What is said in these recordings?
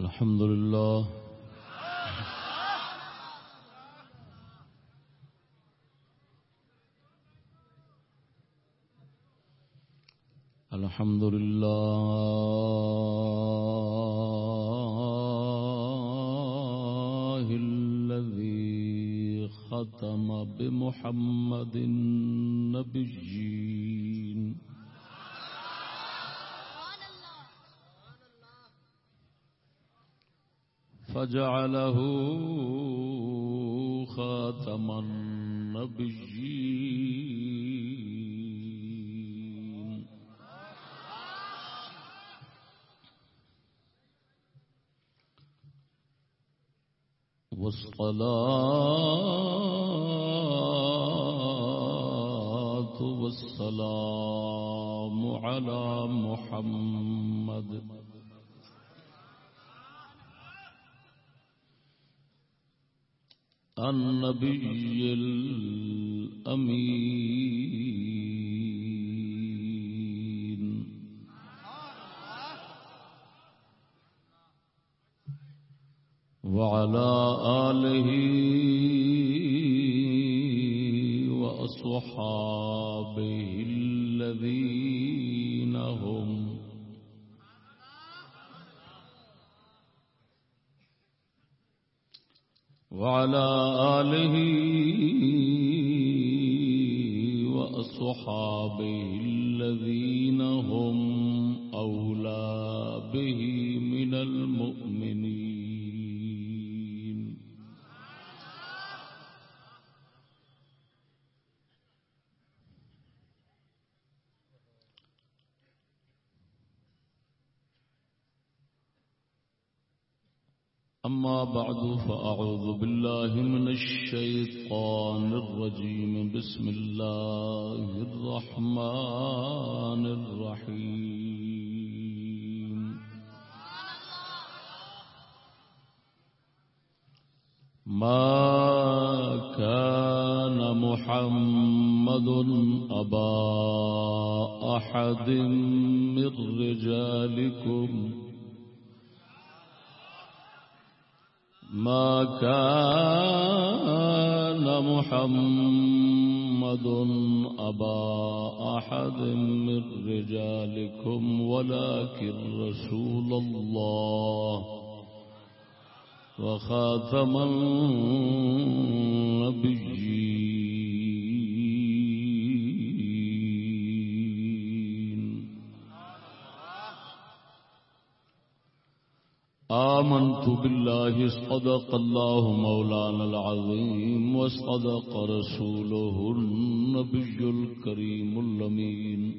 الحمد لله. الحمد لله الذي ختم بمحمد النبيين فجعله خاتم النبيين. والصلاة والسلام على محمد النبي الأمين. وعلى آله وأصحابه الذين هم وعلى آله وأصحابه الذين هم أولى به من المؤمنين. أما بعد فأعوذ بالله من الشيطان الرجيم. بسم الله الرحمن الرحيم. ما كان محمد أبا أحد من رجالكم ما كان محمد أبا أحد من رجالكم ولكن رسول الله. وخاتم النبيين. آمنت بالله صدق الله مولانا العظيم وصدق رسوله النبي الكريم اللمين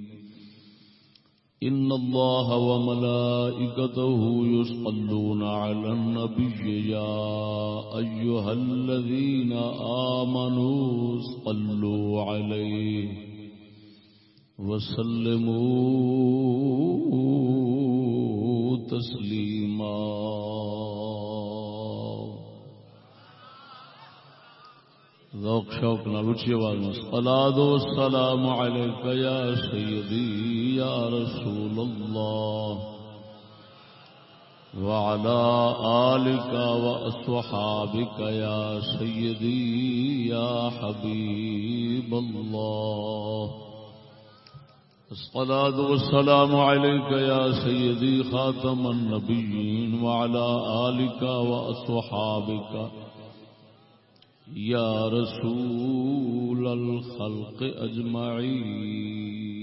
إن الله وملائكته يصلون على النبي يا أيها الذين آمنوا صلوا عليه وسلموا تسليما ذوق، شوق نال اچھی آواز میں الصلاۃ والسلام علیک یا سیدی، یا رسول اللہ وعلى آلك وأصحابك يا سيدي يا حبيب الله الصلاة والسلام عليك يا سيدي خاتم النبيين وعلى آلك وأصحابك يا رسول الخلق أجمعين.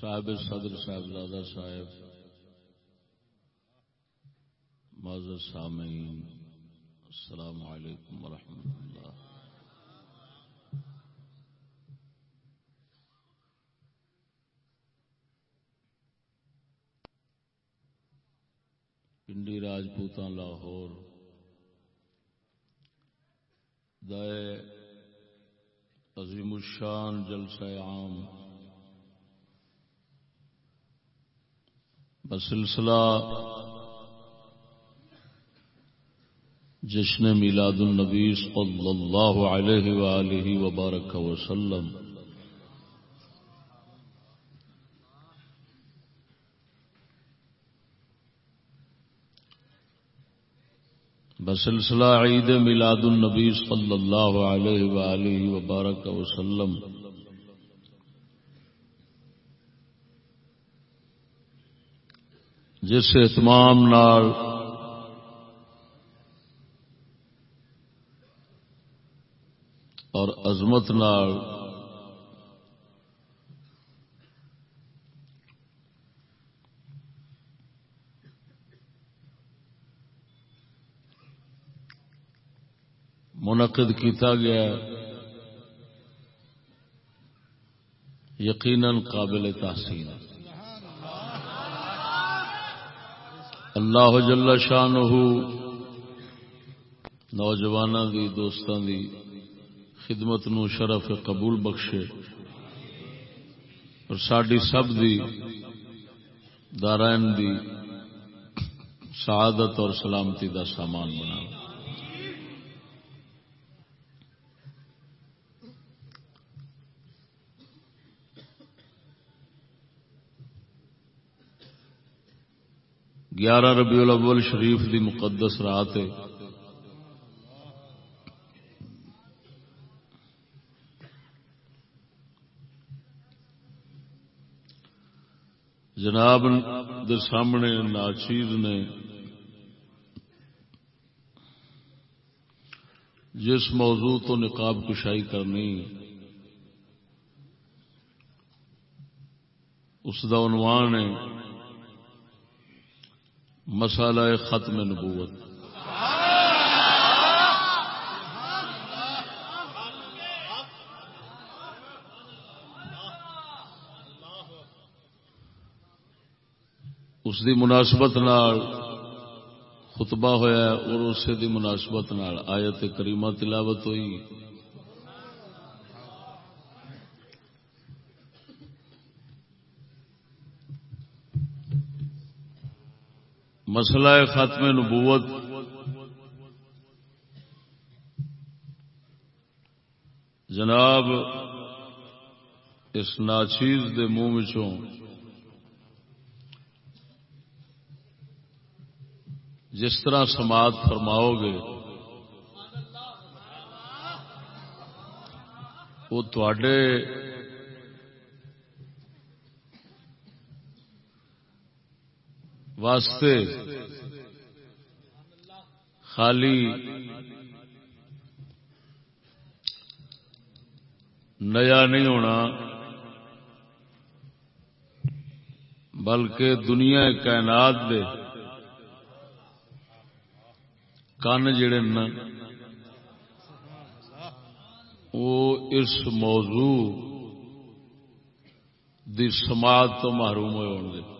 صاحب، صدر صاحب زادہ صاحب، معذر سامعین، السلام علیکم ورحمۃ اللہ۔ پنڈی راجپوتاں لاہور۔ دائے عظیم الشان جلسہ عام بسلسلہ جشن میلاد النبی صلی اللہ علیہ وآلہ وبارک وسلم بسلسلہ عید میلاد النبی صلی اللہ علیہ وآلہ وبارک وسلم جس اہتمام نال اور عظمت نال منعقد کیتا گیا یقیناً قابل تحسین۔ اللہ جل شانہ نوجوانوں دی دوستان دی خدمت نو شرف قبول بخشے۔ اور ساری سب دی، دارائن دی سعادت اور سلامتی دا سامان بنا گیارہ ربیع الاول شریف دی مقدس رات ہے۔ جناب دے سامنے ناچیر نے جس موضوع تو نقاب کشائی کرنی اس کا عنوان ہے مسالہ ختم نبوت۔ اس دی مناسبت نال خطبہ ہویا اور اس دی مناسبت نال آیت کریمہ تلاوت ہوئی۔ مسئلہ ختم نبوت۔ جناب، اس ناچیز دے منہ جس طرح سماعت فرماؤ گے، وہ تھوڑے واسطے خالی نیا نہیں ہونا، بلکہ دنیا کائنات دے کن جڑے نا، وہ اس موضوع دی سماعت تو محروم ہوئے ہوں گے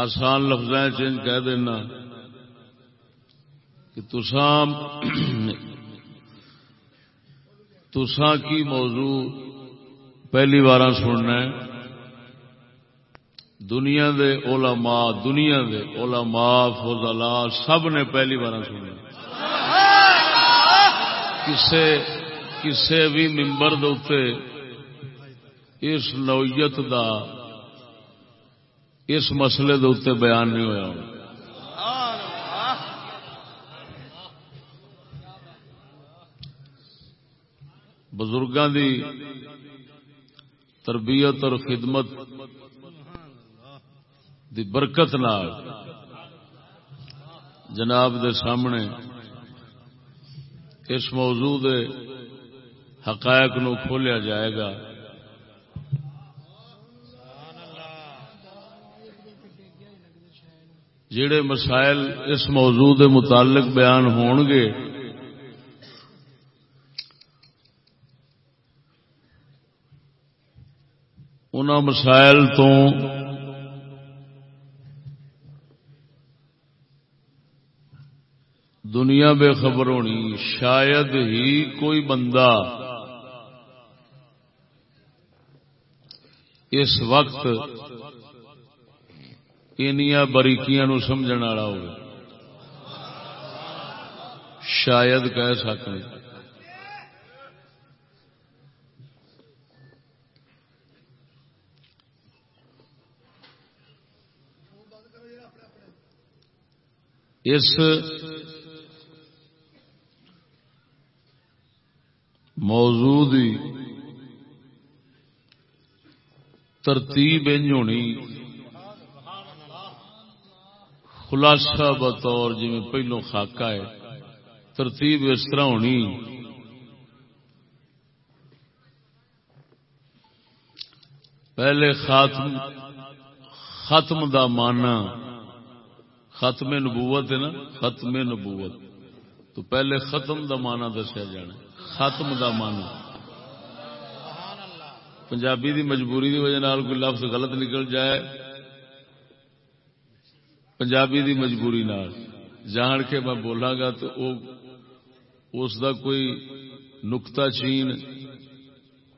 آسان لفظ کہہ دینا کہ تسام تسا کی موضوع پہلی بار سننا ہے۔ دنیا دے علماء، دنیا دے علماء، فضلاء سب نے پہلی بار سننا کسے کسے بھی ممبر دے اس نوعیت دا اس مسئلے دے اتنے بیان نہیں ہوا بزرگوں دی تربیت اور خدمت دی برکت نال جناب دے سامنے اس موضوع دے حقائق نو کھولیا جائے گا۔ جڑے مسائل اس موضوع دے متعلق بیان ہون گے ان مسائل تو دنیا بے خبر ہونی، شاید ہی کوئی بندہ اس وقت انیا باریکیاں نو سمجھ والا ہو شاید کہہ سکیں اس موضوع دی ترتیب انج ہونی۔ خلاصہ بطور جی پہلو خاکا ہے، ترتیب اس طرح ہونی۔ پہلے خاتم، ختم دا مانا ختم نبوت ہے نا، ختم نبوت۔ تو پہلے ختم دا مانا دسیا جانا ختم دا مانا پنجابی دی مجبوری دی وجہ کوئی لفظ غلط نکل جائے۔ پنجابی دی مجبوری نال۔ جان کے میں بولاں گا تو او اس دا کوئی نکتا چین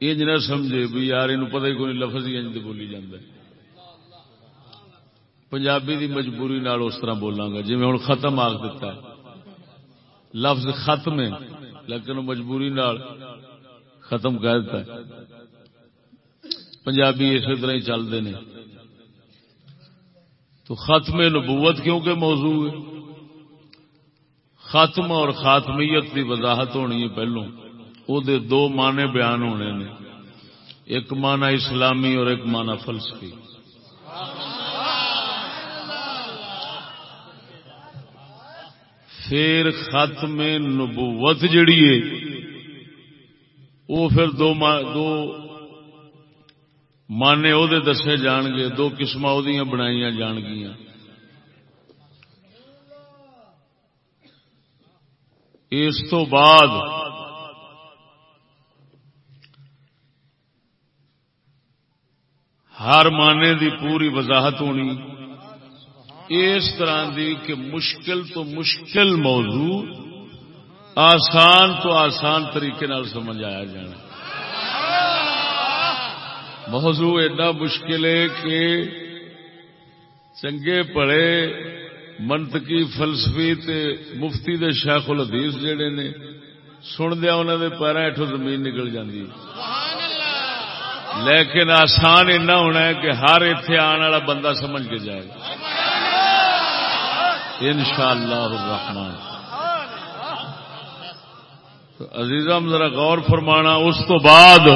یہ نہ سمجھے بھی یار یہ پتہ ہی کوئی لفظ ہی انج بولی جاندہ ہے۔ پنجابی دی مجبوری نال اس طرح بولاں گا۔ جی میں ہوں ختم آگ دیتا ہے لفظ ختم ہے، لیکن مجبوری نال ختم کہہ دیتا ہے۔ پنجابی اسی طرح ہی چلتے ہیں تو ختم نبوت کیونکہ موضوع ہے؟ ختم اور خاتمیت کی وضاحت ہونی ہے پہلو وہ دو معنی بیان ہونے نے۔ ایک معنی اسلامی اور ایک معنی فلسفی۔ پھر ختم نبوت جڑی ہے وہ پھر دو دو مانے وہ دسے جان گے، دو قسم وہ بنائی جان گیا اس تو بعد ہر مانے دی پوری وضاحت ہونی۔ اس طرح دی کہ مشکل تو مشکل موضوع آسان تو آسان طریقے نال سمجھ آیا جانا۔ موضوع ایڈا مشکل ہے کہ چنگے پڑے منطقی فلسفی تے مفتی دے شیخ الحدیث جڑے نے سندیا انہوں نے پیروں ہٹو زمین نکل جاتی لیکن آسان اینا ہونا ہے کہ ہر اتے آنے والا بندہ سمجھ کے جائے۔ گا ان شاء اللہ! الرحمان عزیزم ذرا غور فرمانا اس تو بعد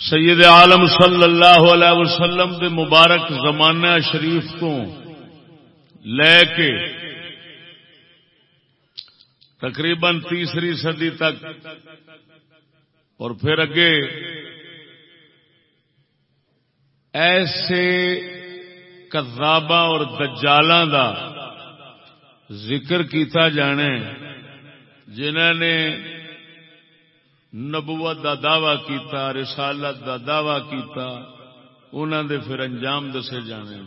سید عالم صلی اللہ علیہ وسلم دے مبارک زمانہ شریف تو لے کے تقریباً تیسری صدی تک اور پھر اگے ایسے کذابا اور دجالاں دا ذکر کیتا جانے جنہوں نے نبوت دا دعوی کیتا، رسالت دا دعوی کیتا انہوں دے پھر انجام دسے جانے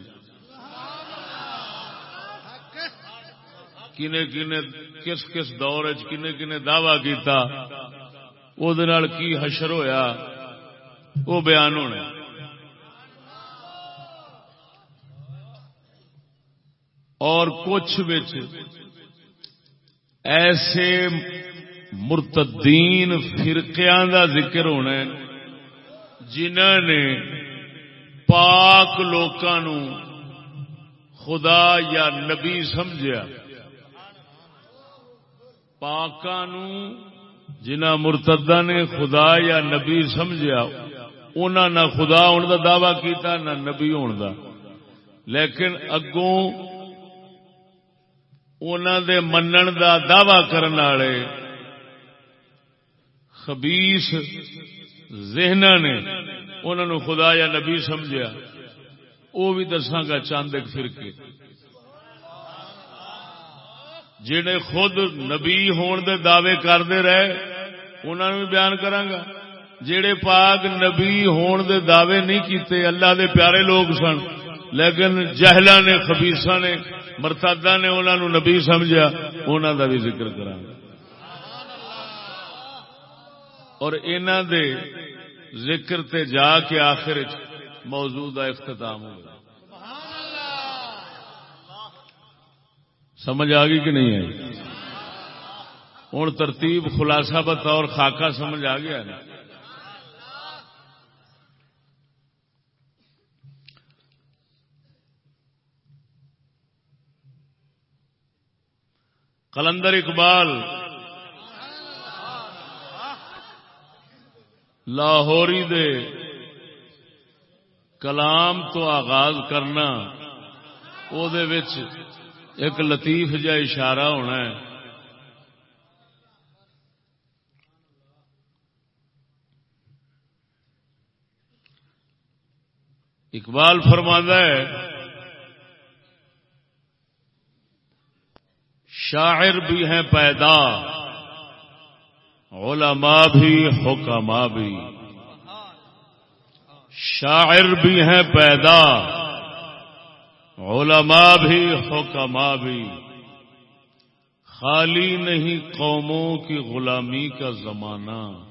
کنے کنے کس کس دور کنے کنے دعوی کیتا او کی حشر ہویا وہ بیان ہونے۔ اور کچھ بچ ایسے مرتدین فرقیاں دا ذکر ہونا ہے۔ جنہوں نے پاک لوکاں خدا یا نبی سمجھا پاکاں جنہ مرتدہ نے خدا یا نبی سمجھا انہوں نہ خدا ہونے کا دعوی کیتا، نہ نبی ہونے کا لیکن اگوں دے منن دا دعوی کرنے والے خبیس ذہن نے انہوں نے خدا یا نبی سمجھا وہ بھی دساگا چاند ایک فرقے۔ جڑے خود نبی ہون دے دعوے کرتے رہے انہوں نے بھی بیان کرا جڑے پاک نبی ہون دے دعوے نہیں کیتے، اللہ دے پیارے لوگ سن۔ لیکن جہلا نے خبیسا نے مرتادہ نے انہوں نے نبی سمجھا انہوں دا بھی ذکر کرا اور انہوں دے ذکر تے جا کے آخر موضوع کا اختتام ہو سمجھ آ گئی کہ نہیں آئی؟ ہوں ترتیب خلاصہ بطور خاکہ سمجھ آ گیا نا۔ کلندر اقبال لاہوری دے کلام تو آغاز کرنا او دے وچ ایک لطیف جا اشارہ ہونا ہے۔ اقبال فرماندہ ہے، شاعر بھی ہیں پیدا۔ علماء بھی حکما بھی۔ شاعر بھی ہیں پیدا۔ علماء بھی حکما بھی۔ خالی نہیں قوموں کی غلامی کا زمانہ۔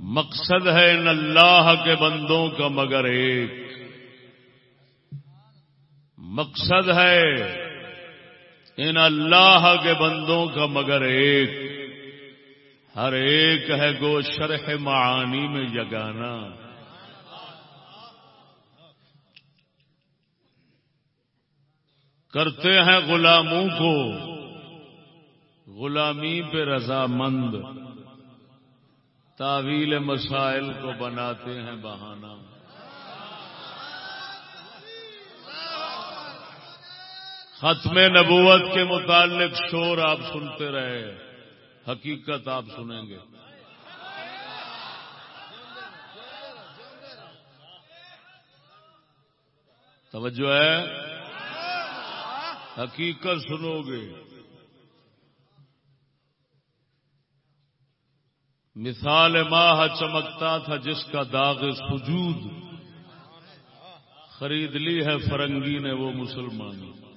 مقصد ہے ان اللہ کے بندوں کا مگر ایک۔ مقصد ہے ان اللہ کے بندوں کا مگر ایک۔ ہر ایک ہے گو شرح معانی میں جگانا کرتے ہیں غلاموں کو۔ غلامی پہ رضامند۔ تعویل مسائل کو بناتے ہیں بہانہ۔ ختم نبوت کے متعلق شور آپ سنتے رہے حقیقت آپ سنیں گے۔ توجہ ہے؟ حقیقت سنو گے۔ مثال ماہ چمکتا تھا جس کا داغ سجود، خرید لی ہے فرنگی نے وہ مسلمانی۔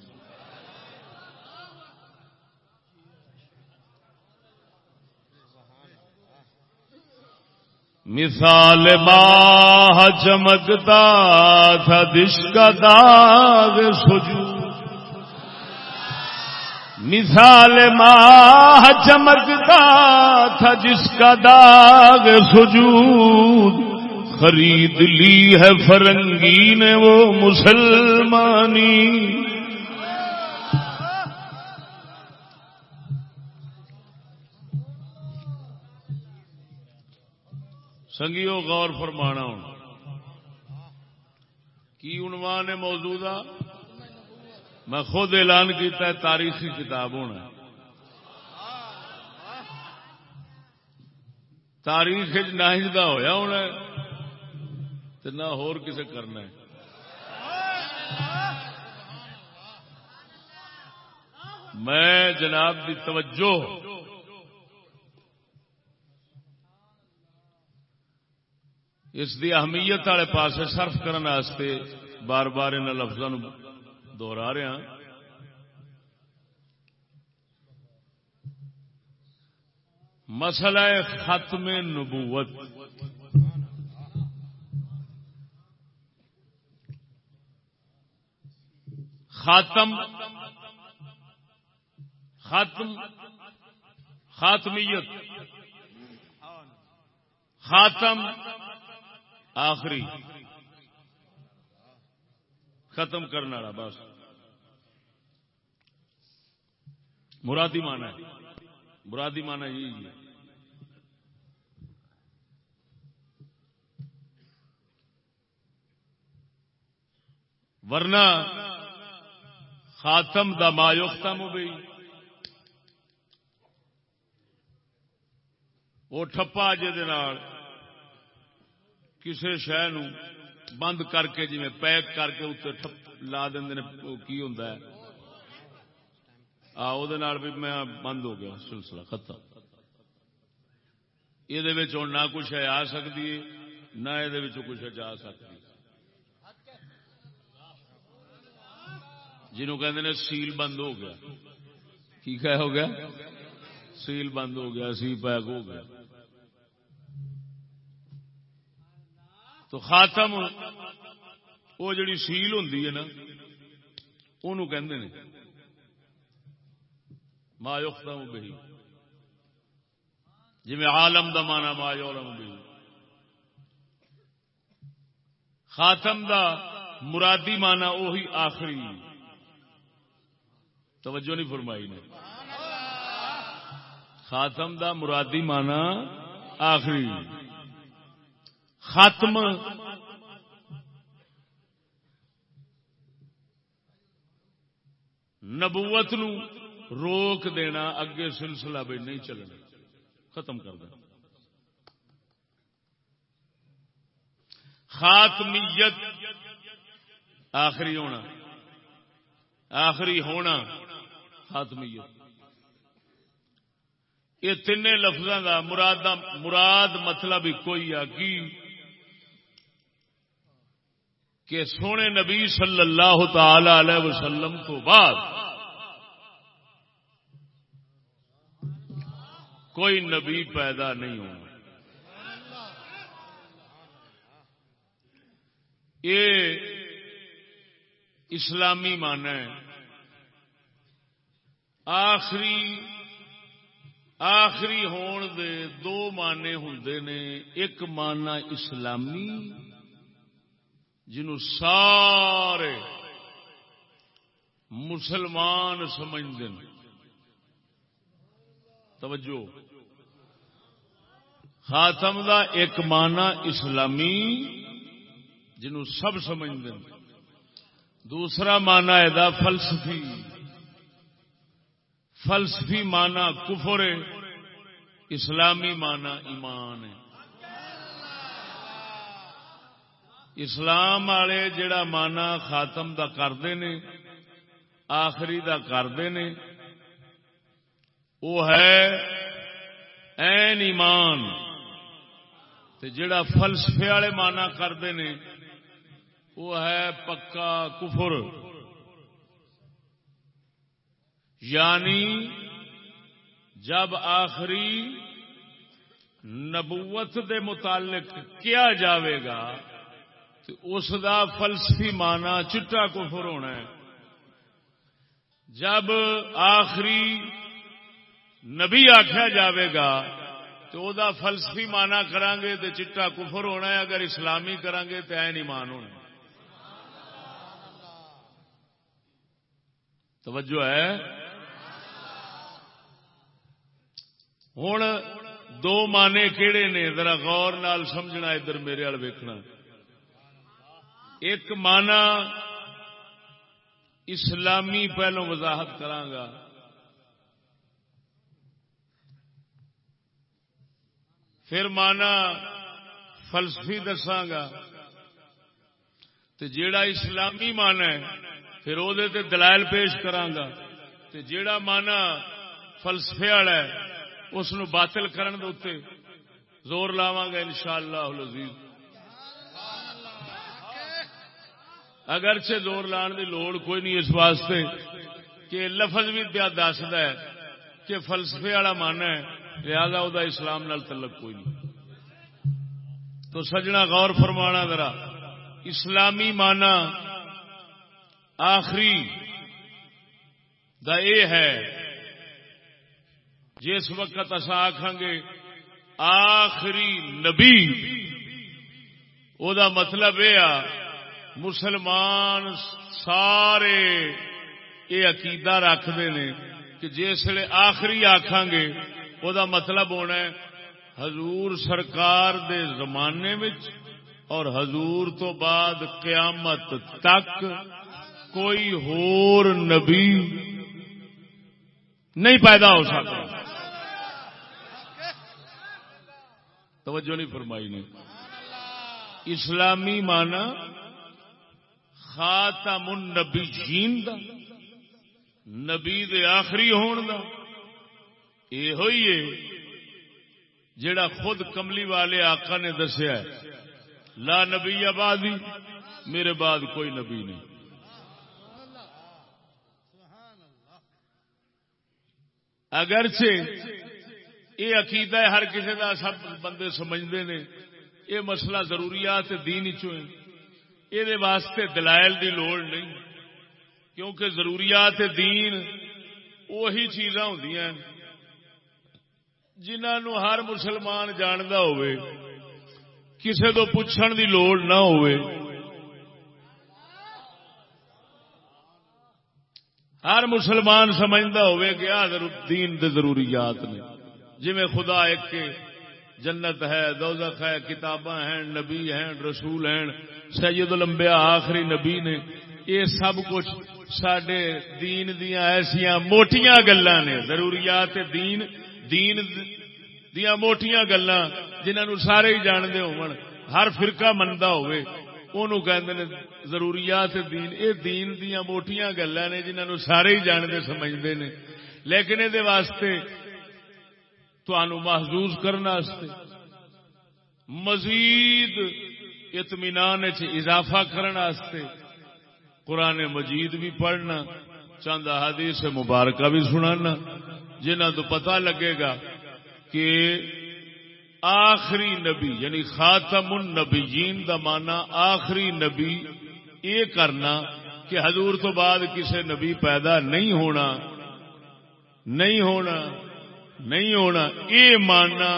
مثال ماہ چمکتا تھا دش کا داغ سجو مثال ماہ چمکتا تھا جس کا داغ سجود۔ خرید لی ہے فرنگی نے وہ مسلمانی۔ سنگیو غور فرمانا ہوں۔ کی عنوان ہے موجودہ؟ میں خود اعلان کیتا ہے، تاریخی کتاب ہونا تاریخ نہ ہوا ہونا تو نہ ہور کسے کرنا ہے۔ میں جناب دی توجہ اس دی اہمیت والے پاس صرف کرنے بار بار ان لفظوں دوہرا رہا ہاں۔ مسئلہ ختم نبوت۔ خاتم خاتم خاتمیت۔ خاتم آخری۔ ختم کرنے والا، بس۔ مرادی مانا ہے۔ مرادی مانا یہی ہے جی، جی۔ ورنہ خاتم دا مایوختم ہو وہ ٹھپا جہد کسی شہ بند کر کے جی پیک کر کے اتنے لا دیں کی ہوں بھی میں بند ہو گیا، سلسلہ ختم۔ یہ نہ کچھ ہے آ سکتی ہے، نہ یہ کچھ جا سکتی جنہوں کہ سیل بند ہو گیا۔ کی کہ ہو گیا؟ سیل بند ہو گیا سی پیک ہو گیا۔ تو خاتم وہ جڑی سیل ہوں نا وہ کہ ما یختم بہی جی عالم دا مانا ما یولم بہی خاتم دا مرادی مانا وہی آخری۔ توجہ نہیں فرمائی نے۔ خاتم دا مرادی مانا آخری۔ خاتم نبوت نو روک دینا، اگے سلسلہ بھی نہیں چلنا۔ ختم کر دینا خاتمیت آخری ہونا۔ آخری ہونا خاتمیت۔ یہ تین لفظوں کا مراد مراد مطلب کوئی آ کی؟ کہ سونے نبی صلی اللہ تعالی علیہ وسلم تو بعد کوئی نبی پیدا نہیں ہونا یہ اسلامی مان ہے۔ آخری آخری ہون دے دو مانے ہوں نے۔ ایک مانا اسلامی جنہوں سارے مسلمان سمجھتے ہیں۔ توجہ۔ خاتم دا ایک مانا اسلامی جنہوں سب سمجھتے ہیں۔ دوسرا مانا ہے فلسفی۔ فلسفی مانا کفر اسلامی مانا ایمان ہے۔ اسلام والے جڑا مانا خاتم دا کرتے نے، آخری دا کرتے نے وہ ہے این ایمان۔ تے جڑا فلسفے والے مانا کرتے نے وہ ہے پکا کفر۔ یعنی جب آخری نبوت دے متعلق کیا جاوے گا اس دا فلسفی مانا چٹا کفر ہونا ہے۔ جب آخری نبی آخیا جاوے گا تو دا فلسفی مانا کریں گے تو چٹا کفر ہونا ہے، اگر اسلامی کریں گے تو این ایمان ہونا توجہ ہے۔ ہوں دو مانے کہڑے نے؟ ذرا غور نال سمجھنا ادھر میرے وال ویکنا ایک مانا اسلامی پہلو وضاحت کرانگا پھر مانا فلسفی دساگا تو جیڑا اسلامی مانا ہے، پھر وہ دلائل پیش کرانگا تو جیڑا مانا فلسفے والا ہے، اس باطل کرن دے زور لاوا گا ان شاء اللہ اگرچہ زور لان دی لوڑ کوئی نہیں اس واسطے کہ لفظ بھی پیا دسد ہے کہ فلسفے والا من ہے، لہذا وہ اسلام نال تعلق کوئی نہیں۔ تو سجنا غور فرمانا ذرا، اسلامی مانا آخری دا اے ہے، جس وقت اصا آخان گے آخری نبی، او دا مطلب یہ آ مسلمان سارے یہ عقیدہ رکھتے ہیں کہ جسے آخری آخان گے، او دا مطلب ہونا ہے حضور سرکار دے زمانے میں اور حضور تو بعد قیامت تک کوئی ہور نبی نہیں پیدا ہو سکتا۔ توجہ نہیں فرمائی نے۔ اسلامی مانا خاتم النبی جین دا، نبی دے آخری ہون دا۔ یہ ہوئی ہے جڑا خود کملی والے آقا نے دسیا لا نبی آبادی، میرے بعد کوئی نبی نہیں۔ اگرچہ یہ عقیدہ ہے، ہر کسی کا سب بندے سمجھتے ہیں۔ یہ مسئلہ ضروریات دین یہ واسطے دلائل دی لوڑ نہیں کیونکہ ضروریات دین وہی چیزاں ہوں جنہوں ہر مسلمان جانتا ہوئے کسے تو پوچھن دی لوڑ نہ ہوئے ہر مسلمان سمجھتا ہوئے کہ آ دین دے ضروریات نے جی میں خدا ایک کے جنت ہے، دوزخ ہے، کتاباں ہیں، نبی ہیں، رسول ہیں، سید الانبیاء، آخری نبی نے۔ یہ سب کچھ سڈے دین دیا ایسا موٹیاں گلا نے۔ ضروریات دین دین دیا موٹیاں گلا جنہوں سارے ہی جانتے ہو ہر فرقہ منتا ہوئے کہ ضروریات دین۔ اے دین دیا موٹیاں گلا نے جنہوں سارے ہی جانتے سمجھتے ہیں لیکن یہ واسطے محظوظ کرنے مزید اطمینان اضافہ کرنے قرآن مجید بھی پڑھنا، چند حدیث مبارکہ بھی سنانا جنہ تو پتہ لگے گا کہ آخری نبی یعنی خاتم النبیین دا مانا آخری نبی یہ کرنا کہ حضور تو بعد کسی نبی پیدا نہیں ہونا نہیں ہونا۔ نہیں ہونا، یہ ماننا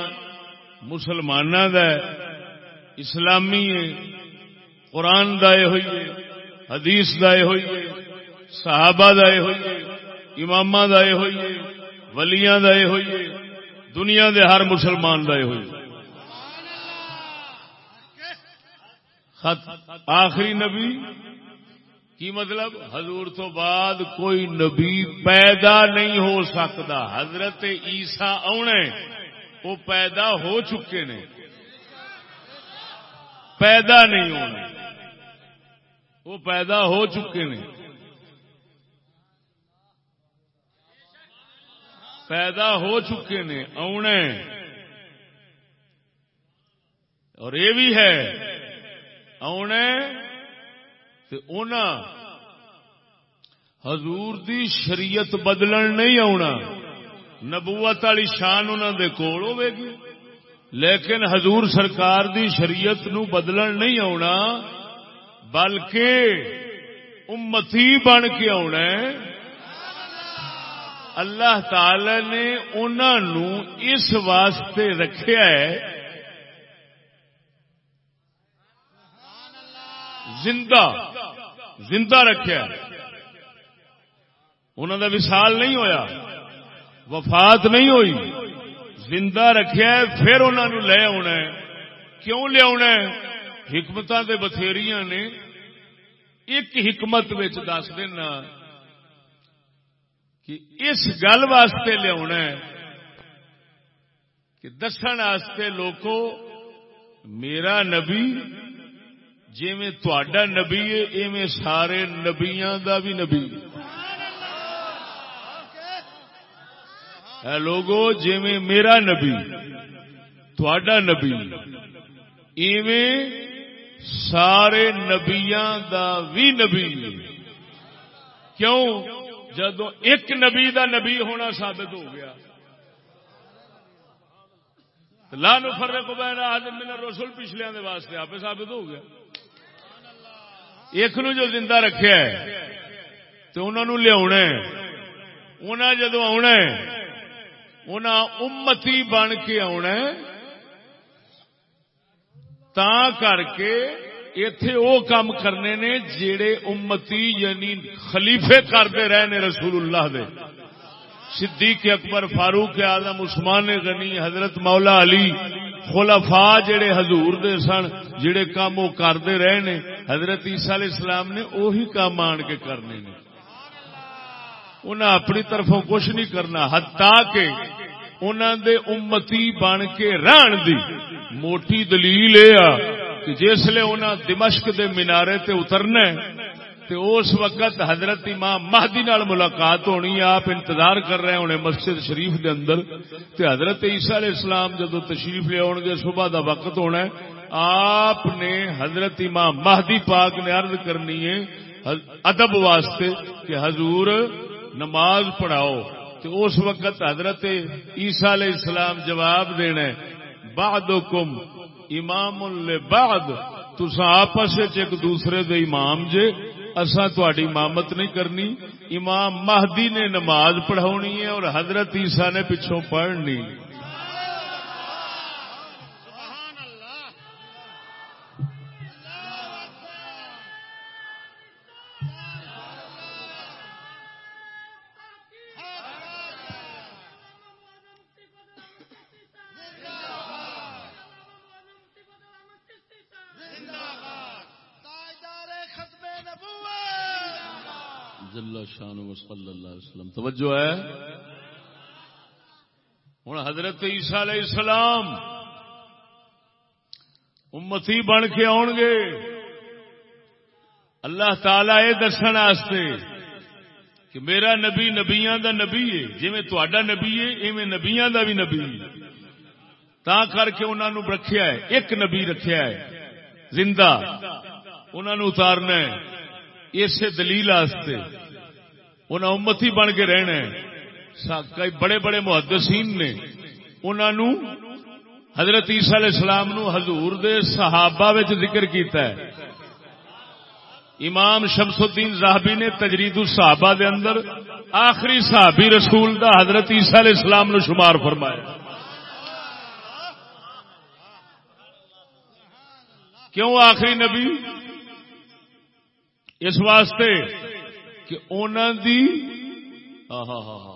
مسلمان دا اسلامی ہے، قرآن دے ہوئیے حدیث دے ہوئیے صحابہ دے ہوئیے امام دے ہوئیے ولیاں دے ہوئیے دنیا دے ہر مسلمان دے ہوئیے خط، آخری نبی کی مطلب حضور تو بعد کوئی نبی پیدا نہیں ہو سکتا حضرت عیسا آنے وہ پیدا ہو چکے نے پیدا نہیں ہونے وہ پیدا ہو چکے نے پیدا ہو چکے نے آنے اور یہ بھی ہے آنے حضور دی شریعت بدلن نہیں آنا نبوت والی شان انہوں دے کول ہوے گی۔ لیکن حضور سرکار دی شریعت نو بدلن نہیں آنا بلکہ امتی بن کے آنا اللہ تعالی نے انہوں اس واسطے رکھا ہے زندہ زندہ رکھا انہوں کا وسال نہیں ہویا، وفات نہیں ہوئی۔ زندہ رکھا پھر انہوں نے لے آنا کیوں لیا حکمت کے بتھیری نے۔ ایک حکمت دس دینا کہ اس گل واسطے لیا کہ دسن لوگوں میرا نبی جی میں نبی ہے، ایویں سارے نبیاں دا بھی نبی۔ ہے لوگو جی میں میرا نبی تھوڑا نبی۔ ایویں سارے نبیاں دا بھی نبی۔ کیوں؟ جدو ایک نبی دا نبی ہونا ثابت ہو گیا۔ لانو فرق بین آدم من رسول پچھلے واسطے آپ ثابت ہو گیا۔ ایک نو جو زندہ رکھا ہے، تو انہوں لیا انہیں جدو آنا انہیں امتی بن کے آنا تا کر کے اتے وہ کام کرنے نے جڑے امتی یعنی خلیفے کرتے رہے نے رسول اللہ دے۔ صدیق اکبر فاروق آدم عثمان غنی، حضرت مولا علی خلفا جڑے حضور دے سن، جڑے کام وہ کرتے رہے نے، حضرت عیسیٰ علیہ السلام نے وہی کام آن کے کرنے نے۔ انہیں اپنی طرفوں کچھ نہیں کرنا ہتا کہ انہوں دے امتی بن کے رہن دی۔ موٹی دلیل یہ کہ جسے انہیں دمشق دے مینارے تے اترنا ہے تے اس وقت حضرت امام مہدی نال ملاقات ہونی آپ انتظار کر رہے ہونے مسجد شریف دے اندر۔ تے حضرت عیسیٰ علیہ السلام جدو تشریف لے گے، صبح دا وقت ہونا ہے۔ آپ نے حضرت امام مہدی پاک نے عرض کرنی ہے ادب واسطے کہ حضور نماز پڑھاؤ۔ تو اس وقت حضرت عیسیٰ علیہ السلام جواب دینا بعد کم امام بعد تسا آپس ایک دوسرے دے امام جے۔ اساں تاری امامت نہیں کرنی۔ امام مہدی نے نماز پڑھاونی ہے اور حضرت عیسیٰ نے پچھوں پڑھنی۔ شان صلی اللہ علیہ وسلم. توجہ ہے؟ ہوں حضرت عیسیٰ علیہ السلام امتی بن کے آن گے. اللہ تعالی یہ دسنے کہ میرا نبی نبیاں دا نبی ہے جی میں تا نبی ہے، ایویں نبیاں دا بھی نبی. تا کر کے انہوں نے رکھیا ہے، ایک نبی رکھیا ہے، زندہ. انہوں نے اتارنا ہے. اسے دلیل انہیں امتی بن کے رہنا کئی بڑے بڑے محدثین نے انہوں حضرت عیسیٰ علیہ السلام نو حضور دے صحابہ ذکر کیتا ہے۔ امام شمس الدین زاہبی نے تجرید الصحابہ دے اندر آخری صحابی رسول دا حضرت عیسیٰ علیہ السلام نو شمار فرمایا۔ کیوں آخری نبی؟ اس واسطے کہ انہوں دی ہاں، ہاں، ہاں،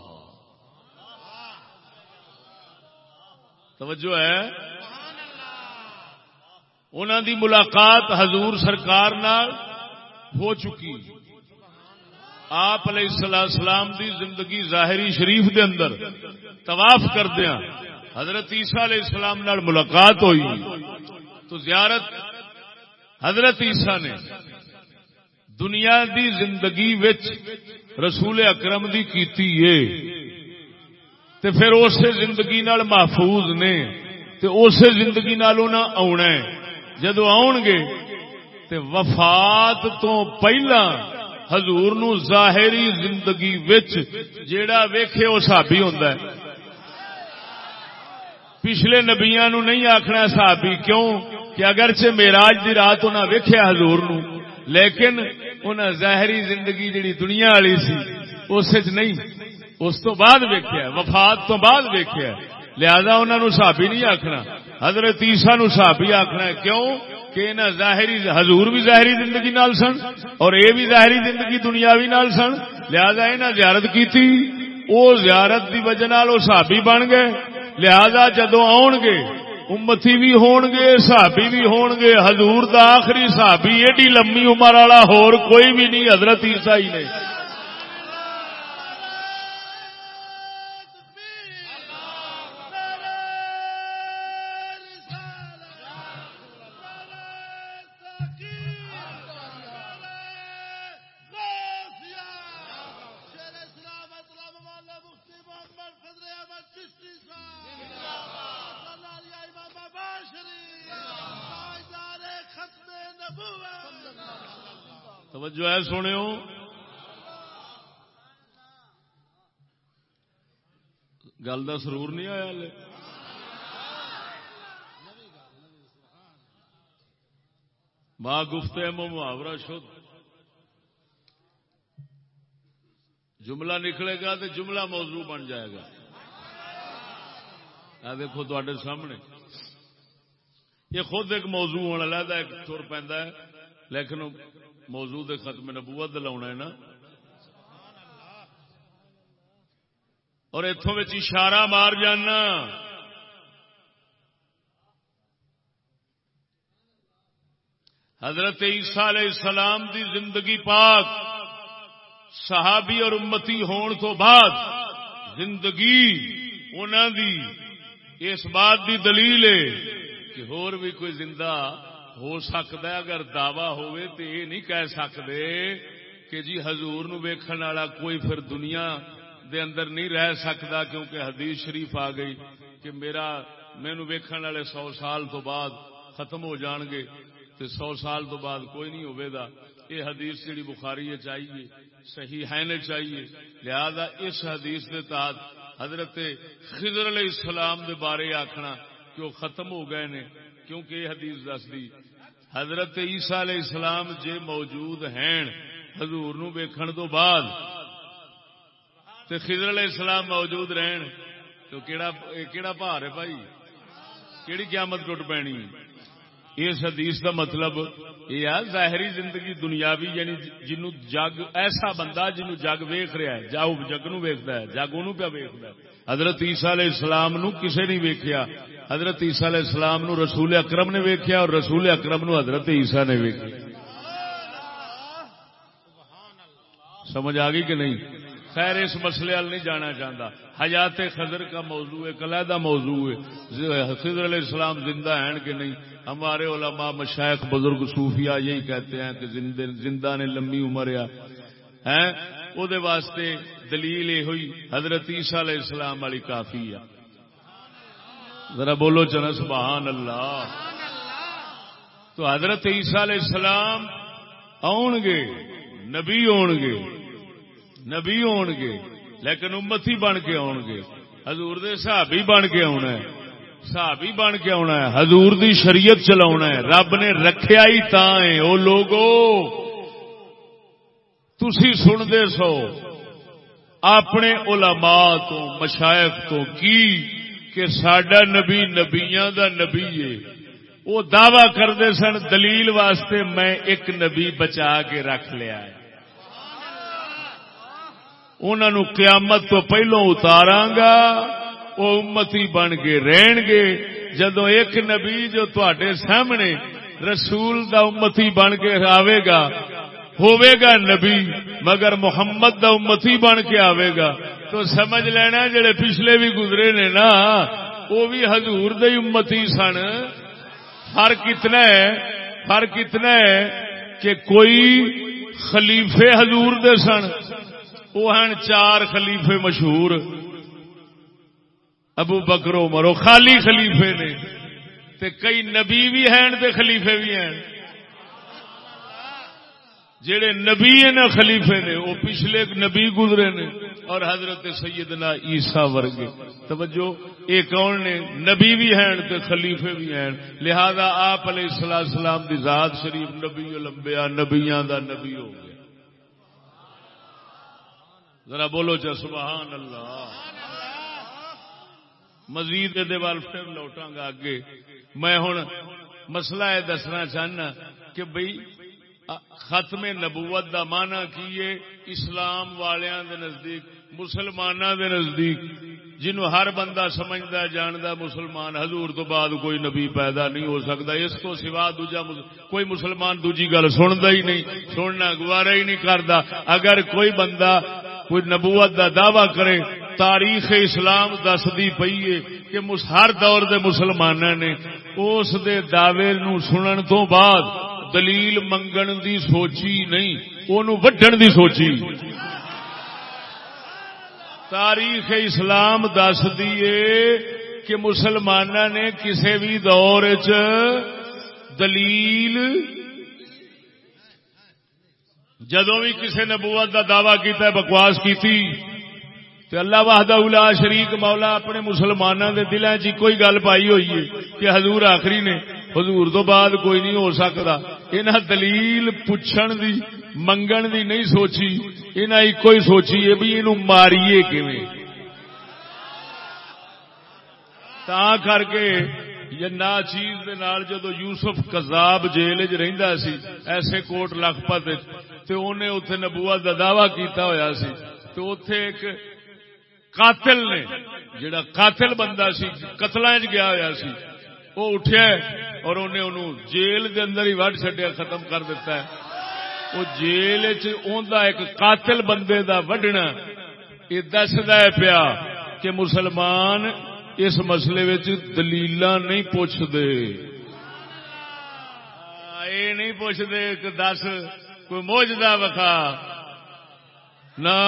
توجہ ہے۔ انہوں دی ملاقات حضور سرکار نال ہو چکی۔ آپ علیہ السلام دی زندگی ظاہری شریف دے اندر طواف کردیا حضرت عیسیٰ علیہ السلام نال ملاقات ہوئی۔ تو زیارت حضرت عیسیٰ نے دنیا دی زندگی وچ رسول اکرم دی کیتی ہے۔ تے پھر اسے زندگی نال محفوظ نے، تے اسے زندگی نال انہاں آنا ہے۔ جدو آن گے، تے وفات تو پہلا حضور نو ظاہری زندگی وچ جیڑا ویکھے وہ صحابی ہوندا ہے۔ پچھلے نبیاں نو نہیں آکھنا صحابی کیوں؟ کہ اگرچہ میراج دی رات انہاں ویکھیا حضور نو لیکن انہیں ظاہری زندگی جڑی دنیا والی سی، اس نہیں۔ اس تو بعد ویکیا وفات تو بعد ویکیا لہذا انہوں نے سابی نہیں آخنا حضرت عیسا نو سابی آخنا ہے، کیوں؟ کہ انہیں ظاہری حضور بھی ظاہری زندگی نال سن اور یہ بھی ظاہری زندگی دنیاوی نال سن۔ لہذا انہیں زیارت کی تھی وہ زیارت دی وجہ نال سابی بن گئے۔ لہذا جدو آن گے امتی بھی ہون گے صحابی بھی ہون گے حضور دا آخری صحابی، ایڈی لمبی عمر والا، ہور کوئی بھی نہیں، حضرت عیسائی نے توجہ ہے سونے گل کا سرور نہیں آیا ہلے؟ ماں گفتے محاورہ شد۔ جملہ نکلے گا تو جملہ موضوع بن جائے گا۔ دیکھو تے سامنے۔ یہ خود ایک موضوع ہونا لہدا ایک تر پہ لیکن موضوع دے ختم نبوت لاؤنا ہے نا۔ اور اتوں اشارہ مار جانا۔ حضرت عیسیٰ علیہ السلام دی زندگی پاک صحابی اور امتی ہون تو بعد زندگی انہوں دی، اس بات دی دلیل ہے کہ ہور بھی کوئی زندہ ہو سکتا ہے، اگر دعوی ہوئے تو یہ نہیں کہہ سکتے کہ جی حضور نو ویکھن والا کوئی پھر دنیا دے اندر نہیں رہ سکتا کیونکہ حدیث شریف آ گئی کہ میرا مینو ویکھن والے سو سال تو بعد ختم ہو جان گے تے سو سال تو بعد کوئی نہیں ہوئے دا یہ حدیث جڑی بخاری چاہیے صحیح ہے نے چاہیے لہذا اس حدیث کے تحت حضرت خضر علیہ السلام دے بارے آخنا کہ وہ ختم ہو گئے نے، کیونکہ یہ حدیث دس دی۔ حضرت عیسیٰ علیہ السلام جے موجود ہیں، حضور نو ویکھن تو بعد۔ تے خضر علیہ السلام موجود رہن۔ تو کیڑا کیڑا بھار ہے بھائی؟ کیڑی قیامت ٹوٹ پینی؟ اس حدیث دا مطلب یہ ہے ظاہری زندگی دنیاوی یعنی جنو جگ، ایسا بندہ جنو جگ ویخ رہا ہے جاؤ جگ نو ویکھدا ہے جگ انہوں پہ ویکھدا ہے۔ حضرت عیسیٰ علیہ السلام نو کسے نہیں ویکھیا۔ حضرت عیسیٰ علیہ السلام نو رسول اکرم نے ویکھیا اور رسول اکرم نو حضرت عیسیٰ نے ویکھیا۔ سمجھ آ گئی کہ نہیں؟ خیر، اس مسئلے وال نہیں جانا چاہتا۔ حیات خضر کا موضوع ہے علیحدہ موضوع ہے۔ خضر علیہ السلام زندہ ہیں کہ نہیں؟ ہمارے علماء مشائق بزرگ صوفیاء یہی کہتے ہیں کہ زندہ نے لمبی عمر ہے۔ واسطے دلیل یہ ہوئی، حضرت عیسیٰ علیہ السلام والی کافی ہے۔ ذرا بولو چنا سبحان اللہ۔ تو حضرت عیسیٰ علیہ السلام آن گے، نبی آن گے، نبی آن گے، لیکن امتی بن کے آن گے۔ حضور دے صحابی بن کے آنا ہے، صحابی بن کے آنا ہے، حضور دی شریعت چلا ہے۔ رب نے رکھیا ہی تا ہے۔ او لوگو، تسی سن دے سو، اپنے علماء تو، مشائق تو کی کہ سڈا نبی نبیاں دا نبی ہے۔ وہ دعوی کرتے سن دلیل واسطے میں ایک نبی بچا کے رکھ لیا ہے۔ انہوں قیامت تو پہلو اتارا گا، وہ امتی بن کے رہن گے۔ جدو ایک نبی جو تے سامنے رسول دا امتی بن کے آئے گا ہوے گا نبی، مگر محمد دا امتی بن کے آئے گا۔ تو سمجھ لینا جڑے پچھلے بھی گزرے نے نا، وہ بھی حضور دے امتی سن۔ فرق اتنا ہے، فرق اتنا ہے کہ کوئی خلیفے حضور دے سن۔ وہ ہیں چار خلیفے مشہور۔ ابو بکرو مرو خالی خلیفے نے۔ تے کئی نبی بھی ہیں تے خلیفے بھی ہیں۔ جڑے نبی نے خلیفے نے، وہ پچھلے نبی گزرے نے اور حضرت سیدنا عیسیٰ ورگے۔ توجہ، یہ کون نے؟ نبی بھی ہیں تے خلیفے بھی ہیں۔ لہذا آپ علیہ السلام دی ذات شریف نبی لمبیا نبیاں دا نبی ہو گیا۔ ذرا بولو چا سبحان اللہ۔ مزید دے وال پھر لوٹاں گا اگے میں ہوں مسئلہ یہ دسنا چاہنا کہ بھئی ختم نبوت دا معنی کیے اسلام والیاں دے نزدیک مسلمانوں دے نزدیک۔ جنہوں ہر بندہ سمجھتا جانتا مسلمان حضور تو بعد کوئی نبی پیدا نہیں ہو سکتا۔ اس کو سوا دوجا کوئی مسلمان دوجی گل سنتا ہی نہیں، سننا گوارا ہی نہیں کرتا۔ اگر کوئی بندہ کوئی نبوت دا دعوی کرے، تاریخ اسلام دستی پی ہے کہ ہر دور دے مسلمان نے اس دے دعوے نو سنن تو بعد دلیل منگن دی سوچی نہیں وہ وڈن دی سوچی۔ تاریخ اسلام دس دیے کہ مسلمان نے کسی بھی دور چ دلیل جدو بھی کسی نبوت کا دعوی کیتا ہے، بکواس کی اللہ واہدہ الا شریک مولا اپنے مسلمانوں کے دلوں چ کوئی گل پائی ہوئی ہے کہ حضور آخری نے حضور تو بعد کوئی نہیں ہو سکتا۔ انہیں دلیل پوچھن دی، منگن دی نہیں سوچی۔ انہیں ایک ہی سوچی ہے بھی یہ ماریے کیویں۔ تا کر کے نا چیز جدو یوسف کزاب جیل چ رہندا سی، ایسے کوٹ لکھپت انہیں اتے نبوت کا دعوی کیتا ہوا سی۔ تو اتے ایک قاتل نے جڑا قاتل بندہ سی قتل گیا ہوا سی۔ وہ اٹھیا اور انہیں انہوں jail they another he would چڈیا ختم کر دیتا ہے۔ وہ جیل ایک قاتل بندے دا وڈنا یہ دستا پیا کہ مسلمان اس مسئلے دلیل نہیں پوچھتے یہ نہیں پوچھتے کہ دس، کوئی موجدہ وکھا۔ نہ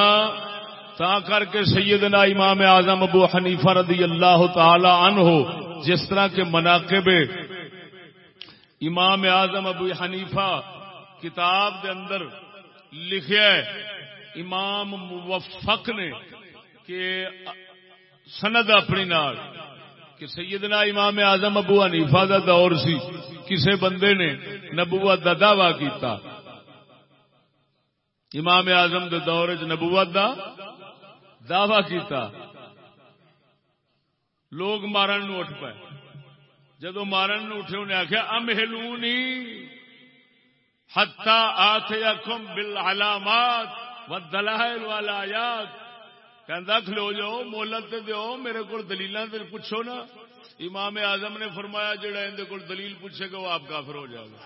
تا کر کے سیدنا امام اعظم ابو حنیفہ رضی اللہ تعالی عنہ جس طرح کے مناقب امام اعظم ابو حنیفہ کتاب دے اندر لکھیا ہے، امام موفق نے کہ سند اپنی نال کہ سیدنا امام اعظم ابو حنیفہ دا دور سی، کسے بندے نے نبوت دا دعوی کیتا۔ امام اعظم دے دور چ نبوت دا دعوی کیتا۔ لوگ مارن نو اٹھ پائے جدو مارن نو اٹھے انہیں آخیا ام ہلونی ہتا آتے کم بل علامات و دلائل والا آیات کہ کھلو جاؤ مولت دیو میرے کو دلیل پوچھو نا۔ امام اعظم نے فرمایا جڑا اندر کو دلیل پوچھے گا، وہ آپ کافر ہو جائے گا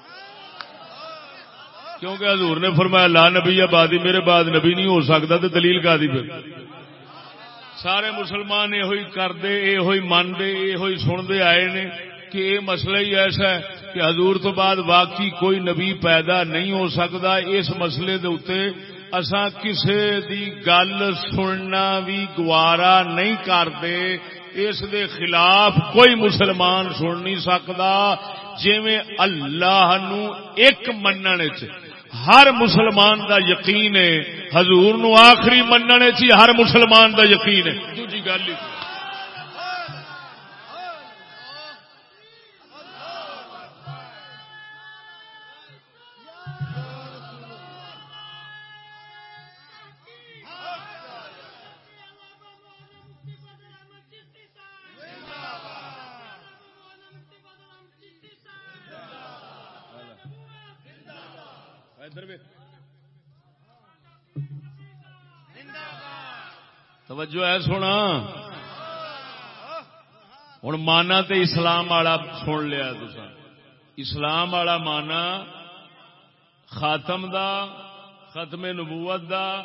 کیونکہ حضور نے فرمایا، لا نبی آبادی میرے بعد نبی نہیں ہو سکتا تو دلیل کا دی پھر۔ سارے مسلمان یہ کرتے یہ منتے یہ سنتے آئے نے کہ یہ مسئلہ ہی ایسا ہے کہ حضور تو بعد واقعی کوئی نبی پیدا نہیں ہو سکتا اس مسئلے دے اتنے۔ اسا کسے دی گل سننا بھی گوارا نہیں کرتے اس دے خلاف کوئی مسلمان سن نہیں سکتا۔ جی اللہ نو ایک مننے ہر مسلمان دا یقین ہے۔ حضور نو آخری مننے چی ہر مسلمان دا یقین ہے۔ دوجی گل توجہ ہے سونا۔ ہوں مانا تے اسلام والا سن لیا اسلام والا مانا خاتم دا، ختم نبوت دا،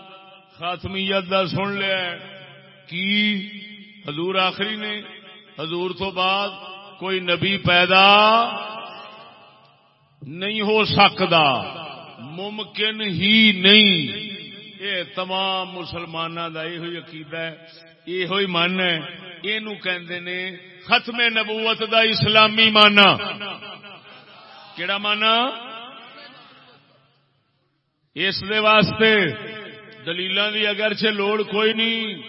خاتمیت دا سن لیا کی؟ حضور آخری نے۔ حضور تو بعد کوئی نبی پیدا نہیں ہو سکتا۔ ممکن ہی نہیں۔ یہ تمام مسلمانوں کا یہ عقیدہ ہے یہ من ہے۔ یہ ختم نبوت دا اسلامی مانا کیڑا مانا اس دے واسطے دلیل کی اگرچہ لوڑ کوئی نہیں،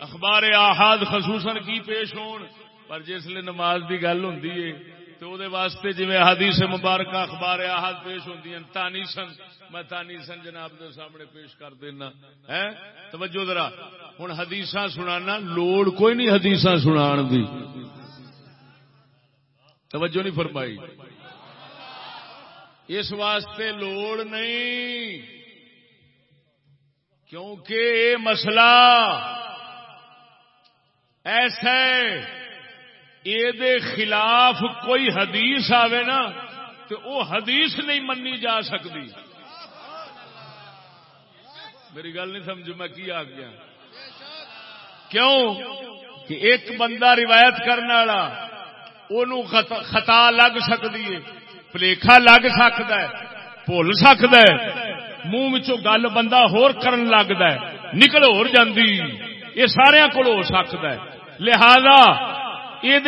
اخبار آحاد خصوصاً کی پیش ہون۔ پر جسے نماز کی گل ہوں تو وہ واسطے جی حدیث مبارکہ اخبار آحاد پیش ہوں تانی سن، میں تانی سن جناب دے سامنے پیش کر دینا ہے توجہ ذرا ہوں حدیث سنانا، لوڑ کوئی نہیں حدیث سنا دی۔ توجہ نہیں فرمائی۔ اس واسطے لوڑ نہیں، کیونکہ یہ مسئلہ ایسا یہ خلاف کوئی حدیث آوے نا تو وہ حدیث نہیں منی جا سکتی میری گل نہیں سمجھو میں کی آ گیا۔ کیوں؟ کہ ایک بندہ روایت کرنے والا خطا لگ سکتی ہے پلیخا لگ سکتا ہے، بھول سکتا ہے۔ منہ گل بندہ ہور کرن لگتا ہے، نکل ہو جاندی۔ یہ سارا کو ہو سکتا ہے۔ لہذا یہ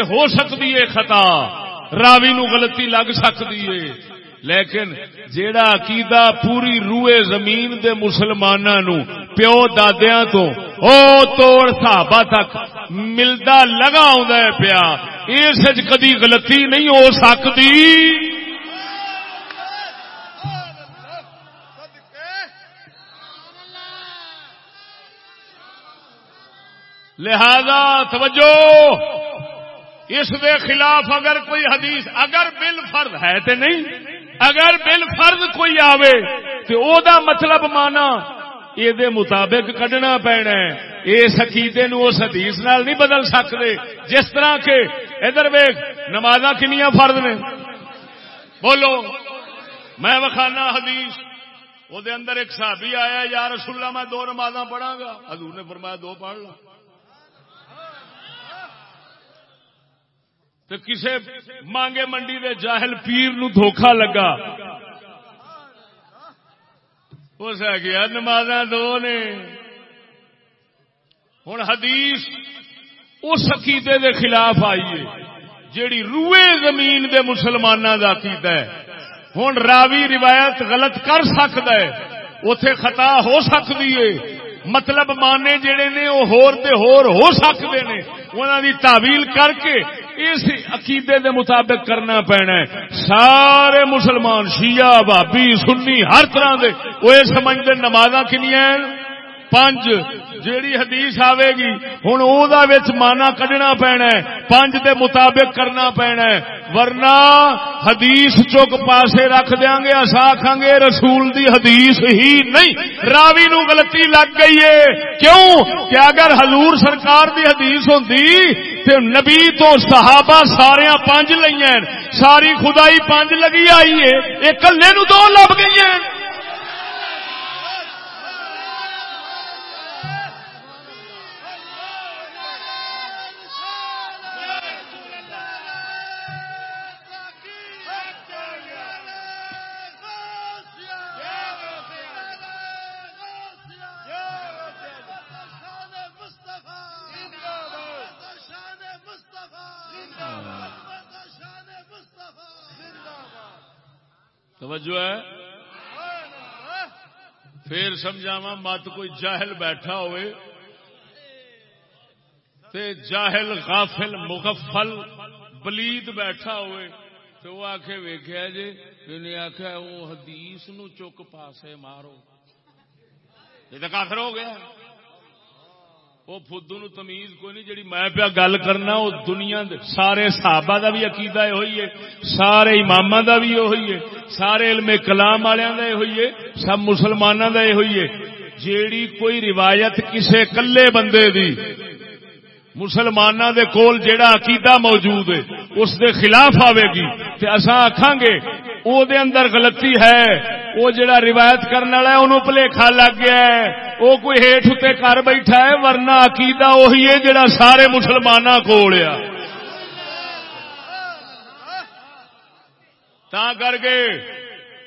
ہو سکتی ہے خطا۔ راوی نو غلطی لگ سکتی ہے۔ لیکن جیڑا عقیدہ پوری روئے زمین دے مسلمانوں پیو دادیا تو، او توڑ صحابہ تک ملتا لگا پیا۔ اس کدی غلطی نہیں ہو سکتی۔ لہذا توجہ، اس دے خلاف اگر کوئی حدیث، اگر بل فرد ہے تو نہیں، اگر بل فرض کوئی آوے تو او دا مطلب مانا یہ مطابق کڈنا پینا اس عقیدے نو، اس حدیث نال نہیں بدل سکتے۔ جس طرح کے ادھر ویگ نماز کنیا فرد نے۔ بولو، میں وکھانا حدیث وہ اندر ایک صحابی آیا، یا رسول اللہ، میں دو نماز پڑھا گا۔ حضور نے فرمایا دو پڑھ لو تو کسے مانگے منڈی دے جاہل پیر نو دھوکھا لگا۔ اس گیا نماز دو نے۔ ہوں حدیث اس عقیدے دے خلاف آئیے جیڑی روئے زمین دے مسلمانوں کا عقیدہ ہے۔ ہوں راوی روایت غلط کر سکتا ہے اتے خطا ہو سکتی ہے۔ مطلب مانے جڑے نے وہ ہور تے ہور ہو سکتے نے۔ انہوں دی تعویل کر کے اس عقیدے دے مطابق کرنا پینا ہے۔ سارے مسلمان شیعہ بابی سنی، ہر طرح دے۔ وہ یہ سمجھتے نماز ہیں؟ پانچ جیڑی حدیث آئے گی ہوں وہ مانا کڈنا پینا ہے پانچ دے مطابق کرنا پینا ہے۔ ورنہ حدیث چک پاسے رکھ دیا گے اصا آخان گے رسول دی حدیث ہی نہیں۔ راوی نو غلطی لگ گئی ہے۔ کیوں؟ کہ اگر حضور سرکار دی حدیث ہوندی، تے نبی تو صحابہ سارے پانچ لئی ساری خدائی پانچ لگی آئی ہے۔ یہ کلے نو دو لب گئی ہیں۔ توجہ ہے؟ پھر سمجھاوا مت کوئی جاہل بیٹھا ہوئے۔ تے جاہل، غافل، مغفل، بلید بیٹھا ہوئے۔ تو وہ آخ ویخیا جی انہیں آخیا وہ حدیث نو چک پاسے مارو۔ یہ تو کافر ہو گیا۔ وہ فدو نو تمیز کوئی نہیں جڑی میں پیا گل کرنا، وہ دنیا دے سارے صحابہ دا بھی عقیدہ یہ ہوئی ہے، سارے امام دا بھی یہ ہوئی ہے، سارے علم کلام والوں کا یہ ہوئی ہے، سب مسلمانوں کا یہ ہوئی ہے۔ جیڑی کوئی روایت کسے کلے بندے دی مسلمانوں دے کول جیڑا عقیدہ موجود ہے، اس دے خلاف آئے گی، تے اساں آکھاں گے او دے اندر غلطی ہے۔ وہ جڑا روایت کرنے والا ہے انہوں پلیکھا لگ گیا ہے۔ وہ کوئی ہیٹ اتنے کر بیٹھا ہے، ورنہ عقیدہ وہی ہے جڑا سارے مسلمانوں کو لیا تا کر کے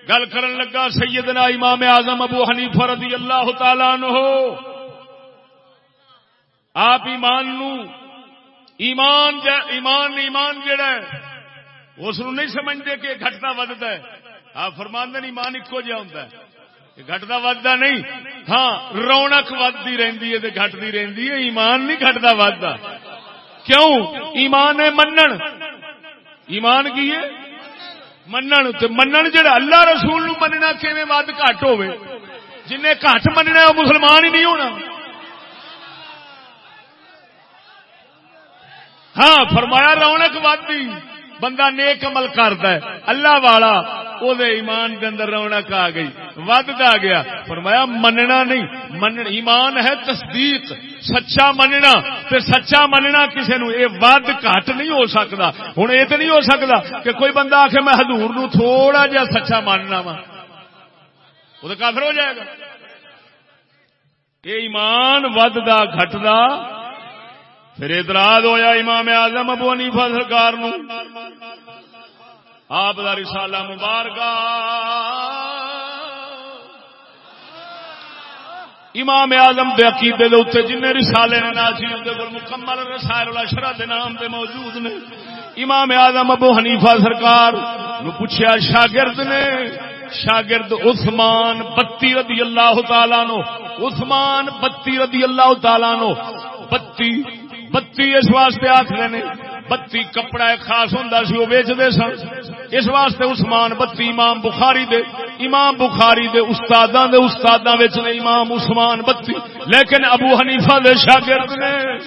گل کرن لگا سیدنا امام اعظم ابو حنیفہ رضی اللہ تعالی عنہ۔ آپ ایمان نو، ایمان جا ایمان ایمان جڑا ہے اس نہیں سمجھتے کہ گھٹتا ودتا ہے۔ آپ فرماندن ایمان ایکو جہا ہوتا ہے۔ گھٹتا ودتا نہیں۔ ہاں رونق ودتی رہتی ہے گھٹتی رہتی ہے۔ ایمان نہیں گھٹتا ودتا کیوں؟ ایمان ہے منن۔ ایمان کی ہے؟ منن۔ منن جڑا اللہ رسول نو مننا کیویں ود گھٹ ہوے جن گھٹ مننا وہ مسلمان ہی نہیں ہونا۔ ہاں فرمایا رونق ودی بندہ نیک عمل کرتا ہے، اللہ والا وہ ایمان کے اندر رونق آ گئی ودتا گیا۔ فرمایا، مننا نہیں، من، ایمان ہے تصدیق، سچا مننا۔ تے سچا مننا کسی نو یہ ود گھٹ نہیں ہو سکتا ہوں یہ تو نہیں ہو سکتا کہ کوئی بندہ آخ میں حضور نو تھوڑا جا سچا ماننا وا وہ تو کافر ہو جائے گا۔ یہ ایمان ودتا گھٹتا پھر اعتراض ہویا امام اعظم ابو حنیفہ سرکار نو۔ آپ کا رسالہ مبارک امام اعظم دے عقیدے دے اوتے جن رسالے نے نازل دے کول مکمل رسائل الاشرا دے نام دے موجود نے، امام اعظم ابو حنیفہ سرکار نو پوچھیا، شاگرد نے؟ شاگرد عثمان بتی رضی اللہ تعالی نو۔ عثمان بتی رضی اللہ تعالی نو۔ بتی بتی اس واسطے آخر نے، بتی کپڑا خاص ہوں سی، وہ ویچتے سن۔ اس واسطے عثمان بتی امام بخاری دے، امام بخاری دے استاداں دے استاداں وچ نے امام عثمان بتی۔ لیکن ابو حنیفہ دے شاگرد نے،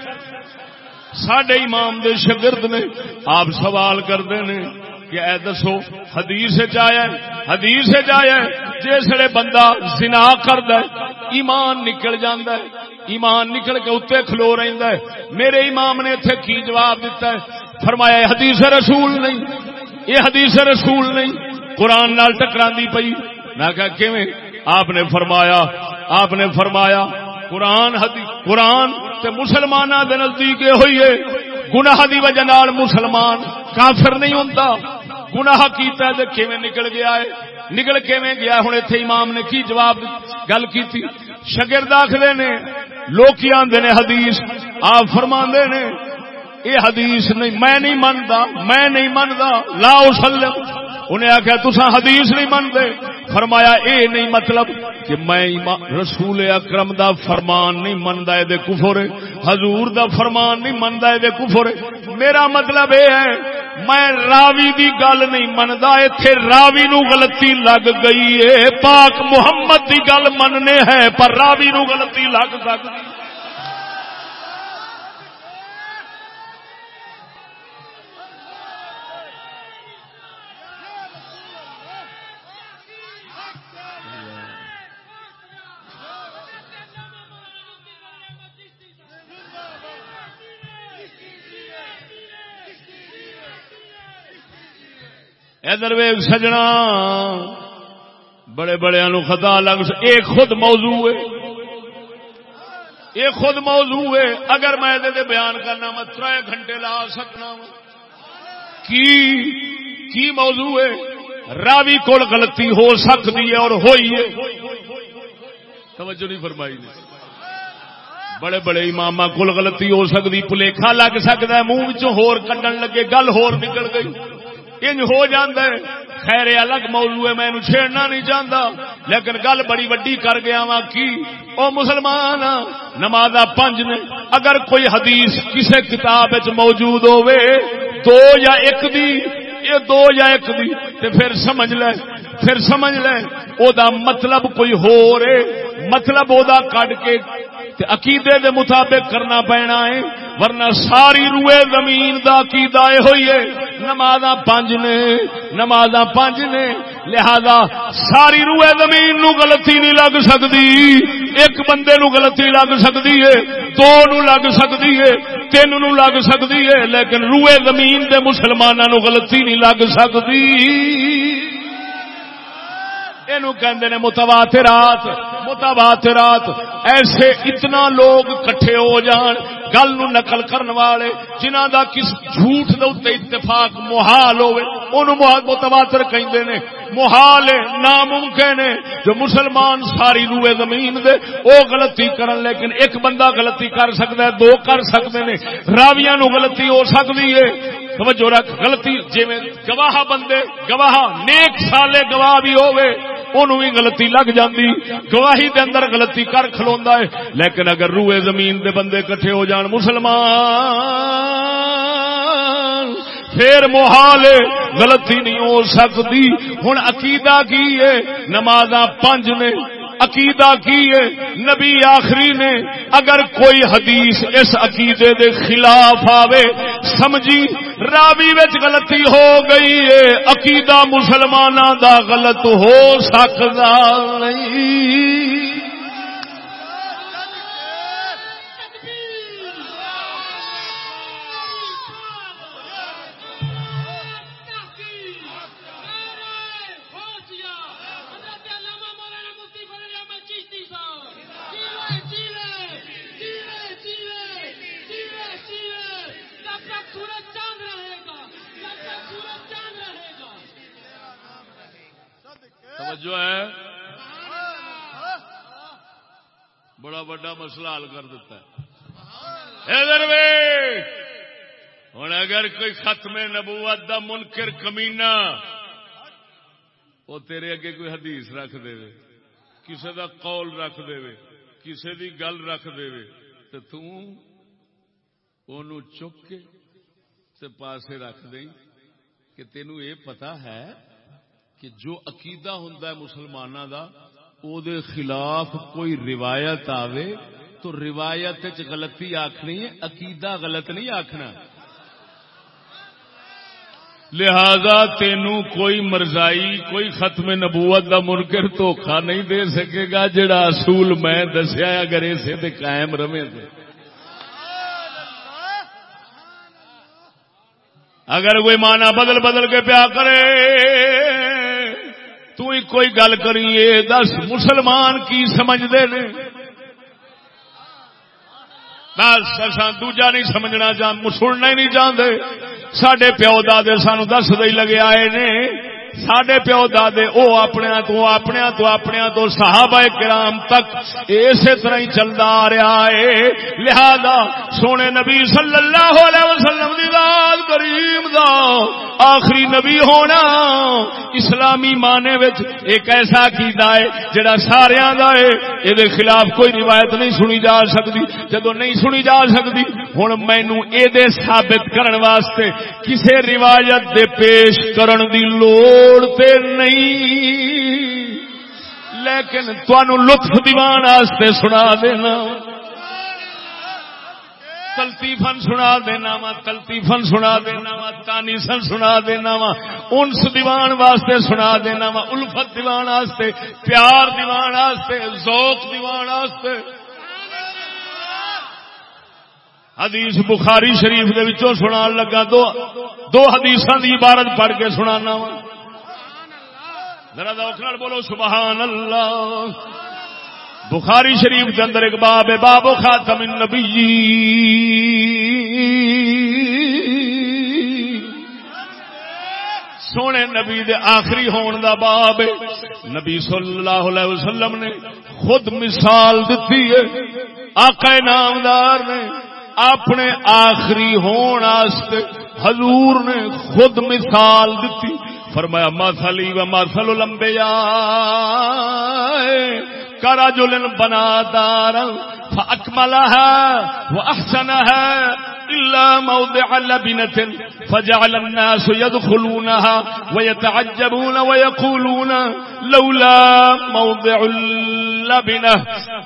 ساڈے امام دے شاگرد نے آپ سوال کرتے ہیں کہ اے دسو، حدیث چیا حدیث چیا جسے بندہ زنا کرد ایمان نکل جاندہ ہے، ایمان نکل کے اتنے کھلو رہتا ہے۔ میرے امام نے اتنے کی جواب دیتا ہے؟ فرمایا حدیث رسول نہیں، یہ حدیث رسول نہیں۔ قرآن نال ٹکرا پئی۔ میں کہا آپ نے فرمایا، آپ نے فرمایا قرآن قرآن تے مسلمان دے نزدیک یہ ہوئی ہے۔ گناہ دی وجہ نال مسلمان کافر نہیں ہوتا گناہ کیتا ہے کیویں نکل گیا ہے؟ نکل کے میں گیا ہوں اتنے امام نے کی جواب گل کی تھی شگرد آخر نے لوگ آدھے نے حدیث۔ آپ فرما نے یہ حدیث نہیں، میں نہیں منتا میں نہیں منتا لا اسلم انہیں آخیا تسا حدیث نہیں منتے. فرمایا، اے نہیں مطلب کہ میں رسول اکرم دا فرمان نہیں منتا یہ کفر حضور دا فرمان نہیں منتا یہ کفر میرا مطلب یہ ہے، میں راوی دی گل نہیں منتا اتے راوی نو غلطی لگ گئی ہے پاک محمد دی گل مننے ہے پر راوی نو غلطی لگ سکتی۔ ادھر ویگ سجنا۔ بڑے بڑے نو خطا لگ ایک خود موضوع ہے۔ یہ خود موضوع ہے۔ اگر میں دے بیان کرنا، میں تر گھنٹے لا سکنا کی کی موضوع ہے؟ راوی کول غلطی ہو سکتی ہے اور ہوئی ہے۔ توجہ نہیں فرمائی نے۔ بڑے بڑے امام کول غلطی ہو سکتی، پلیکھا لگ سکتا ہے، منہ ہور کڈن لگے، گل ہور نکل گئی۔ انج ہو جاندہ ہے۔ خیر الگ موضوع ہے، میں چھیڑنا نہیں چاہتا لیکن گل بڑی وڈی کر گیا وا کی۔ او مسلمان نماز پنج نے۔ اگر کوئی حدیث کسی کتاب موجود ہوئے دو یا ایک دی، یہ دو یا ایک دی، تے پھر سمجھ لے۔ پھر سمجھ لے۔ او دا مطلب کوئی ہو رہے۔ مطلب او دا کٹ کے عقیدے دے مطابق کرنا پینا ہے، ورنہ ساری روئے زمین دا عقیدہ ہوئی ہے۔ نماز پانچ نے نماز پانچ نے، لہذا ساری روئے زمین نو غلطی نہیں لگ سکتی ایک بندے نو غلطی لگ سکتی ہے، دو نو لگ سکتی ہے، تین نو لگ سکتی ہے، لیکن روئے زمین دے مسلمانوں نو غلطی نہیں لگ سکتی یہ متواترات متواترات، ایسے اتنا لوگ کٹھے ہو جان، گل نو نقل کرنے والے جنہ دا کس جھوٹ دے اتفاق محال ہوئے انہوں متواتر کہیں نے۔ محال ناممکن ہے جو مسلمان ساری روئے زمین دے، او غلطی کرن، لیکن ایک بندہ غلطی کر سکتا ہے، دو کر سکتے نے راویاں نو غلطی ہو سکتی ہے۔ توجہ رکھ، غلطی جی گواہ بندے، گواہ نیک سالے گواہ بھی ہوئے انہوں بھی غلطی لگ جاندی۔ گواہی دے اندر غلطی کر کھلوندا ہے، لیکن اگر روئے زمین دے بندے کٹھے ہو جان مسلمان، پھر محال غلطی نہیں ہو سکتی ہوں عقیدہ کی ہے؟ نماز پنج نے۔ عقیدہ کی ہے؟ نبی آخری نے اگر کوئی حدیث اس عقیدے دے خلاف آوے، سمجھی راوی وچ غلطی ہو گئی ہے، عقیدہ مسلمانوں دا غلط ہو سکتا نہیں۔ جو ہے؟ بڑا بڑا مسئلہ حل کر دیتا ہے۔ ہوں اگر کوئی ختم نبوت دا منکر کمینا وہ تیرے اگے کوئی حدیث رکھ دے، کسے دا قول رکھ دے، کسے دی گل رکھ دے تو توں چک کے پاسے رکھ دیں کہ تینوں یہ پتا ہے کہ جو عقیدہ ہوں مسلمانوں کا او دے خلاف کوئی روایت آوے تو روایت غلطی آخنی ہے، عقیدہ غلط نہیں آخنا لہذا تینو کوئی مرزائی کوئی ختم نبوت دا منکر دھوکھا نہیں دے سکے گا، جڑا اصول میں دسیا اگر اسے قائم رہے اگر کوئی مانا بدل بدل کے پیا کرے۔ تو ہی کوئی گل کریے دس، مسلمان کی سمجھتے ہیں؟ بس اصا دوجا نہیں سمجھنا جان، سننا ہی نہیں چاہتے سڈے پیو دے سانو دس دے لگے آئے نے۔ سڈے پیو دے وہ اپنے تو اپنے تو اپنے تو صحابہ کرام تک اسی طرح ہی چلتا آ رہا ہے۔ لہذا سونے نبی صلی اللہ علیہ وسلم دی ذات کریم دا آخری نبی ہونا اسلامی مانے ایک ایسا کیتا ہے جڑا سارا دا ہے۔ خلاف کوئی روایت نہیں سنی جا سکتی جدو نہیں سنی جا سکتی ہوں مینو یہ ثابت کرن واسطے کسے روایت دے پیش کرن دی لوڑ تے نہیں۔ لیکن تنوع لطف دیوان واسطے سنا دینا۔ تلطیفن سنا دینا وا تلطیفن سنا دینا وا تانیسن سنا دینا وا۔ انس دیوان واسطے سنا دینا وا، الفت دیوان واسطے پیار دیوان واسطے ذوق دیوان واسطے حدیث بخاری شریف دے وچوں سنا لگا، دو دو حدیثاں دی عبارت پڑھ کے سنانا وا۔ ذرا ذوق بولو، سبحان اللہ۔ بخاری شریف کے اندر ایک باب ہے، باب خاتم النبی سونے نبی دے آخری ہون دا باب ہے۔ نبی صلی اللہ علیہ وسلم نے خود مثال دیتی ہے، آقا نامدار نے اپنے آخری ہون آستے حضور نے خود مثال دیتی فرمایا مثلی و ماسل مثل کرا جلن بنا دار اکملا ہے وہ احسن ہے إلا موضع لبنة فجعل الناس يدخلونها ويتعجبون ويقولون لولا موضع اللبنة.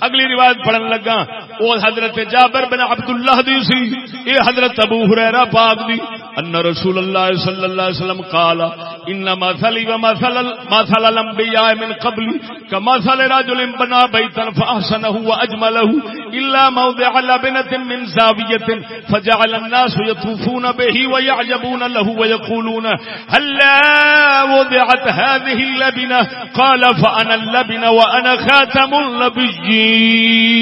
اگلی روایت پڑھن لگا وہ حضرت جابر بن عبداللہ دی سی، اے حضرت ابو حریرہ پاک دی، ان رسول اللہ صلی اللہ علیہ وسلم قال، ان مثلی و مثل مثل الانبیاء من قبل، كمثل رجل بنا بیتا فاحسنه واجمله الا موضع لبنة من زاوية فجعل الناس يطوفون به ويعجبون له ويقولون هل لا وضعت هذه اللبنة؟ قال فأنا اللبنة وأنا خاتم النبيين.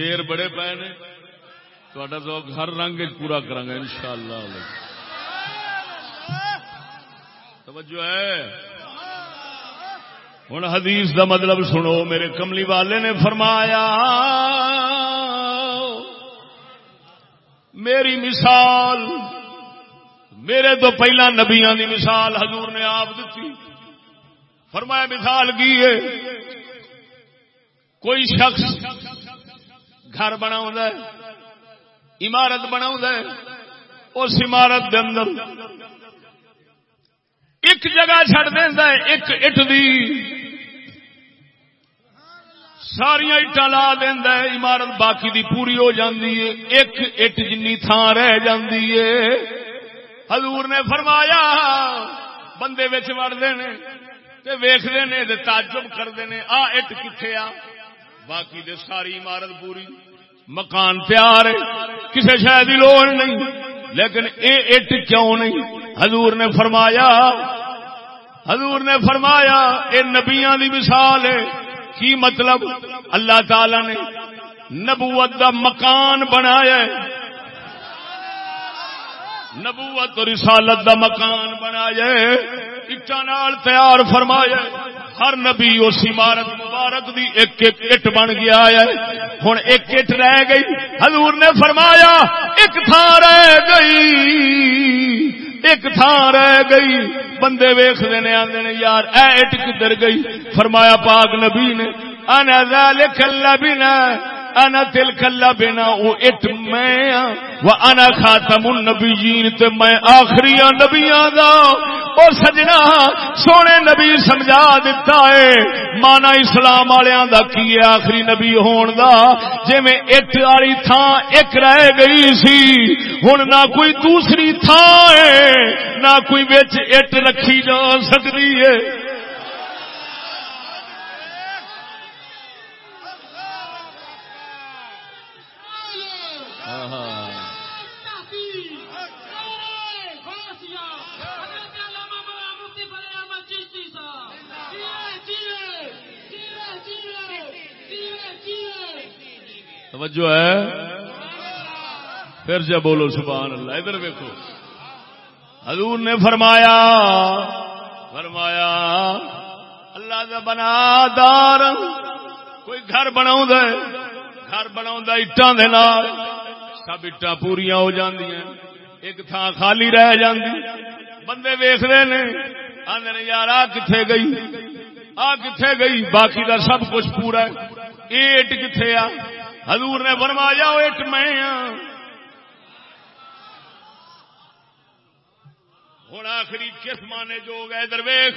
شیر بڑے پے نے۔ ذوق ہر رنگ پورا کرا گا ان شاء اللہ توجہ ہے۔ ہوں حدیث دا مطلب سنو، میرے کملی والے نے فرمایا، میری مثال، میرے تو پہلا نبیاں دی مثال حضور نے آپ دیتی فرمایا، مثال کی ہے؟ کوئی شخص گھر بنا عمارت بنا اس عمارت دے اندر ایک جگہ چڑ دینا ایک اٹ دی۔ ساریا اٹا لا دینا عمارت باقی دی پوری ہو جاندی ہے، ایک اٹ جنی تھان رہ جاندی ہے۔ حضور نے فرمایا، بندے وڑتے ہیں ویختے ہیں تعجب کرتے ہیں آ اٹ کتنے آ؟ باقی دے ساری عمارت پوری مکان تیار ہے کسی شاید کی لوڑ نہیں، لیکن اے اٹ کیوں نہیں؟ حضور نے فرمایا، حضور نے فرمایا، اے نبیاں دی مثال ہے، کی مطلب؟ اللہ تعالی نے نبوت دا مکان بنایا ہے نبوت اور رسالت دا مکان بنایا اچھا اٹا نال تیار فرمایا ہر نبی اس عمارت مبارک دی ایک ایک اٹ بن گیا ہے۔ ہوں ایک اٹ رہ گئی۔ حضور نے فرمایا، ایک تھان رہ گئی۔ ایک تھان رہ گئی۔ بندے ویخ دینے آدھے نے، یار، اے اٹ کدھر گئی؟ فرمایا، پاک نبی نے، انا ذالک اللہ بنا انا تل کلا بنا وہ اٹ میں وہ انا خاتم النبیین، تے میں آخری نبیاں دا۔ اور سجنا، سونے نبی سمجھا دیتا ہے۔ مانا اسلام والوں دا کی ہے آخری نبی ہون دا؟ جی میں اٹ والی تھان ایک رہ گئی سی ہوں نہ کوئی دوسری تھان ہے، نہ کوئی بچ اٹ رکھی جا سکتی ہے۔ توجہ ہے؟ پھر سے بولو سبحان اللہ، ادھر دیکھو حضور نے فرمایا فرمایا، اللہ کا بنا دار، کوئی گھر بنا گھر بنا اٹان سب اٹا پوریا ہو جاندیاں۔ ایک تھان خالی رہ جاندی۔ بندے ویختے نے آدھے یار، آ کتنے گئی؟ آ کتنے گئی؟ باقی کا سب کچھ پورا ہے۔ اٹ کتنے آ؟ حضور نے فرمایا اٹ میں ہوں آخری کس مانے جو گئے درویش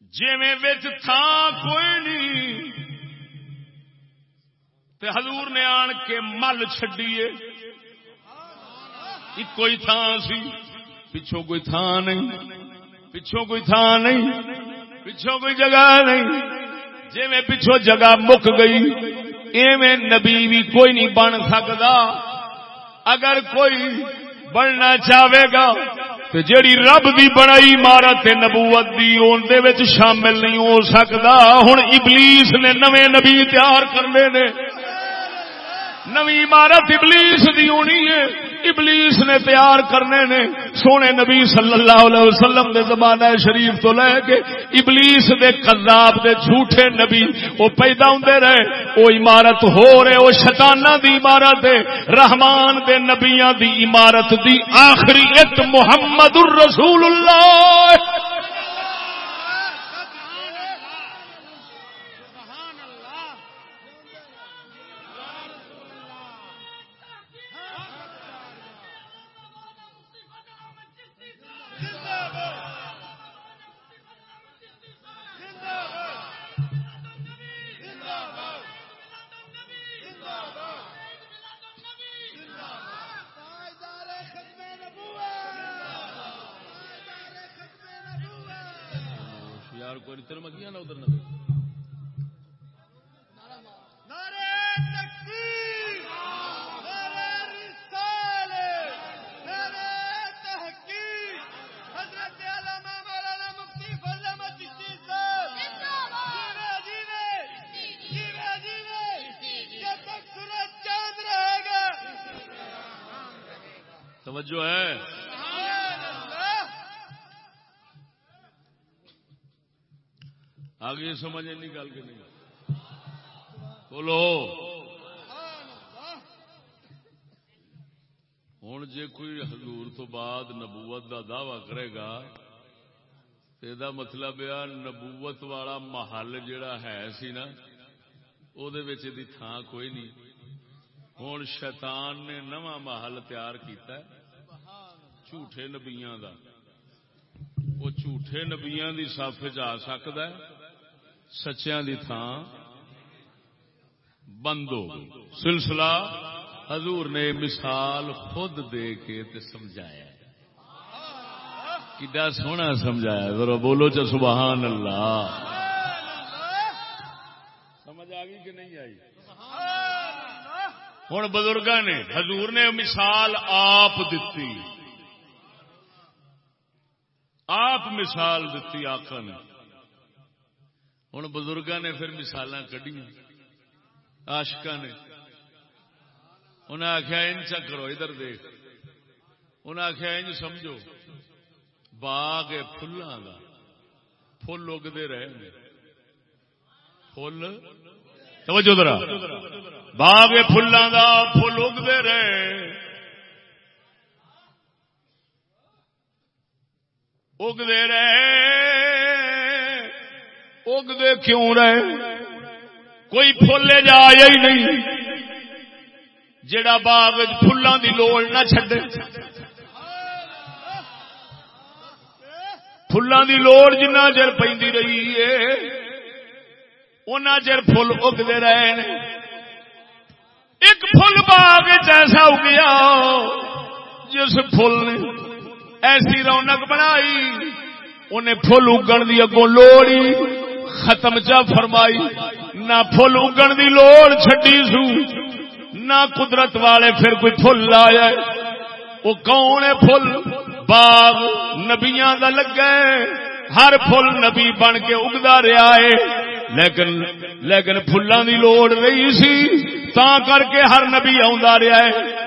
جی تھان کوئی نہیں۔ تے حضور نے آن کے مل چڈیے ایک کوئی تھان سی۔ پچھوں کوئی تھان نہیں۔ پچھوں کوئی تھان نہیں۔ پچھوں کوئی جگہ نہیں۔ جی میں پچھوں جگہ مک گئی، ایویں نبی بھی کوئی نہیں بن سکتا اگر کوئی بننا چاہے گا تو جیڑی رب دی بڑائی عمارت نبوت دی اندر شامل نہیں ہو سکتا ہوں ابلیس نے نویں نبی تیار کرنے نے۔ نوی عمارت ابلیس دی ہونی ہے۔ ابلیس نے تیار کرنے نے سونے نبی صلی اللہ علیہ وسلم دے زمانہ شریف تو لے کے ابلیس دے قذاب دے جھوٹے نبی وہ پیدا ہوندے رہے۔ وہ عمارت ہو رہے، وہ شیطانہ دی عمارت ہے۔ رحمان دے نبیاں دی عمارت دی آخری ایک محمد الرسول اللہ۔ سمجھ نہیں گل کہ نہیں بولو۔ ہوں جے کوئی حضور تو بعد نبوت دا دعوی کرے گا، تو مطلب ہے، نبوت والا محل جڑا ہے سی نا دی تھان کوئی نہیں۔ ہوں شیطان نے نواں محل تیار کیتا ہے، جھوٹے نبیاں دا۔ وہ جھوٹے نبیاں دی صف جا سکتا ہے سچیاں دی تھان بند ہو گئی۔ سلسلہ حضور نے مثال خود دے کے تے سمجھایا۔ کڈا سونا سمجھایا۔ ذرا بولو چا سبحان اللہ۔ سمجھ آ گئی کہ نہیں آئی؟ ہوں بزرگ نے حضور نے مثال آپ دیتی آپ مثال دیتی آخر نے۔ ہوں بزرگ نے پھر مثال کھڑی آشکا نے۔ انہیں آخیا ان کرو، ادھر دیکھ۔ انہیں آخیا ان سمجھو۔ باغ فلان کا فل اگتے رہے فل توجہ درا باغ فلان کا فل اگتے رہے۔ اگتے رہے۔ اگتے کیوں رہے؟ کوئی فل جا ہی نہیں۔ جڑا باغ فلان دی لوڑ نہ چڈے فلان دی لوڑ جنہ چر پی رہی ہے ان چر فل اگتے رہے ایک فل باغ ایسا اگیا جس فل نے ایسی رونق بنائی انہیں فل اگن دی اگوں لوڑی۔ ختم چا فرمائی، نہ فل اگن دی لوڑ چڈی سو، نہ قدرت والے پھر کوئی فل لایا وہ کون ہے فل باغ نبیاں دا لگا ہے ہر فل نبی بن کے اگتا رہا ہے۔ لیکن لیکن فلان دی لوڑ رہی سی تا کر کے ہر نبی آ رہا ہے۔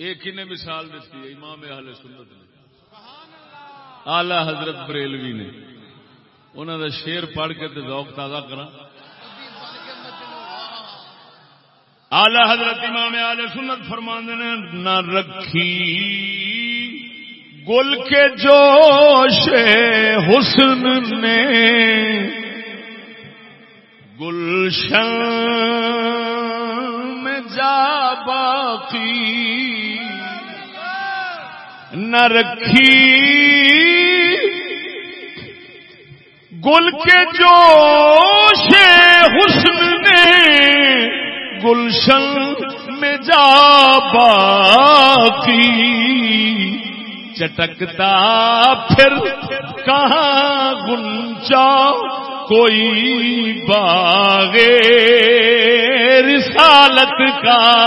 ایک ہی نے مثال دیتی ہے، امام اہل سنت نے۔ آلہ حضرت بریلوی نے۔ انہوں نے شیر پڑھ کے ذوق تازہ کرا آلہ حضرت امام آل سنت فرمان نے، نہ رکھی گل کے جوش حسن نے۔ گلشن میں جا باقی نہ رکھی۔ گل کے جوش حسن نے گلشن میں جا باقی۔ چٹکتا پھر کہاں گنچا کوئی باغ رسالت کا۔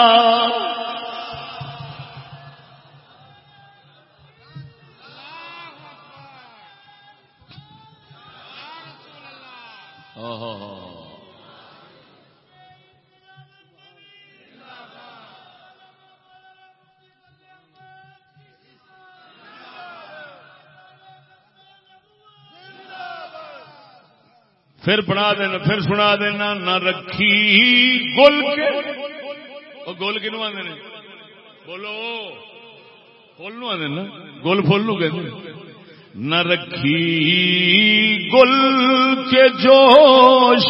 پھر بنا دینا، پھر سنا دینا، نہ رکھی گل کے۔ گول کنو آدھے بولو فل نو آدھے نا؟ گول فل نو کہ نہ رکھی گل کے جوش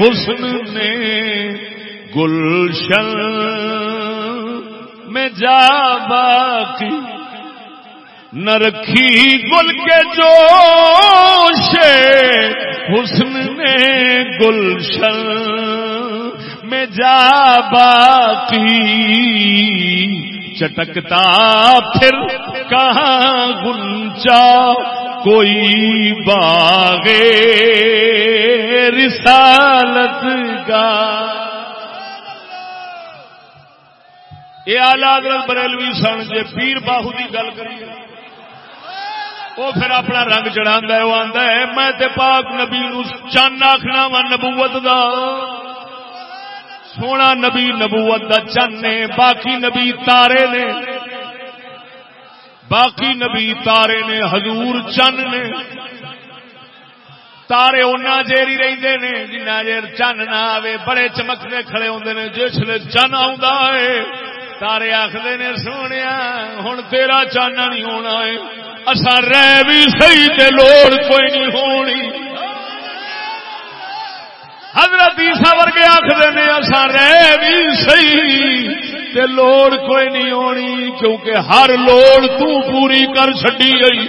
حسن نے۔ گلشن میں جا باقی۔ نہ رکھی گل کے جوش حسن نے۔ گلشن میں جا باقی۔ چٹکتا پھر کہاں گنچا کوئی باغ رسالت کا یہ آلہ بریلوی سن جی پیر باہو کی گل کریے وہ پھر اپنا رنگ چڑھا وہ آتا ہے، میں تے پاک نبی نو چن آخنا وا نبوت دا۔ سونا نبی نبوت دا چن نے، باقی نبی تارے نے۔ باقی نبی تارے نے، حضور چن نے۔ تارے اُنہ چیر ہی رہتے نے، جنہ چیر چن نہ آئے بڑے چمکنے کھڑے ہوتے ہیں جسے چن آ تارے آخر نے سونے ہوں تیرا چانا نہیں ہونا ہے۔ اصا رہ بھی سی لوڑ کوئی نہیں ہونی۔ حضرت عیسا ورگے آخر نے اصا رہ بھی سی لوڑ کوئی نہیں ہونی کیونکہ ہر لوڑ تو پوری کر چڈی گئی۔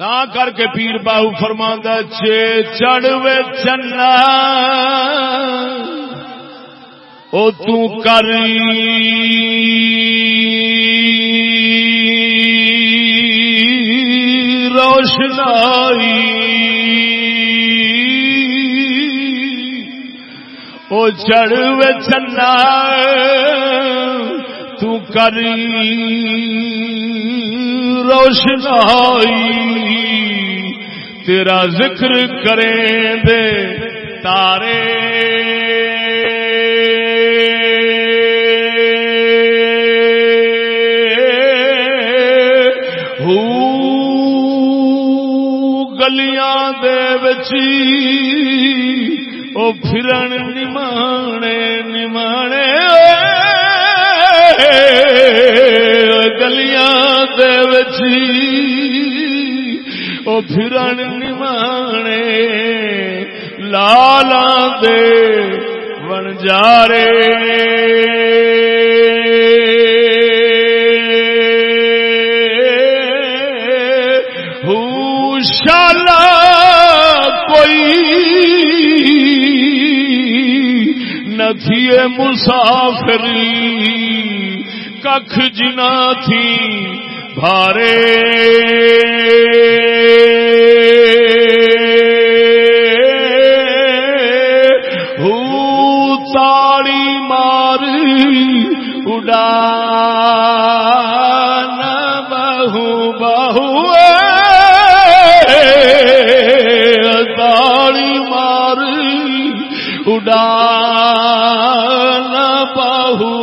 تا کر کے پیر باہو فرما چے چڑھ چنا او تو کری۔ روشنائی۔ او چڑھ چنا تو کری روشنائی۔ تیرا ذکر کریں دے تارے۔ او پھرن نمانے نمانے گلیاں دے بچی او پھرن نمانے لالا دے بن جارے۔ انشاءاللہ کوئی نتھی مسافری کخ جنا تھی بھارے۔ تاڑی اڈا بہو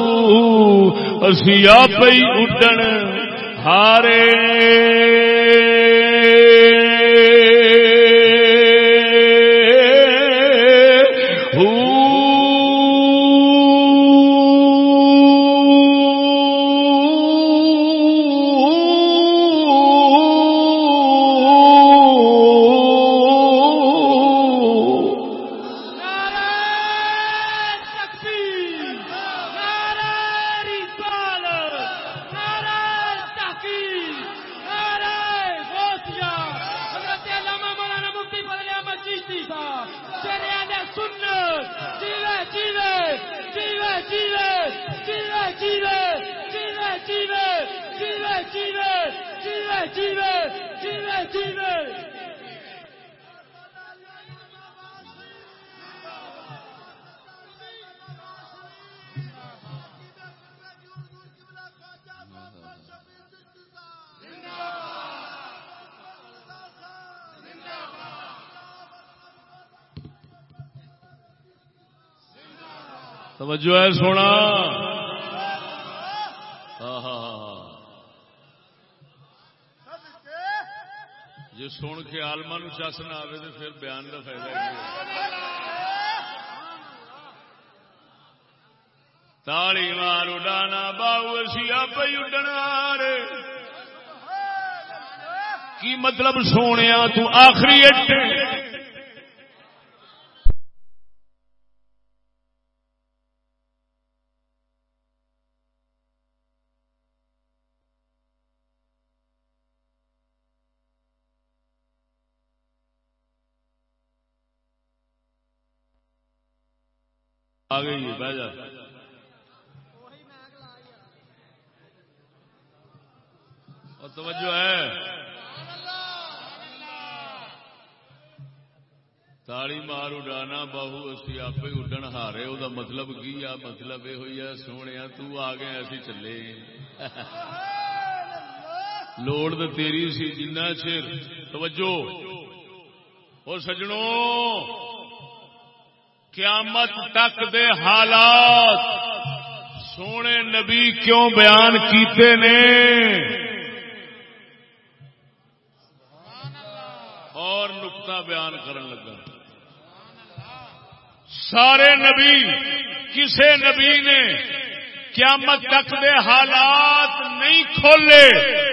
اسی آپ ہی اڈن ہارے۔ توجہ ہے، سونا۔ ہاں ہاں جی سن کے آلما چس نہ آئے تو پھر بیان کا فائدہ تاڑی مار اڈانا باؤ اسی آپ ہی اڈنا رے کی مطلب سونے تو آخری اٹھے آ بہ جا۔ توجہ ہے۔ تاڑی مار اڈانا بہو اسی آپ اڈن ہارے۔ وہ مطلب کی آ؟ مطلب یہ ہوئی ہے سونے تو آ گئے، اسی چلے لوڑ تو تیری سی، جنہ چر توجہ۔ اور سجنوں۔ قیامت تک دے حالات۔ سونے نبی کیوں بیان کیتے نے؟ اور نقطہ بیان کرن لگا۔ سارے نبی، کسے نبی نے قیامت تک دے حالات نہیں کھولے۔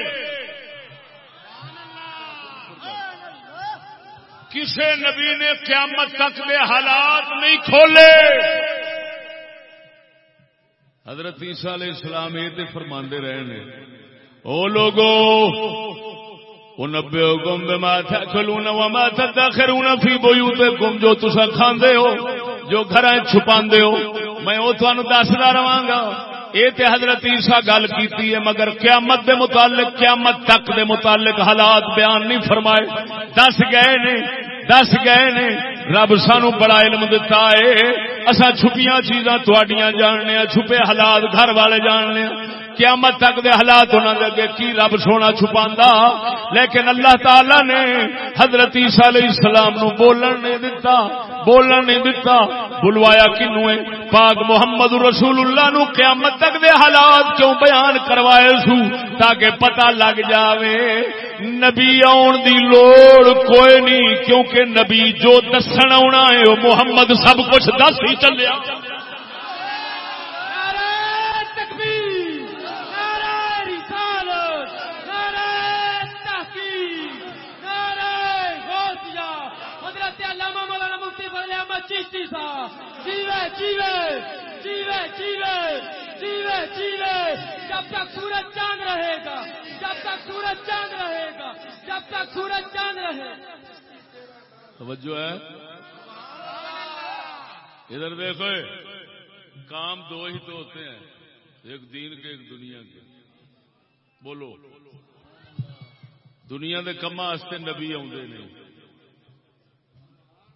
کسی نبی نے قیامت تک کے حالات نہیں کھولے؟ حضرت عیسیٰ علیہ السلام یہ فرما رہے ہیں او لوگو نبے گم بے ماتا کھلونا و ماتا داخرونا فی بیوتے گم جو تسا کھاندے ہو، جو گھر چھپا ہو، میں وہ تمہیں دستا رہا گا۔ یہ تے حضرت عیسیٰ گل کیتی ہے، مگر قیامت دے متعلق، قیامت تک دے متعلق حالات بیان نہیں فرمائے۔ دس گئے نے، دس گئے نے رب سانو بڑا علم دتا ہے۔ اصا چھپیاں چیزاں تھوڑیاں جاننے چھپے حالات گھر والے جاننے قیامت تک دے حالات انہوں نے اگے کی رب سونا چھپا لیکن اللہ تعالی نے حضرت عیسیٰ علیہ السلام نو بولن نہیں دتا، بولن نہیں دتا۔ بلوایا کنو پاک محمد رسول اللہ نو قیامت تک دے حالات کیوں بیان کروائے سو؟ تاکہ پتہ لگ جاوے۔ نبی آن دی لوڑ کوئی نہیں، کیونکہ نبی جو دس دسن آنا ہے وہ محمد سب کچھ دس ہی چلیا۔ چیشتی صاحب۔ جیوے جیوے جیوے جیوے جیوے جیوے۔ جب تک سورج چاند رہے گا جب تک سورج چاند رہے گا جب تک سورج چاند رہے گا۔ توجہ ہے۔ ادھر دیکھو کام دو ہی تو ہوتے ہیں، ایک دین کے، ایک دنیا کے۔ بولو۔ دنیا کے کما نبی آدھے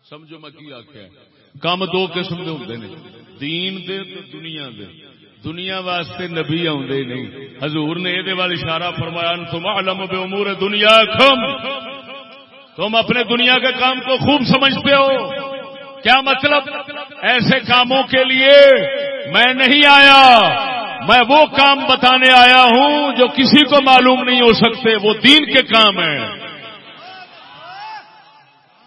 سمجھو میں کی آخیا کم دو قسم کے ہوتے ہیں دین دے تو دنیا دے۔ دنیا واسطے نبی آدھے نہیں۔ حضور نے یہ وال اشارہ فرمایا تم علم بے امور دنیا کم۔ تم اپنے دنیا کے کام کو خوب سمجھتے ہو۔ کیا مطلب؟ ایسے کاموں کے لیے میں نہیں آیا۔ میں وہ کام بتانے آیا ہوں جو کسی کو معلوم نہیں ہو سکتے۔ وہ دین کے کام ہیں۔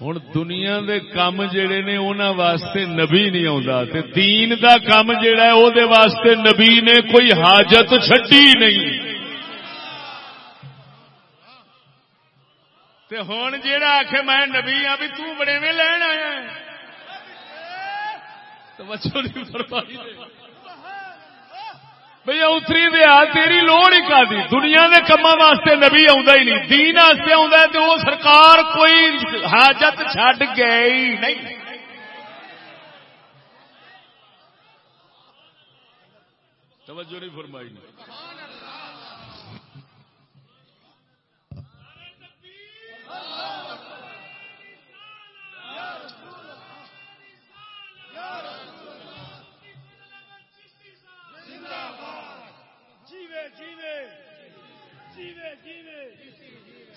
ہوں دنیا دے کام جڑے نے انہوں واسطے نبی نہیں آتا دین دا کام جڑا ہے وہ واسطے نبی نے کوئی حاجت چڈی نہیں۔ ہوں جا آخ میں نبی ہاں بھی تڑے میں لین آیا فرمائی بھئی اتری دیا تیری لوڑ ہی کا دی دنیا کے کما واسطے نبی آتا ہی نہیں۔ دین واسطے آتا تو وہ سرکار کوئی حاجت چڈ گئے ہی نہیں۔ توجہ نہیں فرمائی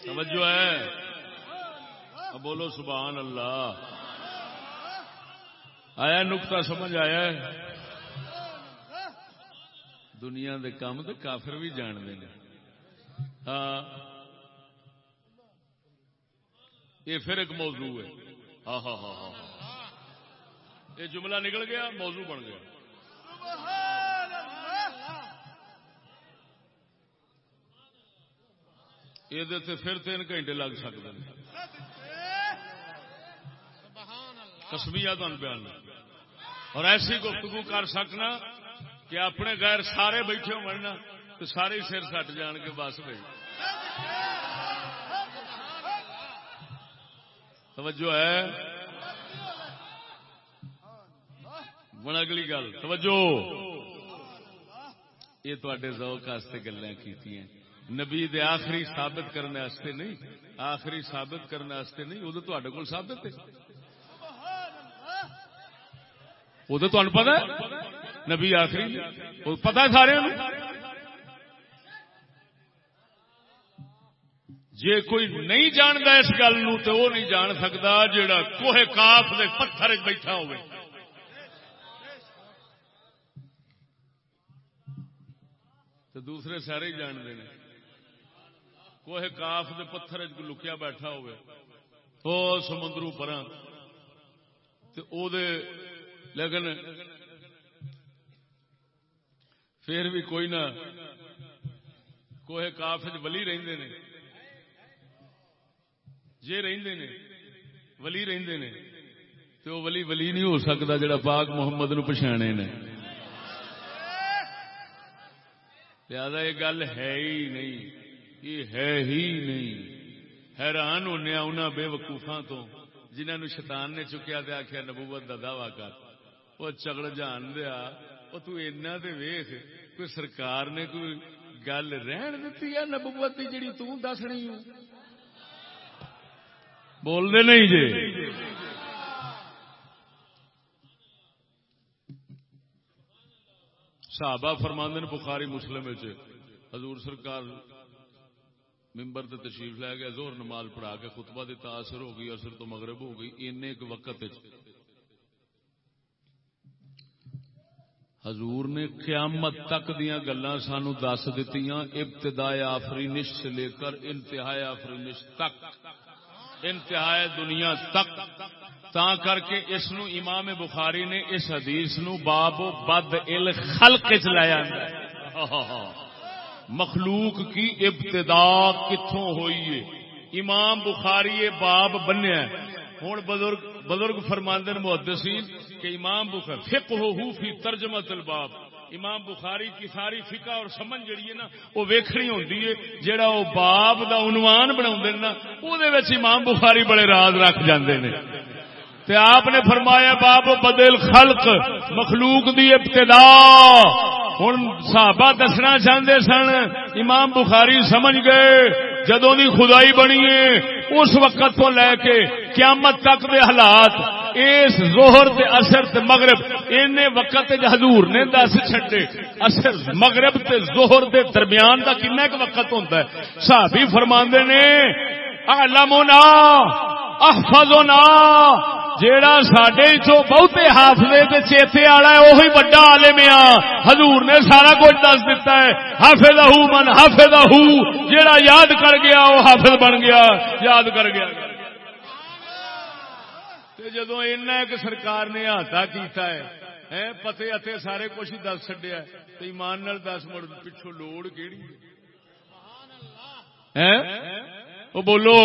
توجہ ہے۔ بولو سبحان اللہ۔ آیا نکتا سمجھ آیا دنیا دے کام تو کافر بھی جانتے ہیں۔ ہاں۔ یہ پھر ایک موضوع ہے۔ ہاں ہاں ہاں ہاں۔, ہاں۔ یہ جملہ نکل گیا، موضوع بن گیا۔ یہ پھر تین گھنٹے لگ سکتے ہیں کسمیا تمہیں بیان اور ایسی گفتگو کر سکنا کہ اپنے غیر سارے بیٹھے مرنا تو سارے سر سٹ جان کے بس بھائی توجہ ہے بڑا اگلی گل توجہ یہ تے ذوق گلیں کی نبی دے آخری ثابت کرنے آستے نہیں، آخری ثابت کرنے آستے نہیں، وہ تو کول ثابت ہے۔ وہ تو تمہیں پتا نبی آخری پتا سارے جے کوئی نہیں جانتا اس گل تو وہ نہیں جان سکتا جہا کوہ کاف دے پتھر بیٹھا ہوئے تو دوسرے سارے ہی جانتے ہیں۔ کوہ کاف دے پتھر لکیا بیٹھا ہوئے، او سمندرو پرا لیکن پھر بھی کوئی نہ، کوہ کاف ولی رہندے نے۔ جے رہندے نے، ولی رہندے نے تو ولی ولی نہیں ہو سکتا جڑا پاک محمد نو پچھانے نے۔ لہذا یہ گل ہے ہی نہیں۔ یہ ہے ہی نہیں۔ حیران ہونے انہوں بے وقوفا تو جنہوں نے شیطان نے چکیا دیا آخیا نبوت کا دعوی کر۔ وہ چگڑ جان دیا۔ وہ تو اینا ویخ کوئی سرکار نے کوئی گل رہن دیتی ہے نبوت کی جڑی تو دسنی ہوں؟ بول دے نہیں جی صحابہ فرماندن بخاری مسلم حضور سرکار ممبر تے تشریف لے گیا زور نماز پڑھا کے خطبہ دیتا اثر ہو گئی اثر تو مغرب ہو گئی این ایک وقت حضور نے قیامت تک دیا گلا سانو دس دیتی ابتدا آفرینش سے لے کر انتہائی آفرینش تک، انتہائی دنیا تک۔ تا کر کے اس نو امام بخاری نے اس حدیث نو باب بد ال خلق چ لایا مخلوق کی ابتدا کتوں ہوئی ہے۔ امام بخاری باب بنیا ہوں بزرگ بزرگ فرماندن محدثین کہ امام بخاری فقہ ہو فی ترجمہ الباب۔ امام بخاری کی ساری فقہ اور سمجھ جڑی ہے نا، وہ ویکھنی ہوتی ہے۔ جہاں وہ باب دا عنوان بنا نا وہ امام بخاری بڑے راز رکھ جاندے نے۔ تے آپ نے فرمایا باب بدل خلق، مخلوق دی ابتدا۔ ہوں صحابہ دسنا چاہتے سن، امام بخاری سمجھ گئے جدو دی خدائی بنی ہے، اس وقت تو لے کے قیامت تک دے حالات، اس زہر تے اثر تے مغرب این وقت حضور نے دس چھڈے اثر مغرب تے زہر دے درمیان دا کنا ایک وقت ہوتا ہے؟ صحابی فرماندے نے اعلمنا، احفظنا۔ جیڑا سڈے چو بہتے حافظے تے چیتے والا ہے وہی بڑا عالم آ حضور نے سارا کچھ دس دیتا ہے۔ حافظ من حافظ جیڑا یاد کر گیا وہ حافظ بن گیا۔ یاد کر گیا۔ جدو ایک سرکار نے ہاتھا کیتا ہے پتے اتے سارے کچھ ہی دس چڈیا تو ایمان نال دس مڑ پچھو لوڑ کیڑی وہ بولو،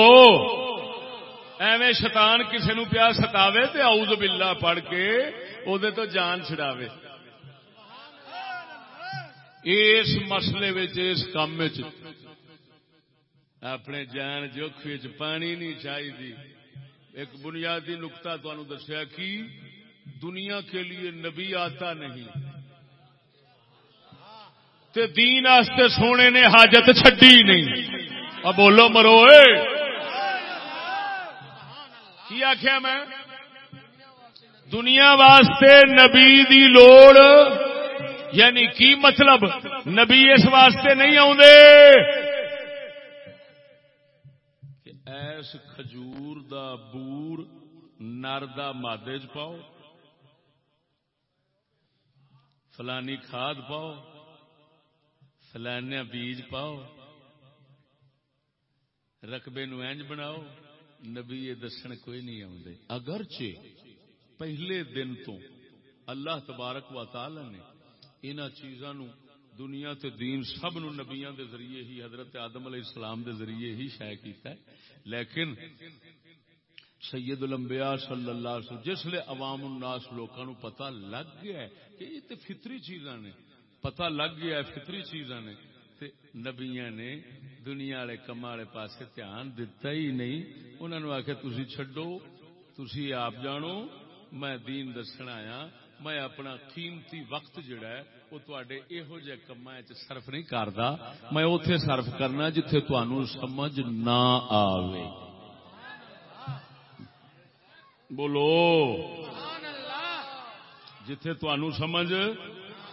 ایویں شیطان کسی نو پیا ستاوے تے اعوذ باللہ پڑھ کے او دے تو جان چھڑاوے۔ اس مسئلے اس کام اپنے جان جوکھ پانی نہیں چاہیے ایک بنیادی نقطہ تمہیں دسیا کہ دنیا کے لیے نبی آتا نہیں۔ تے دین آستے سونے نے حاجت چھڈی نہیں۔ اب بولو مرو کی آخیا میں؟ دنیا واسطے نبی دی لوڑ یعنی کی مطلب؟ نبی اس واسطے نہیں ایس کھجور دا بور نر دا مادے چ پاؤ، فلانی کھاد پاؤ فلانیا بیج پاؤ۔ رقبے نو اینج بناؤ، نبی یہ دسن کوئی نہیں آدھے اگرچہ پہلے دن تو اللہ تبارک و تعالی نے ان چیزاں نو دنیا تے دین سب نو نبیاں دے ذریعے ہی، حضرت آدم علیہ السلام دے ذریعے ہی شائع کیتا ہے۔ لیکن سید الانبیاء صلی اللہ علیہ وسلم، جس لیے عوام الناس لوکاں نو پتہ لگ گیا ہے کہ یہ تے فطری چیزاں نے، پتہ لگ گیا ہے فطری چیزاں نے، تے نبیاں نے دنیا والے کما والے پاس دھیان دتا ہی نہیں۔ انہوں نے آخیا تھی چڈو تھی آپ جانو، میں دین دسن آیا، میں اپنا قیمتی وقت جڑا ہے، وہ تے یہو جہ کما صرف نہیں کرتا میں اتے صرف کرنا جتھے تنوع سمجھ نہ آوے۔ بولو۔ جتھے تنوع سمجھ،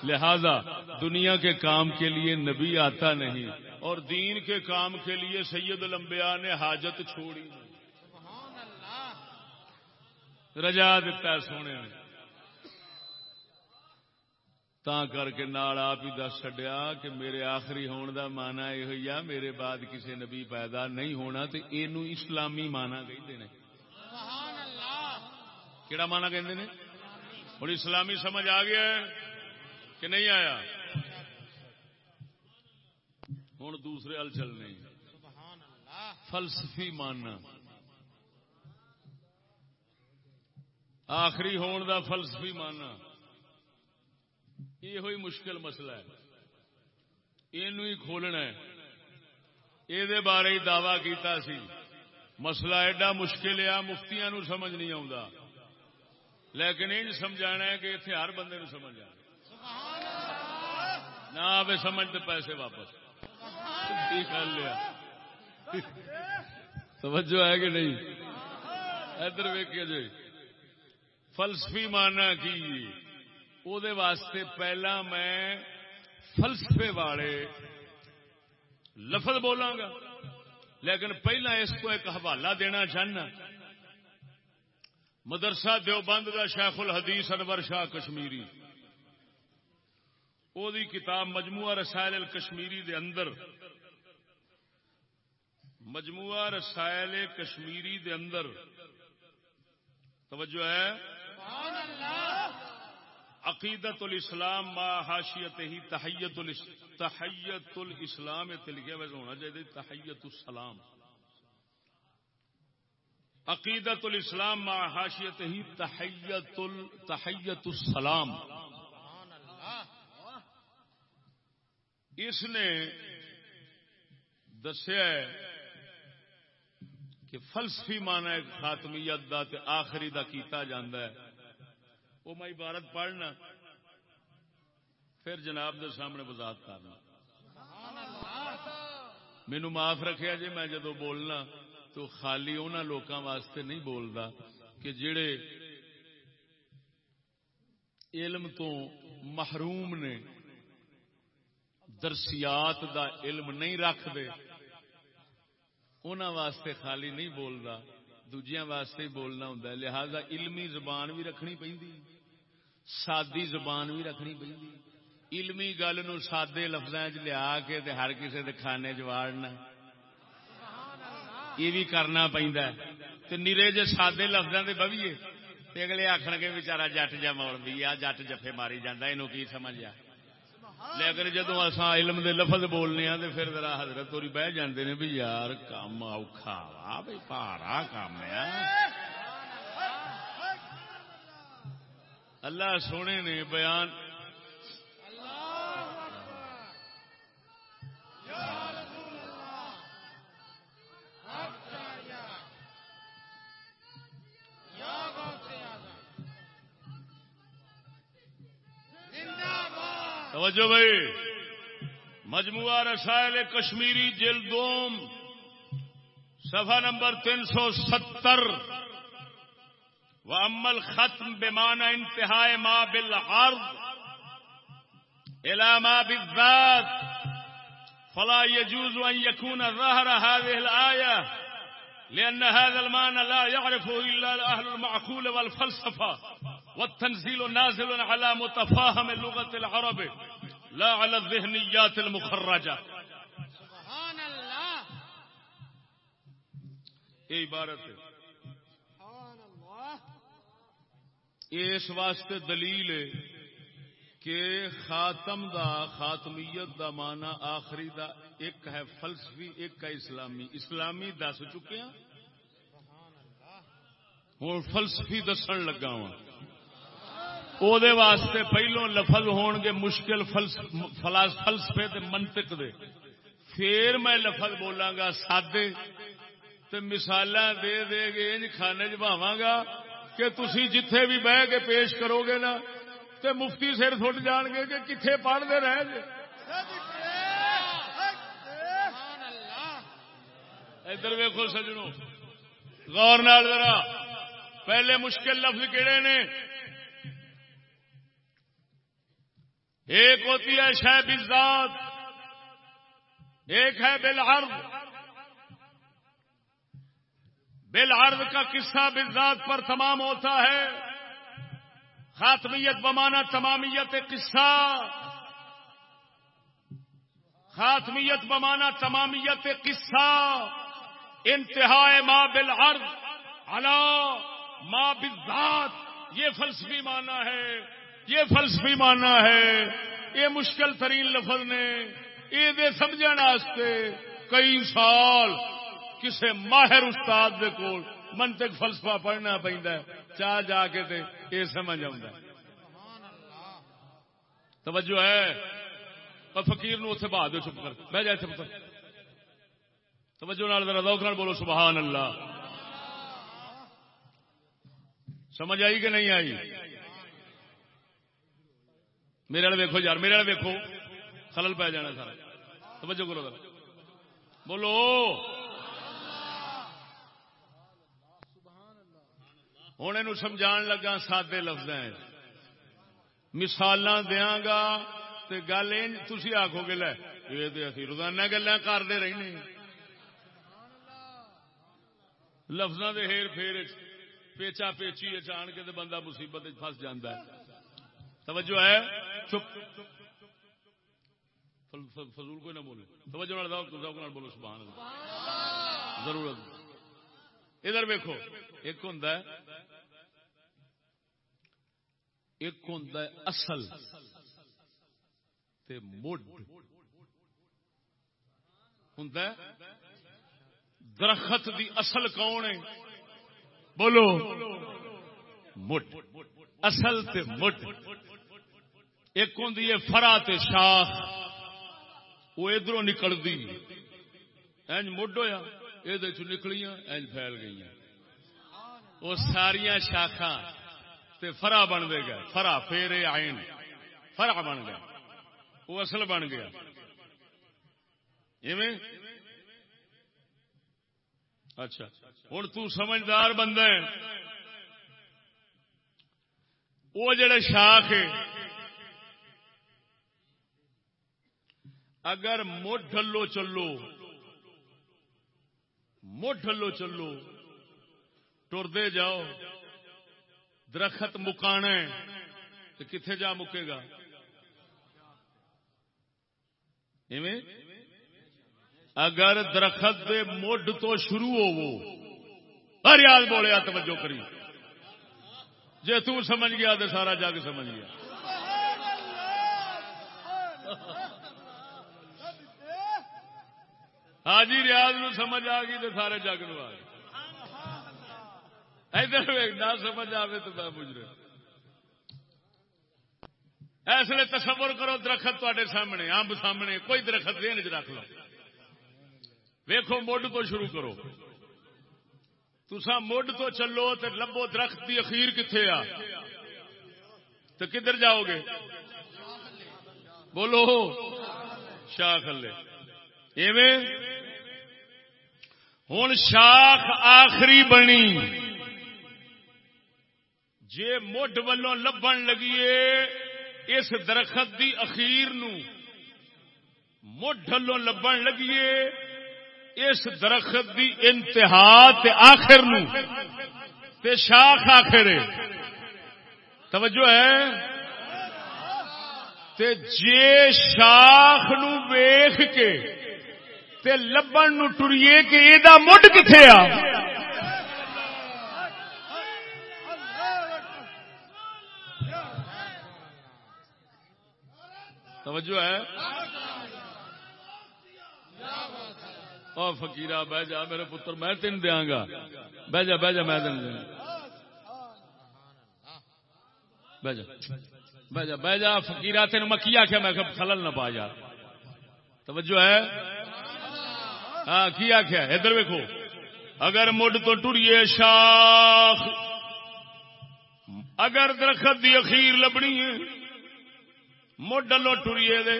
لہذا دنیا کے کام کے لیے نبی آتا نہیں۔ اور دین کے کام کے لیے سید الانبیاء نے حاجت چھوڑی رجا دیتا سونے نے۔ تا کر کے نال آپ ہی دس چڈیا کہ میرے آخری ہون دا مانا یہ ہوئی میرے بعد کسی نبی پیدا نہیں ہونا تو یہ اسلامی مانا کہ کہڑا مانا کہ اسلامی سمجھ آ گیا کہ نہیں آیا؟ ہوں دوسرے ہل چلنے۔ فلسفی ماننا۔ آخری ہون دا فلسفی ماننا۔ یہ ہوئی مشکل مسئلہ ہے۔ یہ کھولنا ہے۔ یہ بارے ہی دعوی کیتا سی۔ مسئلہ ایڈا مشکل ہے مفتیاں نو سمجھ نہیں آتا لیکن یہ سمجھانا ہے کہ اتنے ہر بندے نو سمجھ آ نہ آئے سمجھ تو پیسے واپس۔ توجہ ہے کہ نہیں؟ ادھر ویکیا جی۔ فلسفی مانا کی؟ وہ واسطے پہلا میں فلسفے والے لفظ بولاں گا۔ لیکن پہلا اس کو ایک حوالہ دینا چاہنا۔ مدرسہ دیوبند کا شیخ الحدیث انور شاہ کشمیری۔ وہ کتاب مجموعہ رسائل الکشمیری دے اندر مجموعہ رسائل کشمیری دے اندر۔ توجہ ہے۔ عقیدت الاسلام ما حاشیت ہی تحیت تحیت الاسلام لکھے ویسے ہونا چاہیے تحیت السلام۔ عقیدت الاسلام ما حاشیت ہی تحیت تحیت السلام۔ اس نے دسیا کہ فلسفی مانا ہے خاتمیت دا تے آخری دا کیتا جاندہ ہے۔ وہ میں عبارت پڑھنا۔ پھر جناب دے سامنے وضاحت کرنا۔ مینو معاف رکھیا جی میں جدو بولنا تو خالی انہوں لوگوں واسطے نہیں بولتا کہ جڑے علم تو محروم نے، درسیات دا علم نہیں رکھتے واسطے خالی نہیں بولتا دوجیا واسطے ہی بولنا ہوں لہذا علمی زبان بھی رکھنی پہ سادی زبان بھی رکھنی پہ علمی گل نو سادے لفظ لیا کے تے ہر کسی کے کھانے چاڑنا یہ بھی کرنا پہ نیرے جے سادے لفظوں کے بویے اگلے آخر کے بچارا جٹ جا موڑ بھی آ جٹ جفے ماری جانا یہ سمجھ آ لیکن جدو اصا علم دے لفظ بولنے ہاں تو پھر ذرا حضرت ہوری بہ جاندے نے بھی یار کام اوکھا وا بھائی پارا کام ہے۔ اللہ سونے نے بیان توجہ بھائی۔ مجموعہ رسائل کشمیری جلدوم صفحہ نمبر تین سو ستر۔ و عمل ختم بمان انتہائے ما بالعرض الى ما بالذات فلا يجوز ان يكون ظهر هذه الايه لان هذا المعنى لا يعرفه الا اهل المعقول والفلسفه والتنزيل نازل على متفاهم اللغة العرب لا على الذهنيات المخرجة. سبحان اللہ یہ عبارت ہے. سبحان اللہ اس واسطے دلیل ہے کہ خاتم دا خاتمیت دا معنی آخری دا ایک ہے فلسفی ایک ہے اسلامی. اسلامی دس چکے ہیں؟ ہوں فلسفی دسن لگا وا او دے واسطے پہلو لفظ ہون گے مشکل فلسفے دے منطق دے پھر میں لفظ بولاں گا سادے تے مثالاں دے دے گے انج کھانے چاواں گا کہ تسی جتھے بھی بہ کے پیش کرو گے نا تے مفتی سر تھٹ جان گے کہ کتھے پڑھتے رہ جے ادھر ویکو سجنو غور نال ذرا پہلے مشکل لفظ کہڑے نے ایک ہوتی ہے شہ بزاد ایک ہے بالعرض۔ بالعرض کا قصہ بزاد پر تمام ہوتا ہے۔ خاتمیت بمانا تمامیت قصہ۔ خاتمیت بمانا تمامیت قصہ۔ انتہائے ما بالعرض، علا ما بالذات، یہ فلسفی مانا ہے۔ یہ فلسفی مانا ہے، یہ مشکل ترین لفظ نے یہ دے سمجھن واسطے کئی سال کسے ماہر استاد دے کول منطق فلسفہ پڑھنا پہنتا ہے، چاہ جا کے تے یہ سمجھ آتا ہے۔ توجہ ہے؟ اور فقیر نو اتنے بہا دو چپ کر، بہ جائے اتنے پتر۔ توجہ نال ذرا ذوق نال بولو، سبحان اللہ۔ سمجھ آئی کہ نہیں آئی؟ میرے والے ویکو یار، میرے والے ویکو خلل پی جانا سارا۔ توجہ کرو بولو۔ ہوں یہ سمجھا لگا، سادے لفظ مثال دیا گا تے گل تھی آخو گے، لے، یہ تو اسی روزانہ گلا کرتے رہنے۔ لفظوں کے ہیر پھیر پیچا پیچی آن کے بندہ مصیبت فس جا توجہ ہے؟ چپ۔ فضول کوئی نہ بولے۔ توجہ بولو، سبحان اللہ۔ ضرورت۔ ادھر ویکو ایک ہوں ایک ہوں اصل تے مڈ۔ ہوں درخت دی اصل کون ہے؟ بولو۔ مٹ اصل تے مٹ ایک ہوں فرا تے شاخ وہ ادھر نکلتی اینج مڈ ہوا یہ نکلیاں، اینج پھیل گئی وہ ساریا شاخا فرا بن دے گا فرا فیرے آئن فرا بن گیا وہ اصل بن گیا۔ اچھا ہوں تمجھدار بندہ ہے۔ وہ جڑے شاخ ہے اگر مٹھ چلو مٹھ ڈلو چلو، ٹردے جاؤ، درخت مکانا تو کتنے جا مکے گا؟ ایویں؟ اگر درخت دے مڈ تو شروع ہو ہر یاد بولیا توجہ کری۔ جی تو سمجھ گیا تو سارا جگ سمجھ گیا۔ حاجی ریاض نو سمجھ آ گئی تو سارے جگ نو آ گئی۔ ادھر نہ سمجھ آئے تو میں بجھ اس لیے تصور کرو، درخت تے سامنے امب سامنے، کوئی درخت دین چ رکھ لو۔ ویکو مڈ تو شروع کرو۔ تسا مڈ تو چلو تو لبو درخت کی اخیر کتنے آ؟ تو کدھر جاؤ گے؟ بولو۔ شاخ لے ایویں ہوں شاخ آخری بنی۔ جے مڈ ولوں لبن لگیے اس درخت دی اخیر نو۔ مڈ ولوں لبن لگیے اس درخت دی انتہا تے آخر نو۔ تے شاخ آخر توجہ ہے۔ تے جے شاخ نو ویخ کے تے لبن نو ٹریے کہ یہ مڈ کتنے آ؟ توجہ ہے؟ او فقیرا بہ جا میرے پتر، میں تین دیا گا۔ بہ جا بہ جا، میں تین دیا بہ جا بہ جا بہ جا فقیرا تین میں کیا میں خلل نہ پا جا توجہ ہے؟ ہاں کی آخیا ادھر ویکو اگر مڈ تو ٹریے شاخ، اگر درخت دی اخیر لبنی ہے، مڈ لو ٹریے دے۔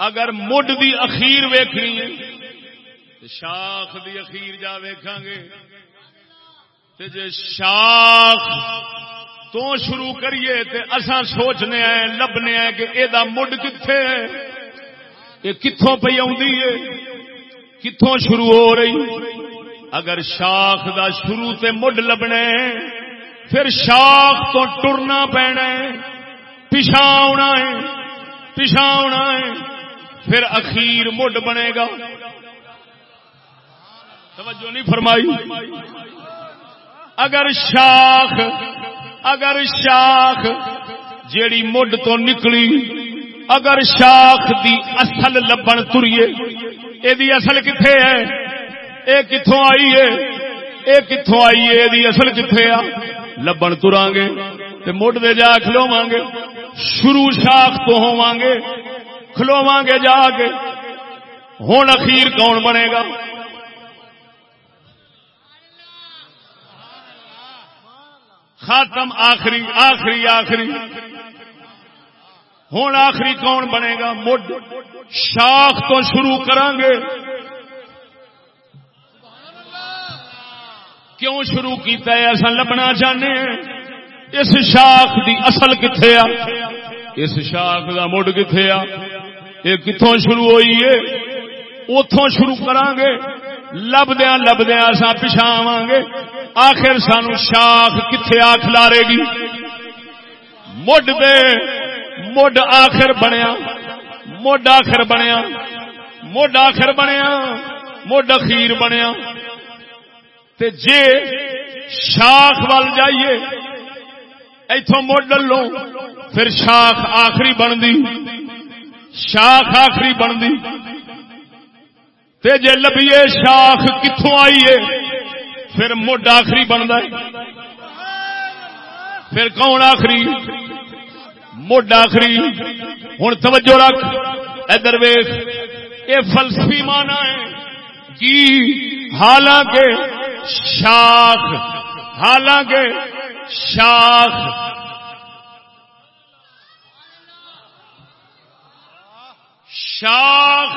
اگر مڈ دی اخیر ویکھنی ہے شاخ دی اخیر جا ویکھاں گے۔ تے جے شاخ تو شروع کریے، تے اساں سوچنے ہیں لبنے ہیں کہ اے دا مڈ کتھے ہے؟ یہ کتوں پہ ہے؟ کتوں شروع ہو رہی؟ اگر شاخ دا شروع تے مڈ لبنے پھر شاخ تو ٹرنا پینا پچھا آنا ہے پچھا آنا ہے، پھر اخیر مڈ بنے گا۔ توجہ نہیں فرمائی؟ اگر شاخ اگر شاخ جیڑی مڈ تو نکلی اگر شاخ دی اصل لبن تریے یہ اصل کتنے ہے؟ یہ کتوں آئی ہے؟ یہ کتوں آئی ہے؟ یہ اصل کتنے آ؟ لبن ترا گے مڈ دے جا کھلوا گے، شروع شاخ تو ہوا گے کھلوا گے جا کے۔ ہوں اخیر کون بنے گا؟ خاتم آخری آخری آخری۔ ہوں آخری کون بنے گا؟ مڈ۔ شاخ تو شروع گے کیوں شروع کیتا ہے؟ ایسا لبنا چاہنے اس شاخ دی اصل کتنے آ؟ اس شاخ دا مڈ کتنے آ؟ یہ کتوں شروع ہوئی ہے؟ اتوں شروع گے لبدیا لبدیا اصا پچھا گے آخر سانو شاخ کتنے آ کھلارے گی؟ مڈ دے۔ مڈ آخر بنیا، مڈ آخر بنیا، مڈ آخر بنیا، مڈ اخیر بنیا۔ تے جے شاخ وال جائیے اتوں مڈ لو پھر شاخ آخری بنتی، شاخ آخری بنتی۔ تے جے لبیے شاخ کتوں آئیے، پھر مڈ آخری بنتا پھر کون آخری؟ مڈ آخری۔ ہوں توجہ رکھ۔ ادھر ویخ یہ فلسفی مانا ہے۔ کی حالانکہ شاخ حالانکہ شاخ۔ شاخ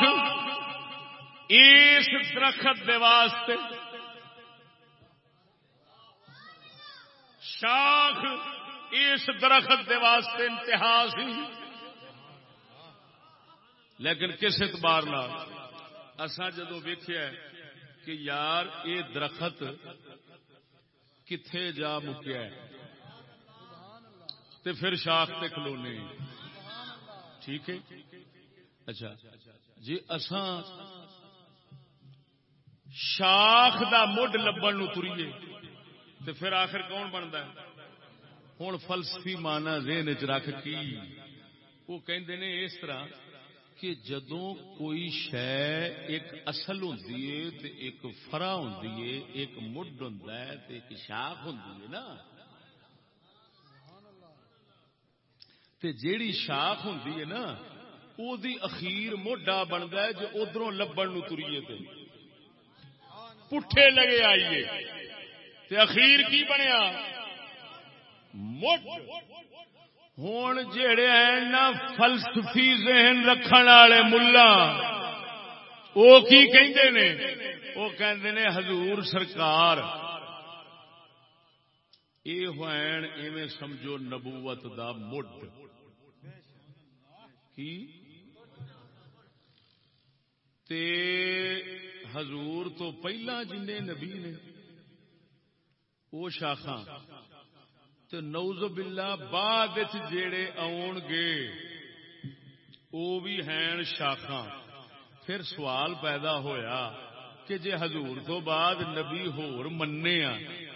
اس درخت دے واسطے۔ شاخ اس درخت دے واسطے انتہا سی۔ لیکن کس اعتبار اسا جدو ویخیا کہ یار یہ درخت کتھے جا مکیا ہے؟ تے پھر شاخ تے کھلونے۔ ٹھیک ہے؟ اچھا۔ جی اساں شاخ دا مڈ لبن نو تریے۔ تو پھر آخر کون بنتا ہے؟ ہوں فلسفی مانا ذہن چ رکھ کی۔ وہ کہندے نے اس طرح کہ جدوں کوئی شے ایک اصل ہوں ایک فرا ہوں ایک مڈ ہوں ایک شاخ ہوں نا۔ تے جیڑی شاخ ہوں نا او دی اخیر موڈا بنتا ہے جو ادھر لبن نو تریے تے۔ پٹھے لگے آئیے۔ تے اخیر کی بنیا؟ مٹ۔ ہوں جڑے ہیں نا فلسفی ذہن رکھن والے ملا وہ کی کہندے نے؟ وہ کہندے نے حضور سرکار۔ یہ ہوئن ایویں سمجھو نبوت دا مڈ کی؟ تے حضور تو پہلا جن نبی نے وہ شاخاں۔ تو نوز بلا بعد جیڑے آن گے وہ بھی ہیں شاخا پھر سوال پیدا ہویا کہ جے حضور تو بعد نبی ہور مننے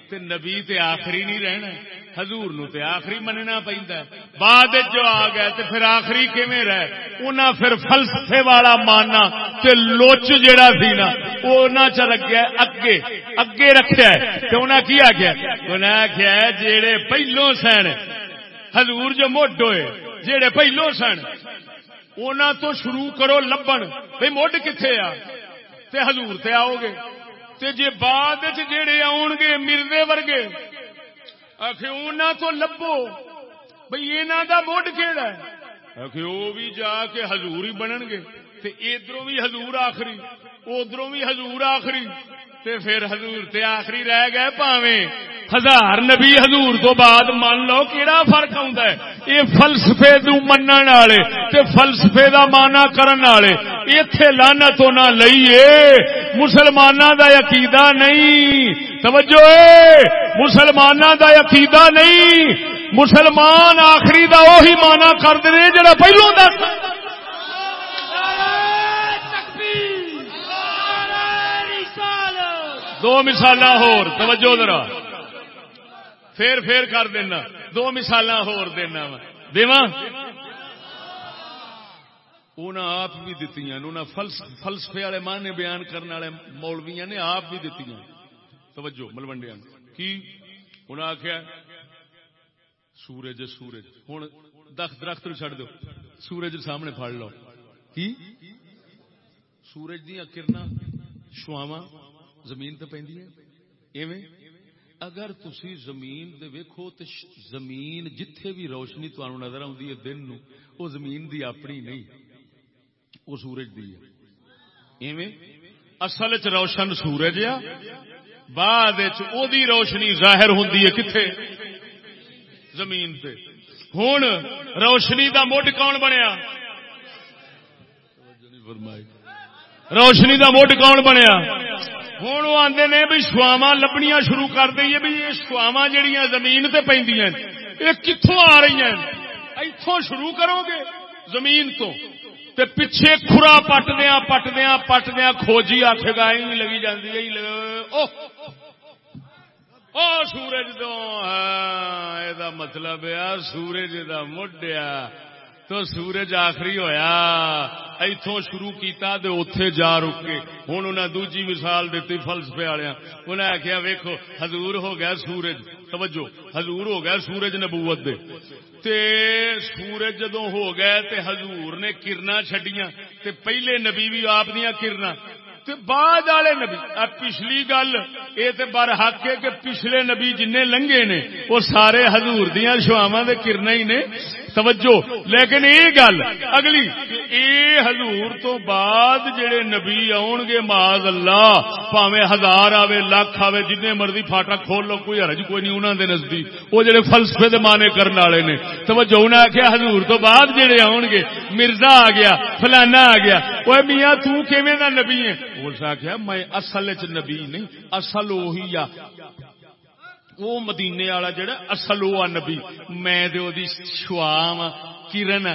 تے نبی تے آخری نہیں رہنا حضور نو تے آخری مننا پہنتا ہے۔ بعد جو آ گیا تے پھر آخری کیویں رہ انہاں پھر فلسفے والا ماننا تے لوچ جیڑا سی نا وہ چ رکھا اگے۔ اگے رکھا ہے۔ تے انہاں کی آخیا انہاں آخیا جیڑے پہلو سن، حضور جو مڈ ہوئے، جیڑے پہلو سن، انہاں تو شروع کرو لبن، بھئی مڈ کتنے آ؟ تے حضور تے آؤ گے۔ تے جے بعد جڑے آن گے مرنے ورگے آخر تو لبو بھائی یہاں کا موڈ کہڑا ہے؟ آخر وہ بھی جا کے ہزور ہی بنن گے، تے ادھر بھی ہزور آخری ادھر بھی ہزور آخری۔ تے پھر حضور تے آخری رہ گئے پاویں۔ ہزار نبی حضور تو بعد مان لو کیڑا فرق آتا ہے؟ یہ فلسفے من والے تے فلسفے دا مانا کرن والے۔ اتے لانا تو نہ لئیے۔ مسلمانوں دا عقیدہ نہیں۔ توجہ مسلمانوں دا عقیدہ نہیں۔ مسلمان آخری دا وہی مانا کرتے ہیں جڑا پہلو دا۔ دو مثال ہور، توجہ ذرا۔ پھر پھر کر دینا۔ دو مثال ہور دینا دیواں؟ انہیں آپ بھی دیتی فلسفے والے معنی بیان کرنے والے مولویا نے آپ بھی دیتی توجہ ملوڈیا کی؟ انہیں آخیا سورج سورج۔ ہوں دخ درخت چڑ دو۔ سورج سامنے پڑ لو۔ کی؟ سورج دیا کرنا شواوا زمین تے ایویں؟ اگر تسی زمین دے ویکھو تے زمین جتھے بھی روشنی تانوں نظر آندی ہے دن نو او زمین دی اپنی نہیں، او سورج دی ہے۔ ایویں؟ اصل وچ روشن سورج آ بعد وچ او دی روشنی ظاہر ہوندی ہے کتھے؟ زمین تے۔ ہن روشنی دا مڈ کون بنیا؟ روشنی دا مڈ کون بنیا؟ ہوں وہ آدھے نے بھی شواوا لبنیاں شروع کر دئیے بھی یہ شواوا جہیا زمین سے پہ یہ کتوں آ رہی ہیں؟ اتوں شروع کرو گے زمین تو۔ تے پیچھے خورا پٹ دیا پٹ دیا پٹ دیا کھوجی آخے گا لگی جاتی او سورج تو! ہاں، یہ مطلب ہے سورج کا مڈیا۔ تو سورج آخری ہویا، ایتھوں شروع کیتا دے اوتھے جا رکے ہوں انہیں دوجی مثال دیتی فلسفے والے انہیں آخیا ویکو حضور ہو گیا سورج۔ توجہ، حضور ہو گیا سورج نبوت دے۔ تے سورج جدو ہو گئے تے حضور نے کرنا چڈیا تے پہلے نبی بھی آپ دیا کرنا تے بعد والے نبی پچھلی گل یہ تے بر حق ہے کہ پچھلے نبی جن لنگے نے، وہ سارے حضور دیا شواوا دے کرنا ہی نے۔ توجہ۔ لیکن یہ گل، اگلی، اے حضور تو بعد جڑے نبی آن گے، معاذ اللہ پاوے ہزار آوے، لاکھ آوے جن مرضی فاٹا کھول لو، کوئی حرج کوئی نہیں انہوں دے نزدیک۔ وہ جڑے فلسفے دے مانے کرنے والے نے۔ توجہ انہیں آخیا حضور تو بعد جڑے آن گے، مرزا آ گیا، فلانا آ گیا۔ وہ میاں، تو کیویں دا نبی ہے؟ اس آخیا میں اصل چ نبی نہیں، اصل وہی آ۔ وہ مدینے والا جڑا اصل وہ نبی۔ میں شوام کرن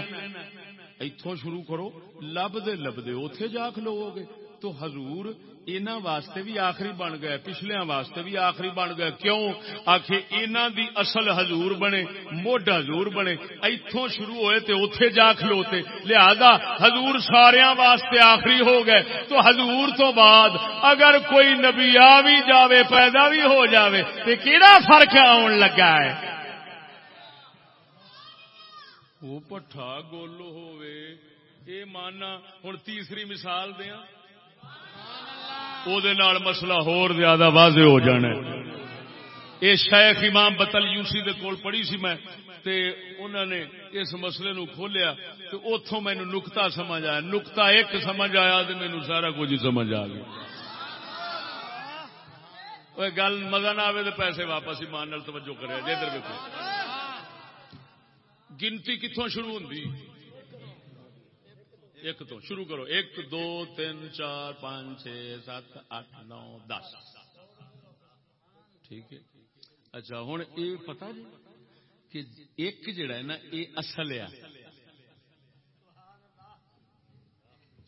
اتوں شروع کرو، لب لب دے اتے جا کھلو گے تو حضور اینا واسطے بھی آخری بن گئے پچھلے واسطے بھی آخری بن گئے۔ کیوں؟ آخ اینا دی اصل حضور بنے موڈ حضور بنے۔ ایتھوں شروع ہوئے تے اتے جا کھلوتے۔ لہذا حضور سارا واسطے آخری ہو گئے۔ تو حضور تو بعد اگر کوئی نبی آ بھی جاوے، پیدا بھی ہو جاوے، تے کیڑا فرق آن لگا ہے؟ وہ پٹھا گولو ہوئے اے ماننا ہوں تیسری مثال دیا مسئلہ ہور زیادہ واضح ہو جانا یہ شیخ امام بتل یوسی دے کول پڑھی سی میں تے انہوں نے اس مسئلے نو کھولیا تو اتوں مینو نکتا سمجھ آیا نکتا ایک سمجھ آیا تو مینو سارا کچھ سمجھ آ گیا گل مزہ نہ آئے تو پیسے واپس ایمان توجہ کرے جی گنتی کتوں شروع ہوتی ایک تو شروع کرو۔ ایک دو، تین، چار، پانچ، چھ، سات اٹھ نو، دس۔ ٹھیک ہے۔ اچھا ہوں یہ پتا جی کہ ایک جڑا ہے نا یہ اصل ہے۔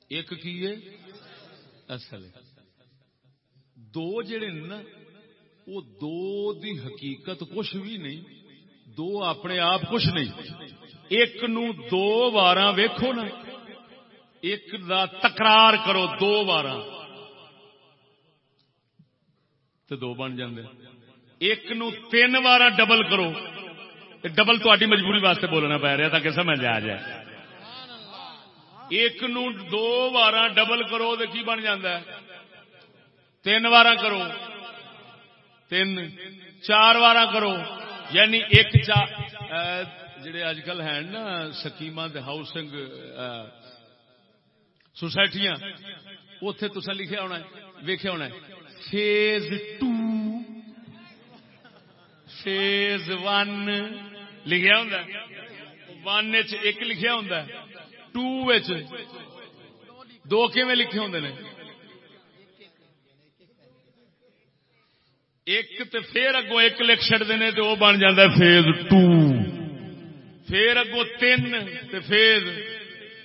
ایک کی ہے؟ اصل ہے۔ دو جڑے نا، وہ دو دی حقیقت کچھ بھی نہیں، دو اپنے آپ کچھ نہیں۔ ایک نو دو بار ویکھو نا۔ ایک دا تکرار کرو دو بار تو دو بن جاندے۔ ایک نو تین بار ڈبل کرو۔ ڈبل تاری مجبوری واسطے بولنا پی رہا تاکہ سمجھ آ جائے۔ ایک نو دو بار ڈبل کرو تو کی بن جاندہ ہے؟ تین بار کرو۔ تین، چار بار کرو۔ یعنی ایک چار جڑے اج کل ہیں نا سکیم ہاؤسنگ سوسائٹیاں۔ اتے تصا لکھا ہونا ویخیا ہونا فیز ٹو۔ Phase one. لکھا ہوں ون ایک لکھا ہوں ٹو دو کیون لکھے ہوں نے؟ ایک تے پھر اگوں ایک لکھ چڑتے ہیں تو وہ بن جا فیز ٹو۔ پھر اگوں تین تے فیز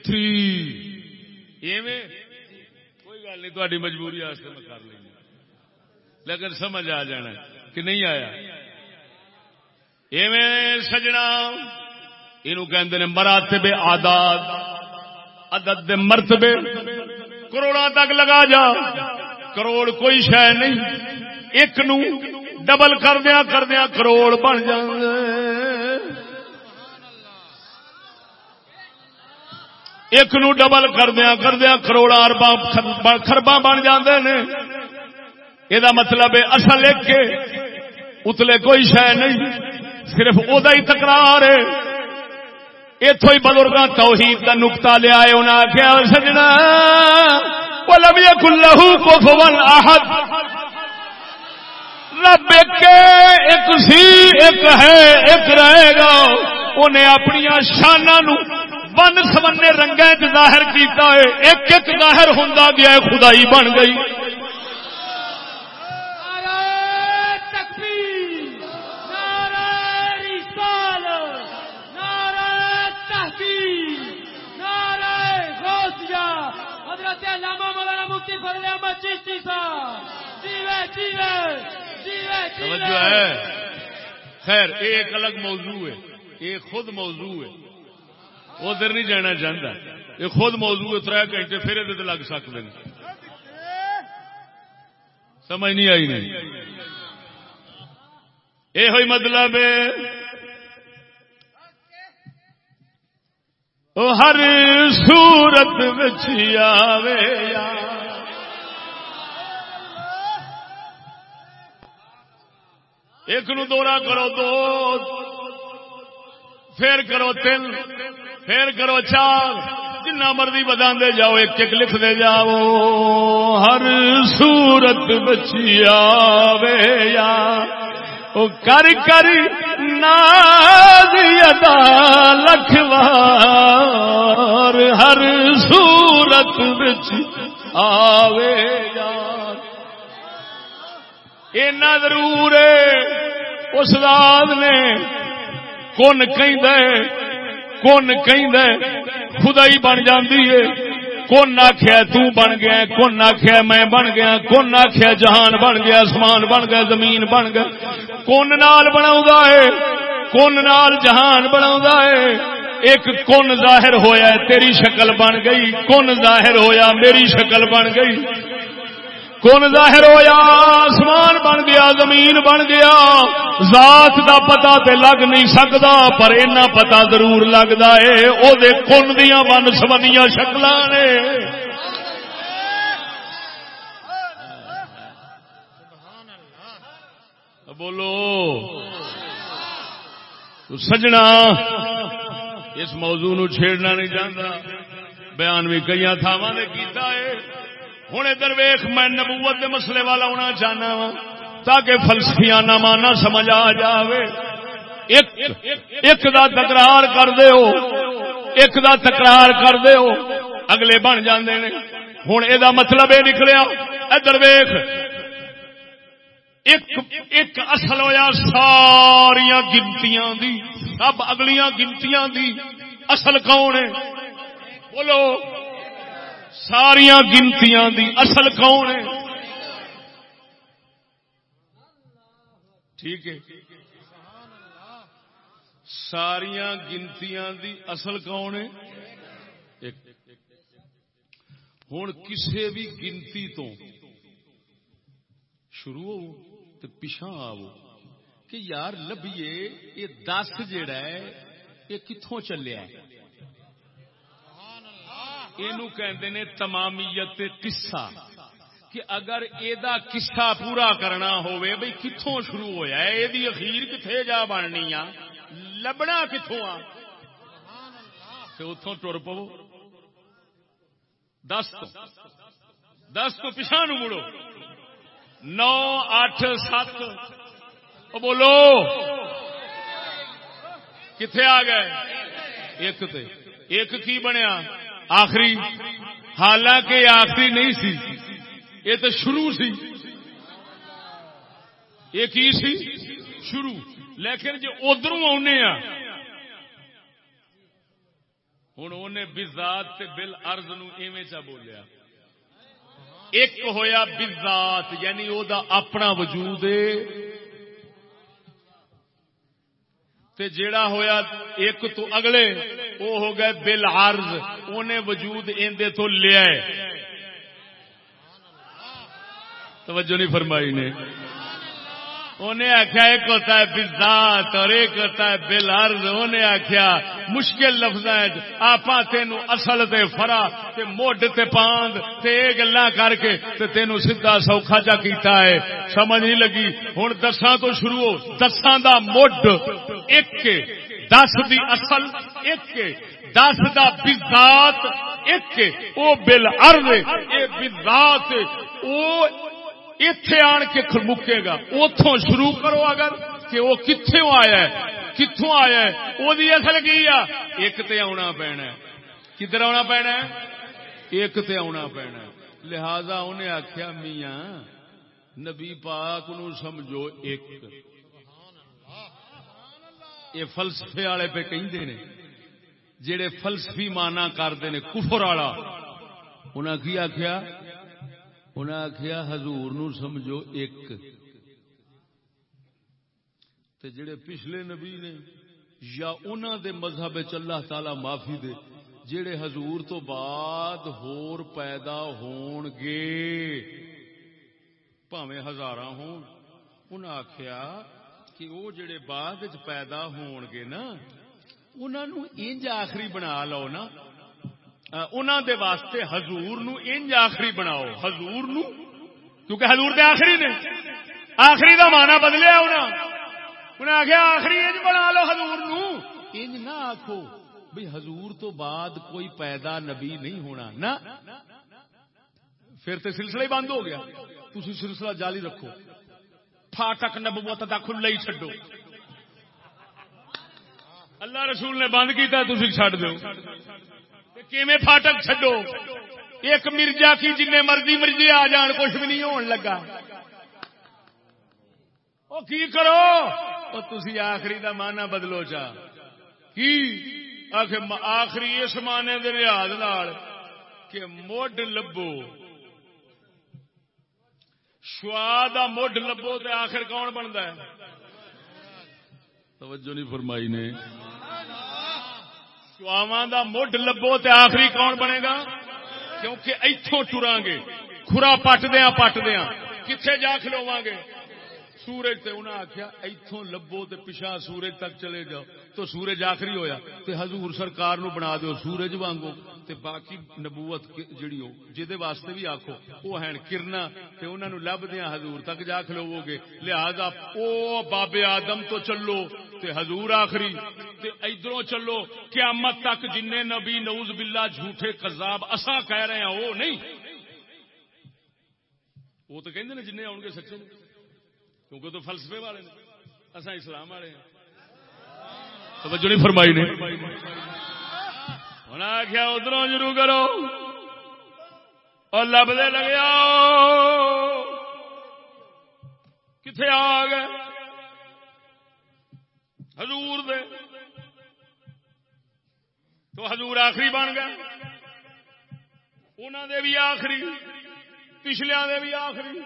تھری۔ کوئی گل نہیں تاری مجبوری میں کر لیں لیکن سمجھ آ جانا کہ نہیں آیا۔ ایویں سجنا یہ مراتبے آداد عدد دے مرتبے کروڑا تک لگا جا۔ کروڑ کوئی شہ نہیں، ایک نو ڈبل کردیا کردیا کروڑ بن جائے ایک نو ڈبل کردیا کردیا کروڑا اربا خربا بن جاندے نے۔ یہ مطلب ہے اصل ایک کے اتلے کوئی شہ نہیں، صرف او ہی تکرار ہے۔ اتو ہی بزرگ توحید کا نکتا لیا انہیں آخیا سجنا وہ لبی کلو کو فون آہد رب ایک ایک سی، ایک ہے، ایک رہے گا۔ انہیں اپنی شانہ نو بن سمنے رنگ ظاہر کیتا ہے، ایک ایک ظاہر ہوں گیا خدائی بن گئی۔ خیر ایک الگ موضوع ہے ایک خود موضوع ہے۔ ادھر نہیں جانا چاہتا یہ خود موضوع تر گھنٹے پھر یہ لگ سکتے ہیں سمجھ نہیں آئی نہیں۔ یہ مطلب ہے۔ ہر صورت بچی آوے ایک نو دورہ کرو دو۔ پھر کرو تین، پھر کرو چار۔ جنا مرضی بدا دے جاؤ، ایک ایک لکھ دے جاؤ۔ ہر صورت بچی آوے یا۔ او کر کر ناز ادا لکھوار، ہر صورت بچی آوے یا۔ اینا ضرور ہے اس رات نے کون کہیں کون کہیں خدائی بن جاندی ہے۔ کون آخیا تو بن گیا کون آخیا میں بن گیا کون آخیا جہان بن گیا آسمان بن گیا زمین بن گیا کون نال بنا ہے؟ کون نال جہان بنا ہے؟ ایک کون ظاہر ہویا ہے تیری شکل بن گئی، کون ظاہر ہویا میری شکل بن گئی؟ کون ظاہر ہویا، آسمان بن گیا، زمین بن گیا۔ ذات دا پتا تے لگ نہیں سکتا پر اینا پتا ضرور لگتا ہے او دے کن دیا من سبنیاں شکل نے۔ بولو۔ سجنا، اس موضوع نو چھیڑنا نہیں چاہتا بیان بھی کئی تھاواں نے کیتا ہے ہوں ادھر ویخ، میں نبوت دے مسئلے والا ہونا چاہنا وا، تاکہ فلسفیانہ مانا سمجھ آ جاوے۔ ایک ایک دا تکرار کر دے ہو ایک دا تکرار کر دے ہو اگلے بن جاندے نے۔ ہوں یہ مطلب یہ نکلیا، ادھر ویخ۔ ایک ایک اصل ہویا ساریا گنتیاں دی، سب اگلیاں گنتیاں دی۔ اصل کون ہے؟ بولو۔ ساریا گنتیاں دی اصل کون ہے؟ ٹھیک ہے۔ ساریا گنتیاں دی اصل کون ہے؟ ہوں کسی بھی گنتی تو شروع ہو تو پچھا آو۔ کہ یار لبیے، یہ دس جڑا ہے، یہ کتوں چلیا ہے؟ یہ نے تمامیت قصہ، کہ اگر یہ قصہ پورا کرنا ہوئے بھئی کتوں شروع ہویا ہے؟ یہ اخیر کتنے جا بننی آ؟ لبنا کتوں آ؟ اتوں تر پو۔ دس تو۔ دس تو پچھا نو مڑو۔ نو، اٹھ، سات۔ بولو۔ کتنے آ گئے؟ ایک تے۔ ایک کی بنیا؟ آخری، حالانکہ یہ آخری نہیں سی، یہ تو شروع سی۔ یہ کی سی؟ شروع۔ لیکن جو ادھر آنے ہوں انہیں بزاد بل ارض نو چا بولیا۔ ایک ہویا بزاد یعنی او دا اپنا وجود تے جیڑا ہویا ایک تو اگلے وہ ہو گئے بل عرض انہیں وجود اندے تو لیا توجہ نہیں فرمائی نے۔ انہیں آخیا ایک ہوتا ہے بزاد اور ایک ہوتا ہے بل عرض انہیں آخیا مشکل لفظ آپ تین اصل تے فرا تے موڈ تے پاند تے یہ گلا کر کے تے تین سیدا سوکھا جا کیتا ہے۔ سمجھ نہیں لگی۔ ہوں دساں تو شروع ہو، دساں دا موڈ ایک دس دی اصل ایک دس دا بزاد ایک او بل ارض اے بزاد او اتے آن کے مکے گا۔ اتوں شروع کرو اگر کہ وہ کتوں آیا ہے کتوں آیا ہے۔ وہ اصل کی آ ایک تے آنا پینا کدھر آنا پینا ایک تے آنا پینا لہذا انہیں آخیا میاں، نبی پاک نو سمجھو ایک۔ یہ فلسفے والے پہ کہیں نے، جڑے فلسفی مانا کرتے ہیں کفر والا۔ انہیں کی آخیا انہیں آخیا حضور نو سمجھو ایک۔ تے جڑے پچھلے نبی نے یا انہوں دے مذہب اللہ تعالی معافی دے، جڑے حضور تو بعد ہور پیدا ہون گے پاوے ہزار ہون انہیں آخیا کہ وہ جڑے بعد وچ پیدا ہون گے نا، انہاں نو انج آخری بنا لو نا۔ انہوں دے واسطے حضور نو انج آخری بناؤ۔ حضور نو؟ کیونکہ حضور دے آخری نے۔ آخری دا مانا بدلیا انہاں۔ انہیں آخیا آخری انج بنا لو حضور نو۔ انج نہ آخو بھئی حضور تو بعد کوئی پیدا نبی نہیں ہونا۔ نہ۔ پھر تو سلسلہ ہی بند ہو گیا۔ تھی سلسلہ جاری رکھو۔ فاٹک نبوت دا کھلا ہی چڈو اللہ رسول نے بند کیتا تھی چڈ دو کیویں فاٹک چڈو ایک مرجا کی جن مرضی مرضی آ جان، کچھ بھی نہیں ہون لگا۔ وہ کی کرو؟ وہ تھی آخری دا مانا بدلو چا کی؟ آخری اس مانے دے لحاظ کہ مڈ لبو۔ شوا دا مڈ لبو تے آخر کون بنتا ہے؟ توجہ نہیں فرمائی نے۔ شواوا دا مڈ لبو تے آخری کون بنے گا؟ کیونکہ اتوں ٹرا گے خورا پٹ دیا پٹ دیا کتنے جا کھلوا گے؟ سورج تے انہیں آخیا اتوں لبو تے پچھا سورج تک چلے جاؤ۔ تو سورج آخری ہویا، تے حضور سرکار نو بنا دیو سورج وانگو۔ تے باقی نبوت جڑی ہو جہد واسطے بھی آخو وہ ہیں کرنا، تے انہوں نے لب دیا حضور تک جا کھلو گے۔ لہذا او بابے آدم تو چلو، تے حضور آخری، تے ادھروں چلو۔ قیامت تک جن نبی نوز باللہ جھوٹے قذاب اسا کہہ رہے ہیں، وہ نہیں۔ وہ تو کہندے نے جن آؤ گے سچے۔ کیونکہ تو فلسفے والے اصا اسلام والے ہیں۔ توجہ نہیں فرمائی نے۔ ہوں آخیا ادھر شروع کرو۔ اور لبدے لگے کتنے آ گئے حضور دے۔ تو حضور آخری بن گئے۔ انہوں دے بھی آخری پچھلیا دے بھی آخری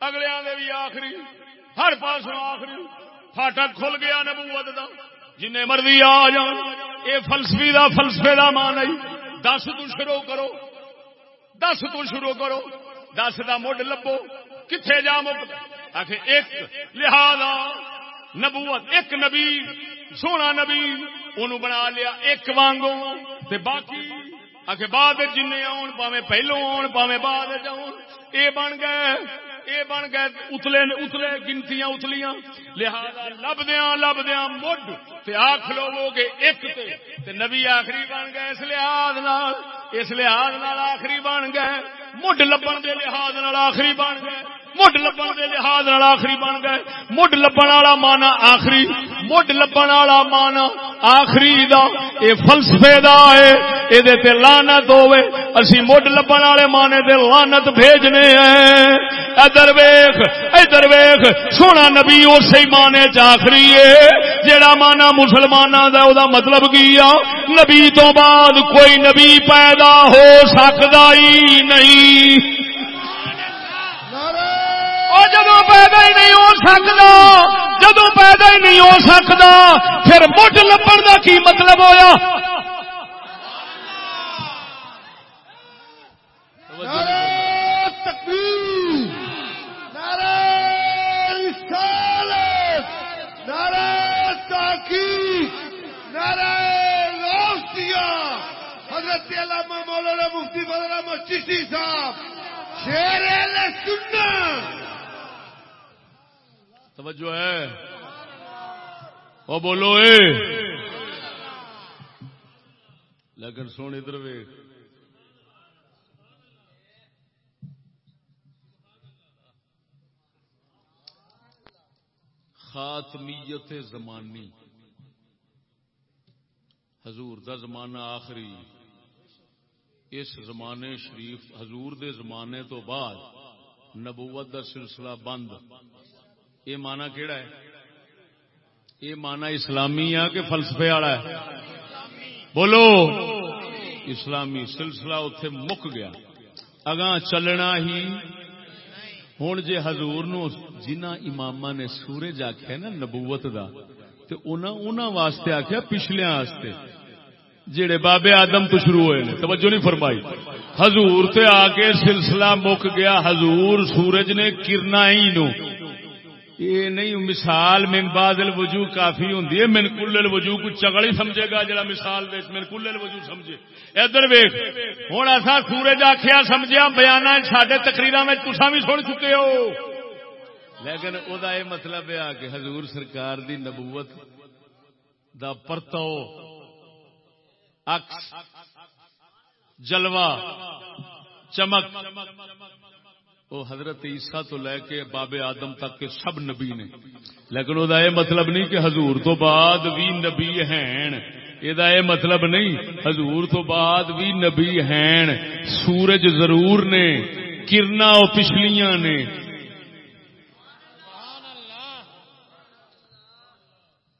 اگلے دے بھی آخری۔ ہر پاس آخری فاٹک کھل گیا نبوت دا۔ جن مرضی آ جان یہ فلسفی دا فلسفے دا مان آئی دس تو شروع کرو۔ دس تو شروع کرو۔ دس دا مڈ لبو۔ کتنے جا مک آخر ایک لہذا نبوت، ایک نبی، سونا نبی انہوں بنا لیا ایک وانگو تے باقی آخر بعد جن آن پاوے پہلو آن پاوے بعد جاؤ اے بن گئے۔ اے بن گئے اتلے اتلے، گنتیاں اتلیاں۔ لہذا لب دیا لب دیا مڈ تے آخ لو گے ایک تے۔ تے نبی آخری بن گئے اس لحاظ نال، اس لحاظ نال آخری بن گئے۔ مڈ لبن دے لحاظ نال آخری بن گئے۔ مڈ لبن دے لحاظ نال آخری بن گئے۔ مڈ لبن والا مانا آخری، مڈ لبن والا مانا آخری دا۔ اے فلسفے دا ہے اے دے تے لعنت ہوے اسی مڈ لبن والے مانے تے لعنت بھیجنے ہیں۔ ادھر ویکھ ادھر ویکھ۔ سونا نبی اسی مانے چ آخری ہے۔ جیڑا مانا مسلماناں دا، او دا مطلب کی نبی تو بعد کوئی نبی پیدا ہو سکتا ہی نہیں۔ جدو پیدا ہی نہیں ہو سکتا جدو پیدا ہی نہیں ہو سکتا پھر مٹھ لبن کا کی مطلب ہویا؟ حضرت علامہ مولانا مفتی مولانا چشتی صاحب، شیر سننا توجہ ہے۔ وہ بولو اے۔ لیکن سن ادھر وے۔ خاتمیت زمانی۔ حضور دا زمانہ آخری۔ اس زمانے شریف حضور دے زمانے تو بعد نبوت دا سلسلہ بند۔ یہ مانا کیڑا ہے؟ یہ مانا اسلامی ہے کہ فلسفے والا ہے؟ بولو۔ اسلامی سلسلہ اتے مک گیا۔ اگاں چلنا ہی۔ ہوں جے حضور نو جنہ امام نے سورج آخیا نا نبوت دا، تے انہاں واسطے آخیا پچھلے واسطے۔ جڑے بابے آدم تو شروع ہوئے نے، توجہ نہیں فرمائی۔ حضور تے آ کے سلسلہ مک گیا۔ حضور سورج نے کرنا ہی نو۔ یہ نہیں، مثال من بعد الوجو کافی ہوں من کل الوجو کو چگل ہی سمجھے گا، جڑا مثال دے من کل الوجو سمجھے۔ ادھر ویخ ہوں ایسا سورج آخیا سمجھیا بیان سڈے تقریر میں تسا بھی سن چکے ہو۔ لیکن وہ یہ مطلب ہے کہ حضور سرکار دی نبوت دا پرتو اکس جلوا چمک وہ حضرت عیسیٰ تو لے کے باب آدم تک کے سب نبی نے۔ لیکن وہ یہ مطلب نہیں کہ حضور تو بعد بھی نبی ہیں۔ یہ مطلب نہیں، حضور تو بعد بھی نبی ہیں۔ سورج ضرور نے، کرنا وہ پچھلیاں نے۔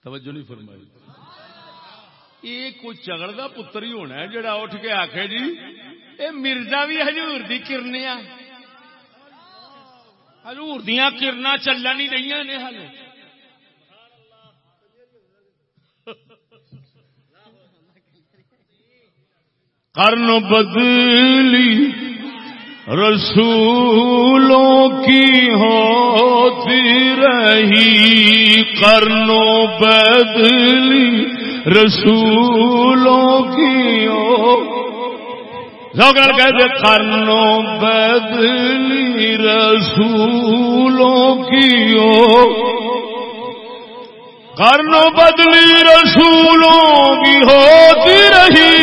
توجہ نہیں فرمائی۔ یہ کوئی چگڑ دا پتر ہی ہونا ہے جڑا اٹھ کے آخے جی اے مرزا بھی حضور دی کرنے آ حضور دیا کرنا چلن ہی نہیں نے ہل کرن بدلی رسولوں کی ہوتی رہی۔ کرنو بدلی رسولوں کی ہو سوگر کہتے کرنو بدلی رسولوں کی ہو کرنو بدلی رسولوں کی ہوتی رہی۔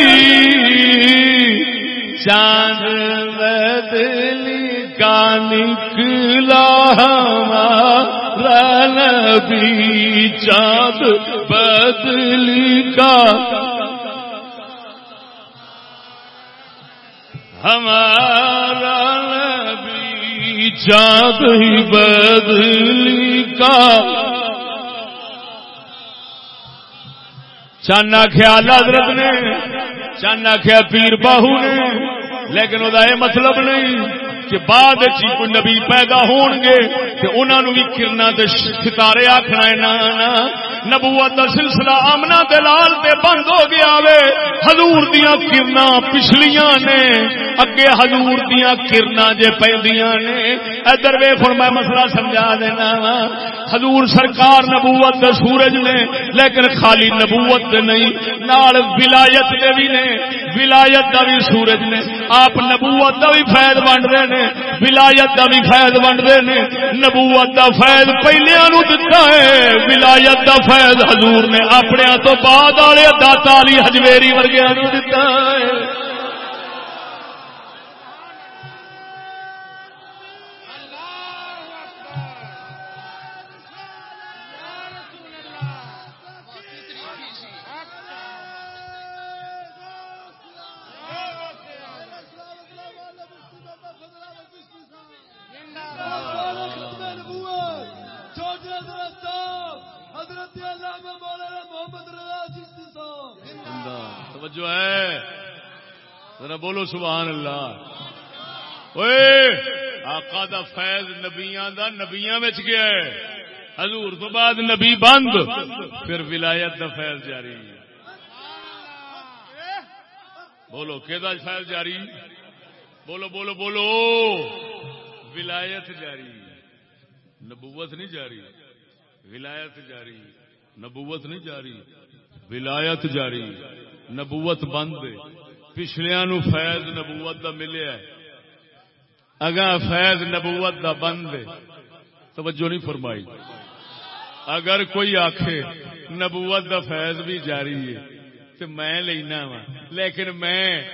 چاند بدلی کا نکلا ہمارا نبی، چاند بدلی کا ہمارا نبی چاند ہی بدلی کا چانا خیال حضرت نے چانا خیا پیر باہو نے، لیکن وہ مطلب نہیں۔ کہ بعد چی کوئی نبی پیدا ہون گے کہ انہوں بھی کرنا تے ستارے آخنا ہے، نا نا نبوت دا سلسلہ آمنا دلال تے بند ہو گیا وے۔ حضور دیاں کرنا پچھلیاں نے، اگے حضور دیاں کرنا جے پیندیاں نے۔ ادھر ویکھ ہن میں مسئلہ سمجھا دینا وا۔ حضور سرکار نبوت دے سورج نے، لیکن خالی نبوت دے نہیں، نال ولایت دے بھی نے۔ ولایت دا بھی سورج نے۔ آپ نبوت دا بھی فیض ونڈ رہے نے۔ ولایت دا بھی فیض ونڈ رہے نے، نبوت دا فیض پہلیاں نو دتا ہے۔ ولایت دا فیض حضور نے اپنے تو بعد والے داتا علی ہجویری ورگیا نو دتا ہے۔ توجہ ہے، ذرا بولو سبحان اللہ۔ اوئے، آقا دا فیض نبیاں دا نبیاں وچ گیا ہے۔ حضور تو بعد نبی بند، پھر ولایت دا فیض جاری۔ بولو کہ فیض جاری؟ بولو بولو بولو۔ ولایت جاری۔ نبوت نہیں جاری۔ ولایت جاری۔ نبوت نہیں جاری۔ ولایت جاری۔ نبوت بند پچھلیا نو فیض نبوت دا ملیا ہے۔ اگا فیض نبوت دا بند توجہ نہیں فرمائی۔ اگر کوئی آخے نبوت دا فیض بھی جاری ہے تو میں لینا وا۔ لیکن میں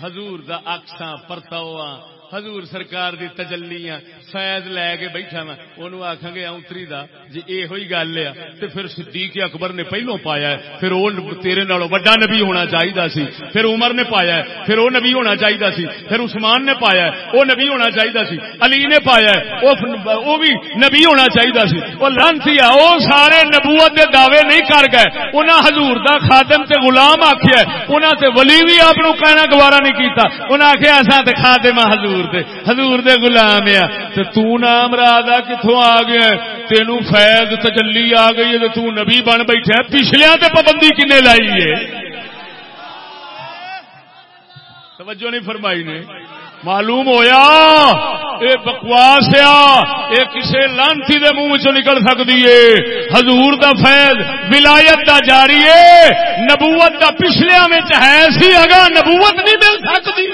حضور دا اکساں پرتاوا حضور سرکار دی تجلیاں فیض لے کے بیٹھا وا اونوں آکھاں گے اونتری دا جی اے ہوئی گل ہے۔ تے پھر صدیق اکبر نے پہلو پایا ہے۔ پھر او تیرے نالوں بڑا نبی ہونا چاہیدا سی۔ پھر عمر نے پایا ہے۔ پھر او نبی ہونا چاہیدا سی۔ پھر عثمان نے پایا ہے۔ او نبی ہونا چاہیدا سی۔ علی نے پایا ہے۔ او او بھی نبی ہونا چاہیدا سی۔ او لعنتی ہے۔ او سارے نبوت دے دعوے نہیں کر گئے۔ انہاں حضور دا خادم تے غلام آکھیا ہے۔ انہاں تے ولی بھی اپ نو کہنا گوارا نہیں کیتا۔ انہاں آکھیا اساں تے خادم ہاں حضور دے۔ حضور دے غلام آ تے تو نام رادا کتھوں آ گیا ہے؟ تینوں فیض تجلی آ گئی ہے تے تو نبی بن بیٹھا ہے پچھلیاں تے پابندی کنے لائی ہے؟ توجہ نہیں فرمائی نے۔ معلوم ہویا؟ اے بکواس آ اے کسے لانتی دے منہ چ نکل سکتی ہے۔ حضور دا فیض ولایت دا جاری ہے۔ نبوت دا پچھلیا میں ہے سی اگا نبوت نہیں مل سکتی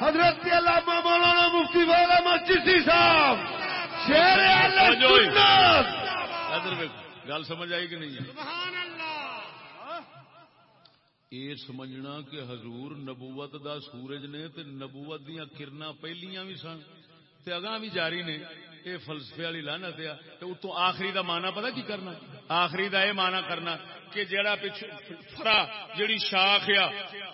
حضرت علامہ مولانا مفتی والا مسجد صاحب! شیر اہل سنت! گل سمجھ آئی کہ نہیں ہے سبحان اللہ! یہ سمجھنا کہ حضور نبوت دا سورج نے تے نبوت دیاں کرنا پہلیاں بھی سن۔ تے اگاں بھی جاری نے یہ فلسفے والی لانت آ تے اتوں آخری دا معنی پتہ کی کرنا؟ آخری دا یہ معنی کرنا کہ جیڑا پچھ فرا، جیڑی شاخ آ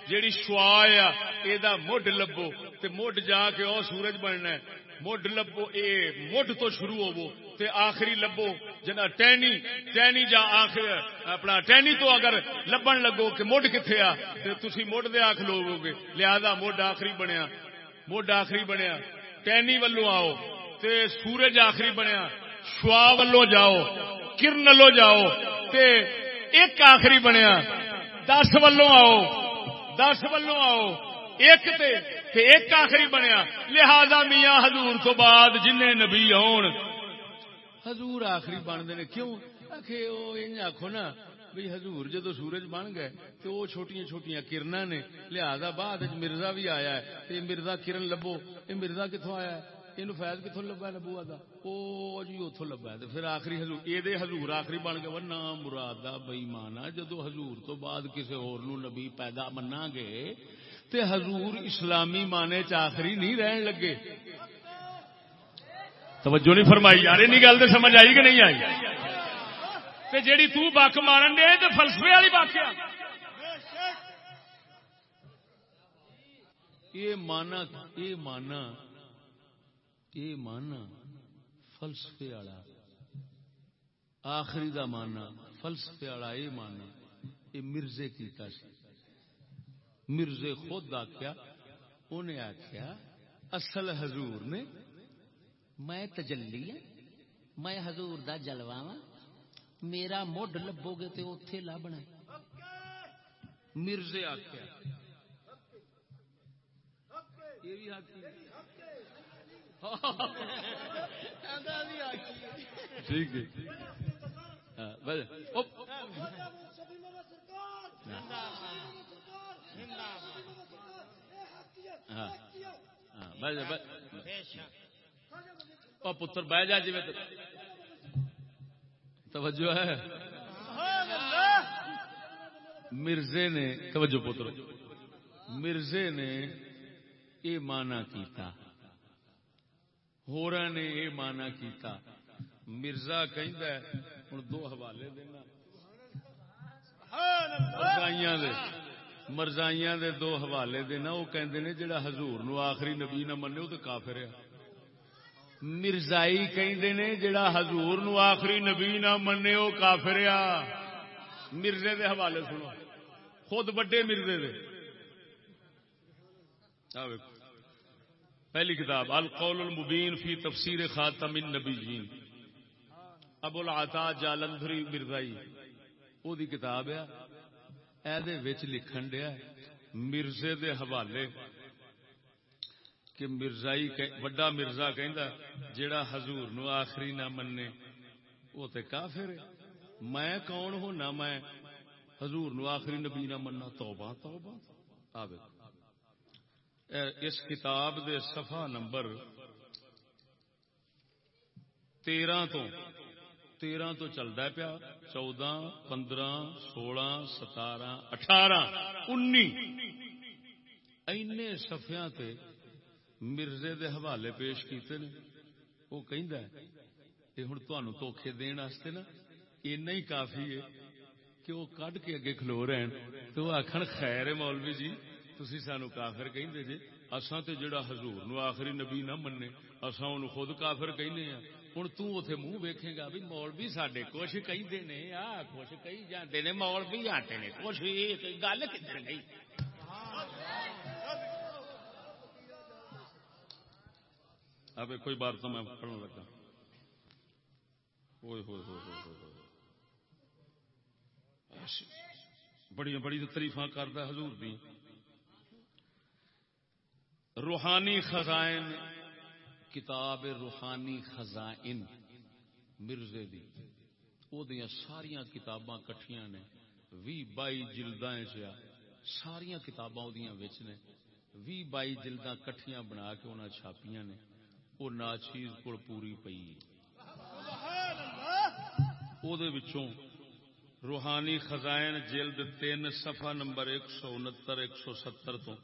جیڑی شوا آ اے دا مڈ لبو، تے مڈ جا کے او سورج بننا ہے۔ مڈ لبو، اے مڈ تو شروع ہوو تے آخری لبو جنا ٹہنی ٹہنی جا آخر، اپنا ٹہنی تو اگر لبن لگو کہ مڈ کتنے آ، تے تسی مڈ دے آخ لوگو گے۔ لہذا مڈ آخری بنیا، مڈ آخری بنیا۔ ٹہنی ولو آؤ تے سورج آخری بنیا، شوا ولو جاؤ، کرن لو جاؤ، تے ایک آخری بنیا، دس ولو آؤ، دس ولو آؤ، ایک تے تے ایک آخری بنیا۔ لہذا میاں حضور تو بعد جن نبی آن حضور آخری بنتے نے کیوں؟ آخو نا بھی حضور جدو سورج بن گئے تو وہ چھوٹیاں چھوٹیاں کرنا نے، لہذا بعد مرزا بھی آیا ہے۔ تے مرزا کرن لبو، یہ مرزا کتوں آیا ہے؟ یہ فیض کتوں لبا نبوا دا؟ او جی اتوں لبا ہے۔ پھر آخری حضور یہ حضور آخری بن گئے، ورنہ مرادا بئی مانا، جدو حضور تو بعد کسی اور نبی پیدا منا گے، تے حضور اسلامی مانے چ نہیں رہن لگے۔ توجہ نہیں فرمائی، یار نہیں گل تو سمجھ آئی کہ نہیں آئی؟ تے جیڑی تو بک مارن دے تے فلسفے والی بک یہ مانا یہ مانا یہ مانا فلسفے والا۔ آخری دا مانا فلسفے والا یہ مانا، یہ مرزے کیتا سی۔ مرزے خود آخیا انہیں آخیا اصل حضور نے، میں تجلی ہاں میں حضور دا جلوا ہاں۔ میرا مڈ لبو گے تے اوتھے لبنا مرزے آخیا ٹھیک ہے۔ ہاں، ہاں۔ ہاں بس بس بے شک۔ او پتر بہ جا جی توجہ ہے۔ مرزے نے، توجہ پتر مرزے نے یہ مانا کیتا۔ ہورا نے یہ مانا کیتا۔ مرزا کہندا ہے، ہن دو حوالے دینا۔ مرزائیاں دے۔ مرزائیاں دے دو حوالے دینا۔ وہ کہندے نے جڑا حضور نو آخری نبی نہ منے وہ تو کافر ہے۔ مرزائی کہندے نے جڑا حضور نو آخری نبی نہ منے وہ کافر آ۔ مرزے دے حوالے سنو۔ خود بڑے مرزے دے۔ پہلی کتاب، القول المبین فی تفسیر خاتم النبیین۔ ابو العطا جالندھری مرزائی۔ او دی کتاب ہے اے دے وچ لکھن ڈیا مرزے دے حوالے۔ کہ مرزائی وڈا مرزا کہندا جیڑا حضور نو آخری نہ مننے، وہ تے کافر ہے۔ میں کون ہونا میں۔ حضور نو آخری نبی نہ مننا، توبہ توبہ۔ آوے اس کتاب دے صفحہ نمبر تیرہ تو تیرہ تو چلتا پیا۔ چودہ، پندرہ، سولہ، ستارہ، اٹھارہ انی اینے سفیا تے مرزے دے حوالے پیش کیتے نے۔ وہ کہندا ہے کہ ہن تانوں دھوکے دین واسطے نا اینا ہی کافی ہے کہ وہ کڈ کے اگے کھلو رہن۔ تو وہ آخر خیر ہے مولوی جی تسی سانو کافر کہندے جے جی۔ اساں تے جڑا حضور نو آخری نبی نہ مننے، اساں اونوں خود کافر کہنے ہیں ہن تو اوتھے منہ ویکھے گا بھی مولوی ساڈے کچھ کہندے نے، آ کچھ کہی جاندے نے، مولوی آتے نے کچھ گل کدھر گئی؟ اب کوئی بار تو میں پڑھنے لگا۔ ہوئے ہوئے ہوئے ہوئے ہوئے۔ بڑی بڑی تریفاں کرتا حضور دی روحانی خزائن، کتاب روحانی خزائن، مرزے دی۔ او دیاں ساریاں کتاباں کٹھیاں نے۔ وی بائی جلداں چیا ساریاں کتاباں او دیاں وچ نے۔ وی بائی جلداں کٹھیاں بنا کے انہاں چھاپیاں نے۔ او ناچیز کول پوری پئی او دے وچوں روحانی خزائن جلد تین صفحہ نمبر ایک سو انہتر ایک سو ستر تو۔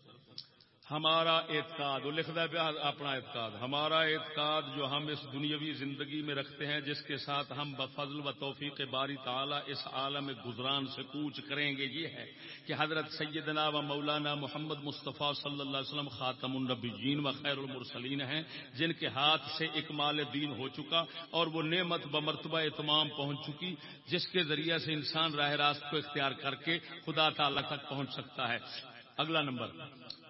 ہمارا اعتقاد، وہ لکھتا ہے پیا اپنا اعتقاد، ہمارا اعتقاد جو ہم اس دنیاوی زندگی میں رکھتے ہیں، جس کے ساتھ ہم بفضل و توفیق باری تعالی اس عالم گزران سے کوچ کریں گے، یہ ہے کہ حضرت سیدنا و مولانا محمد مصطفیٰ صلی اللہ علیہ وسلم خاتم النبیین و خیر المرسلین ہیں، جن کے ہاتھ سے اکمال دین ہو چکا اور وہ نعمت بمرتبہ اتمام پہنچ چکی، جس کے ذریعے سے انسان راہ راست کو اختیار کر کے خدا تعالی تک پہنچ سکتا ہے۔ اگلا نمبر۔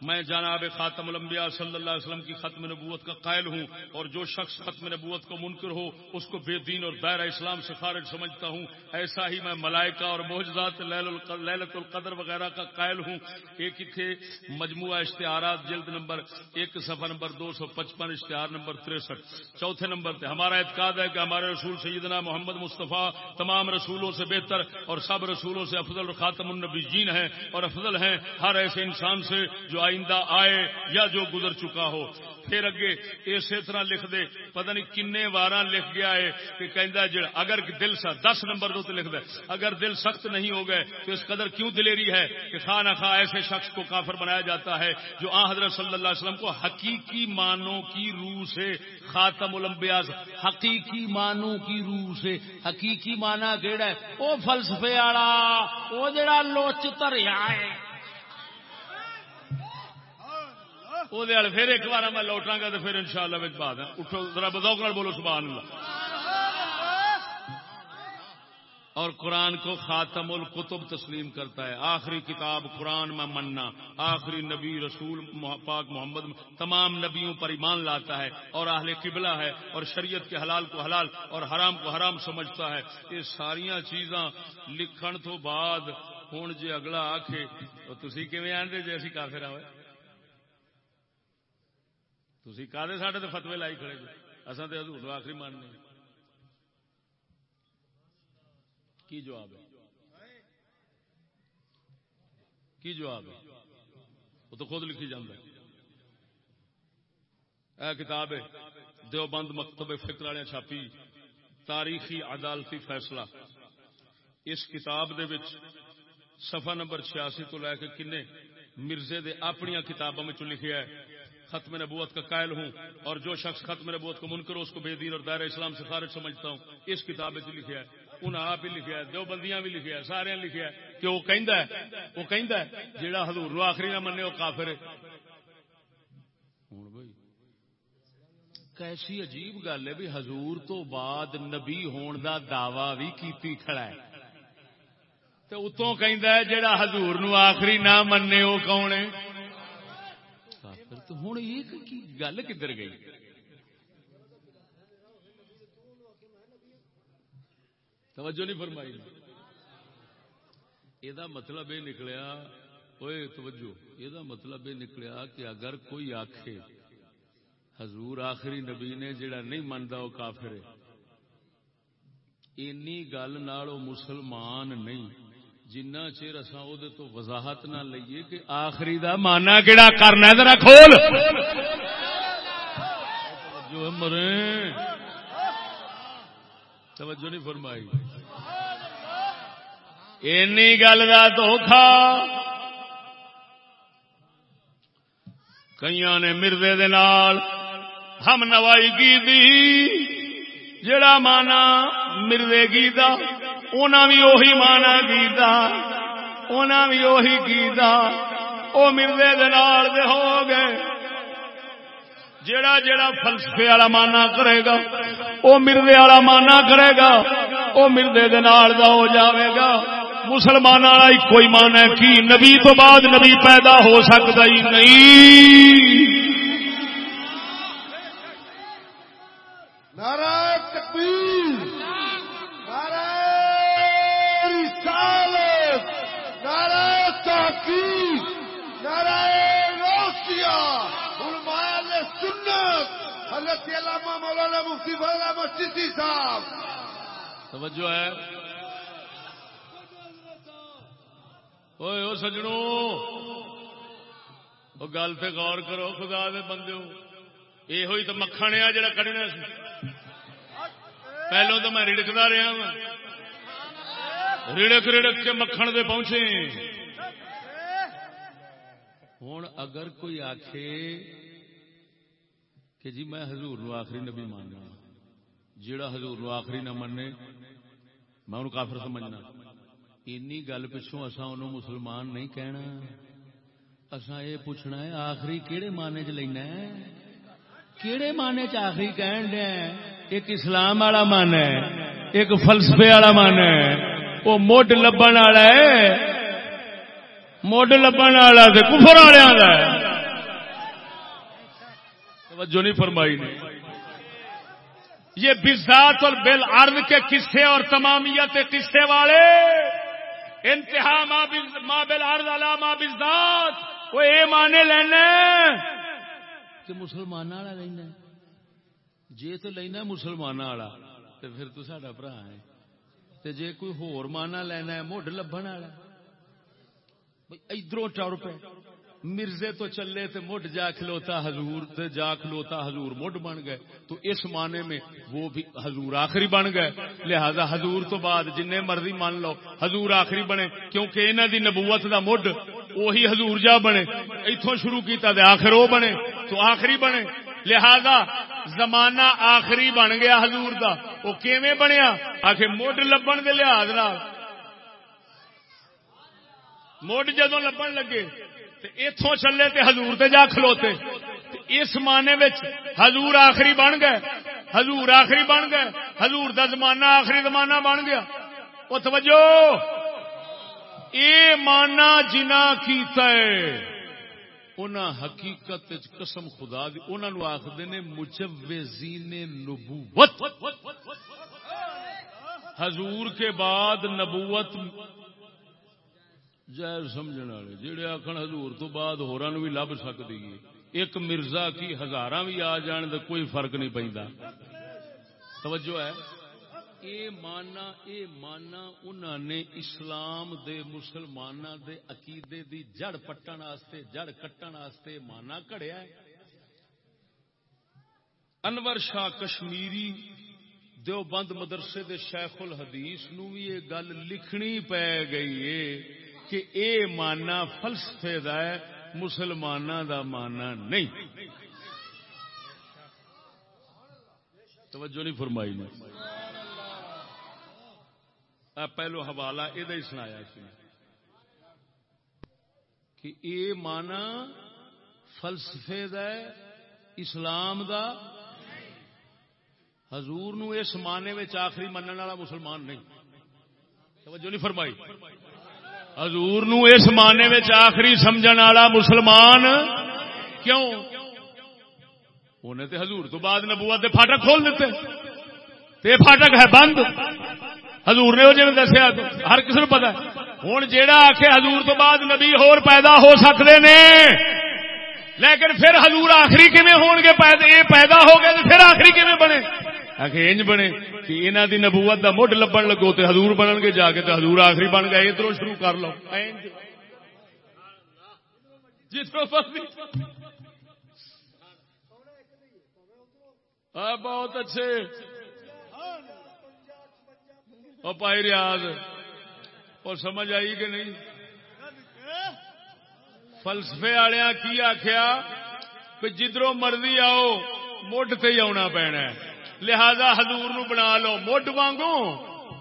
میں جناب خاتم الانبیاء صلی اللہ علیہ وسلم کی ختم نبوت کا قائل ہوں اور جو شخص ختم نبوت کو منکر ہو، اس کو بے دین اور دائرہ اسلام سے خارج سمجھتا ہوں۔ ایسا ہی میں ملائکہ اور موجزات للت القدر وغیرہ کا قائل ہوں۔ ایک ہی تھے مجموعہ اشتہارات، جلد نمبر ایک، صفحہ نمبر دو سو پچپن، اشتہار نمبر تریسٹھ۔ چوتھے نمبر پہ ہمارا اعتقاد ہے کہ ہمارے رسول سیدنا محمد مصطفیٰ تمام رسولوں سے بہتر اور سب رسولوں سے افضل خاتم النبی جین ہے اور افضل ہیں۔ ہر ایسے انسان سے جو آئی آئندہ آئے یا جو گزر چکا ہو۔ پھر اگے اسی طرح لکھ دے، پتہ نہیں کنے وار لکھ گیا ہے کہ کہندا جڑا اگر دل سا دس نمبر دو لکھ دے۔ اگر دل سخت نہیں ہو گئے تو اس قدر کیوں دلیری ہے کہ خواہ نہ خواہ ایسے شخص کو کافر بنایا جاتا ہے جو آ حضرت صلی اللہ علیہ وسلم کو حقیقی معنوں کی روح سے خاتم الانبیاء، حقیقی معنوں کی روح سے۔ حقیقی معنی کیڑا ہے؟ او فلسفے والا، او جڑا لوچ تریا ہے۔ وہ پھر ایک بار میں لوٹاں گا تو پھر ان شاء اللہ بعد اٹھو ذرا بدوک بولو سبحان اللہ اور قرآن کو خاتم القتب تسلیم کرتا ہے آخری کتاب قرآن میں مننا آخری نبی رسول پاک محمد تمام نبیوں پر ایمان لاتا ہے اور اہل قبلہ ہے اور شریعت کے حلال کو حلال اور حرام کو حرام سمجھتا ہے یہ ساریا چیزاں لکھن تو بعد ہوں جی اگلا آخے تو تھی کھے آدھے جی اسی کافر ہوئے تھی کدے ساڈے تو فتوی لائی کھڑے جی؟ اصل تو حضور آخری ماننے کی جواب ہے؟ کی جواب ہے؟ وہ تو خود لکھی جانا اے کتاب ہے، دیوبند مکتب فکر والے چھاپی، تاریخی عدالتی فیصلہ۔ اس کتاب دے وچ صفحہ نمبر چھیاسی تو لے کے کنے مرزے دے اپنی کتابوں میں لکھیا ہے۔ ختم نبوت کا قائل ہوں اور جو شخص ختم نبوت کو منکر اس کو بے دین اور دائر اسلام سے خارج سمجھتا ہوں۔ اس کتاب میں لکھا ہے انہیں آپ ہی لکھا ہے دو بندیاں بھی لکھا ہے سارے لکھا ہے کہ وہ کہندا ہے، وہ کہندا ہے، جیڑا حضور رو آخری نہ منے وہ کافر ہے۔ کیسی عجیب گل ہے بھی حضور تو بعد نبی ہون دا دعوی بھی کیتی کھڑا ہے۔ تو اتوں کہندا ہے، جیڑا حضور نو آخری نہ منے وہ کون ہے؟ ہوں یہ گل کدھر گئی توجہ نہیں فرمائی یہ مطلب یہ نکلیا ہوئے توجہ یہ مطلب یہ نکلیا کہ اگر کوئی آخ حضور آخری نبی نے جڑا نہیں منتا وہ کافر اینی گل مسلمان نہیں جنا چیر اصا تو وضاحت نہ لئیے کہ آخری دا مانا کہڑا کرنا ذرا کھول۔ جو مرے۔ توجہ نہیں فرمائی۔ اینی گل کا دھوکھا۔ کئی نے مردے دے نال ہم نوائی کی دی۔ جڑا مانا مردے کی دا انہاں بھی اوہی مانا کیتا انہاں بھی اوہی کیتا او مردے دے نال دے ہو گئے۔ جڑا جڑا فلسفے والا مانا کرے گا، او مردے والا مانا کرے گا، او مردے دے نال دا ہو جاوے گا۔ مسلمان والا کوئی مان ہے کی نبی تو بعد نبی پیدا ہو سکتا ہی نہیں نعرہ تکبیر نعرہ رسالت نعرہ تحقیق نعرہ روسیا علماء اہل سنت حضرت علامہ مولانا مفتی فضل احمد جی صاحب۔ توجہ ہے۔ اوئے او سجنوں وہ گل تے غور کرو، خدا دے بندے یہ ہوئی تو مکھن آ جڑا کڈنا سی پہلو تو میں رڑکتا رہا وا ہاں۔ رڑک رڑک کے مکھن دے پہنچے۔ ہوں اگر کوئی آخے کہ جی میں حضور نو آخری نبی ماننا جیڑا حضور نو آخری نہ منے، میں انہوں کافر سمجھنا۔ اینی گل پچھوں اسا انہوں مسلمان نہیں کہنا۔ اسا یہ پوچھنا ہے، آخری کیڑے معنی چ لینا ہے؟ کیڑے معنی چ آخری کہن دیا ایک اسلام والا من ہے، ایک فلسفے والا من ہے۔ وہ مڈ لبن والا ہے، مڈ لبن والا تے کفر والوں کا ہے۔ توجہ نہیں فرمائی نے۔ یہ بزاد اور بل عرض کے قصے اور تمامیت قصے والے۔ انتہا ما بل عرض علا ما بزاد وہ یہ مانے لینا کہ مسلمان والا لینا جی تو لینا مسلمان والا تو پھر تو ساڈا برا ہے۔ تے جے کوئی ہور مانا لینا ہے، مڈ لبن والا ادھروں ٹر پہ مرزے تو چلے تے مڈ جا کھلوتا حضور تے جا کھلوتا حضور مڈ بن گئے تو اس معنی میں وہ بھی حضور آخری بن گئے۔ لہذا حضور تو بعد جن مرضی مان لو حضور آخری بنے کیونکہ انہوں دی نبوت دا مڈ وہی حضور جا بنے۔ اتوں شروع کیتا دے آخر وہ بنے تو آخری بنے۔ لہذا زمانہ آخری بن گیا حضور دا۔ وہ کیویں بنیا؟ آخر مڈ لبن دے لحاظ مڈ جدو لبن لگے اتوں چلے تے حضور تے جا کھلوتے۔ اس معنی حضور آخری بن گئے۔ حضور آخری بن گئے۔ حضور دا زمانہ آخری زمانہ بن گیا۔ وہ توجہ! اے مانا جنا کیتا ہے، انہاں حقیقت قسم خدا دی، انہاں نو آخدے نے مجوزین نبوت۔ حضور کے بعد نبوت جائز سمجھنے والے۔ جہے آخر حضور تو بعد ہورا بھی لب سکتی ہے۔ ایک مرزا کی ہزار بھی آ جان تو کوئی فرق نہیں پہنتا توجہ ہے۔ اے مانا اے مانا انہوں نے اسلام دے مسلمانہ دے عقیدے دی جڑ پٹن واسطے، جڑ کٹن واسطے مانا کڑیا ہے۔ انور شاہ کشمیری دیوبند مدرسے دے شیخ الحدیث نو بھی یہ گل لکھنی پی گئی ہے۔ کہ اے مانا فلسفے دا ہے مسلمان دا مانا نہیں۔ توجہ نہیں فرمائی نے۔ پہلو حوالہ یہ سنایا سی کہ اے مانا فلسفے دا ہے، اسلام دا۔ حضور نو اس معنی آخری منن والا مسلمان نہیں۔ توجہ نہیں فرمائی۔ حضور نو اس معنی میں آخری سمجھن والا مسلمان کیوں؟ انہیں تے حضور تو بعد نبوت دے پھاٹک کھول دیتے۔ تے پھاٹک ہے بند۔ حضور نے وہ جی دسیا ہر کسی نے پتا ہوں جیڑا آخ حضور تو بعد نبی ہور پیدا ہو سکتے نے، لیکن پھر حضور آخری کیون ہون گے؟ یہ پیدا ہو گئے تو پھر آخری کیون بنے؟ انج بنے کہ انہوں دی نبوت دا مڈ لبن لگو تے حضور بنن گے جا کے تے حضور آخری بن گئے ادھر شروع کر لو۔ بہت اچھے۔ اور پائی ریاض۔ اور سمجھ آئی کہ نہیں؟ فلسفے والے کی آخیا کہ جدھروں مرضی آؤ، مڈ تے ہی آنا پینا ہے۔ لہذا حضور نو بنا لو مڈ وانگو،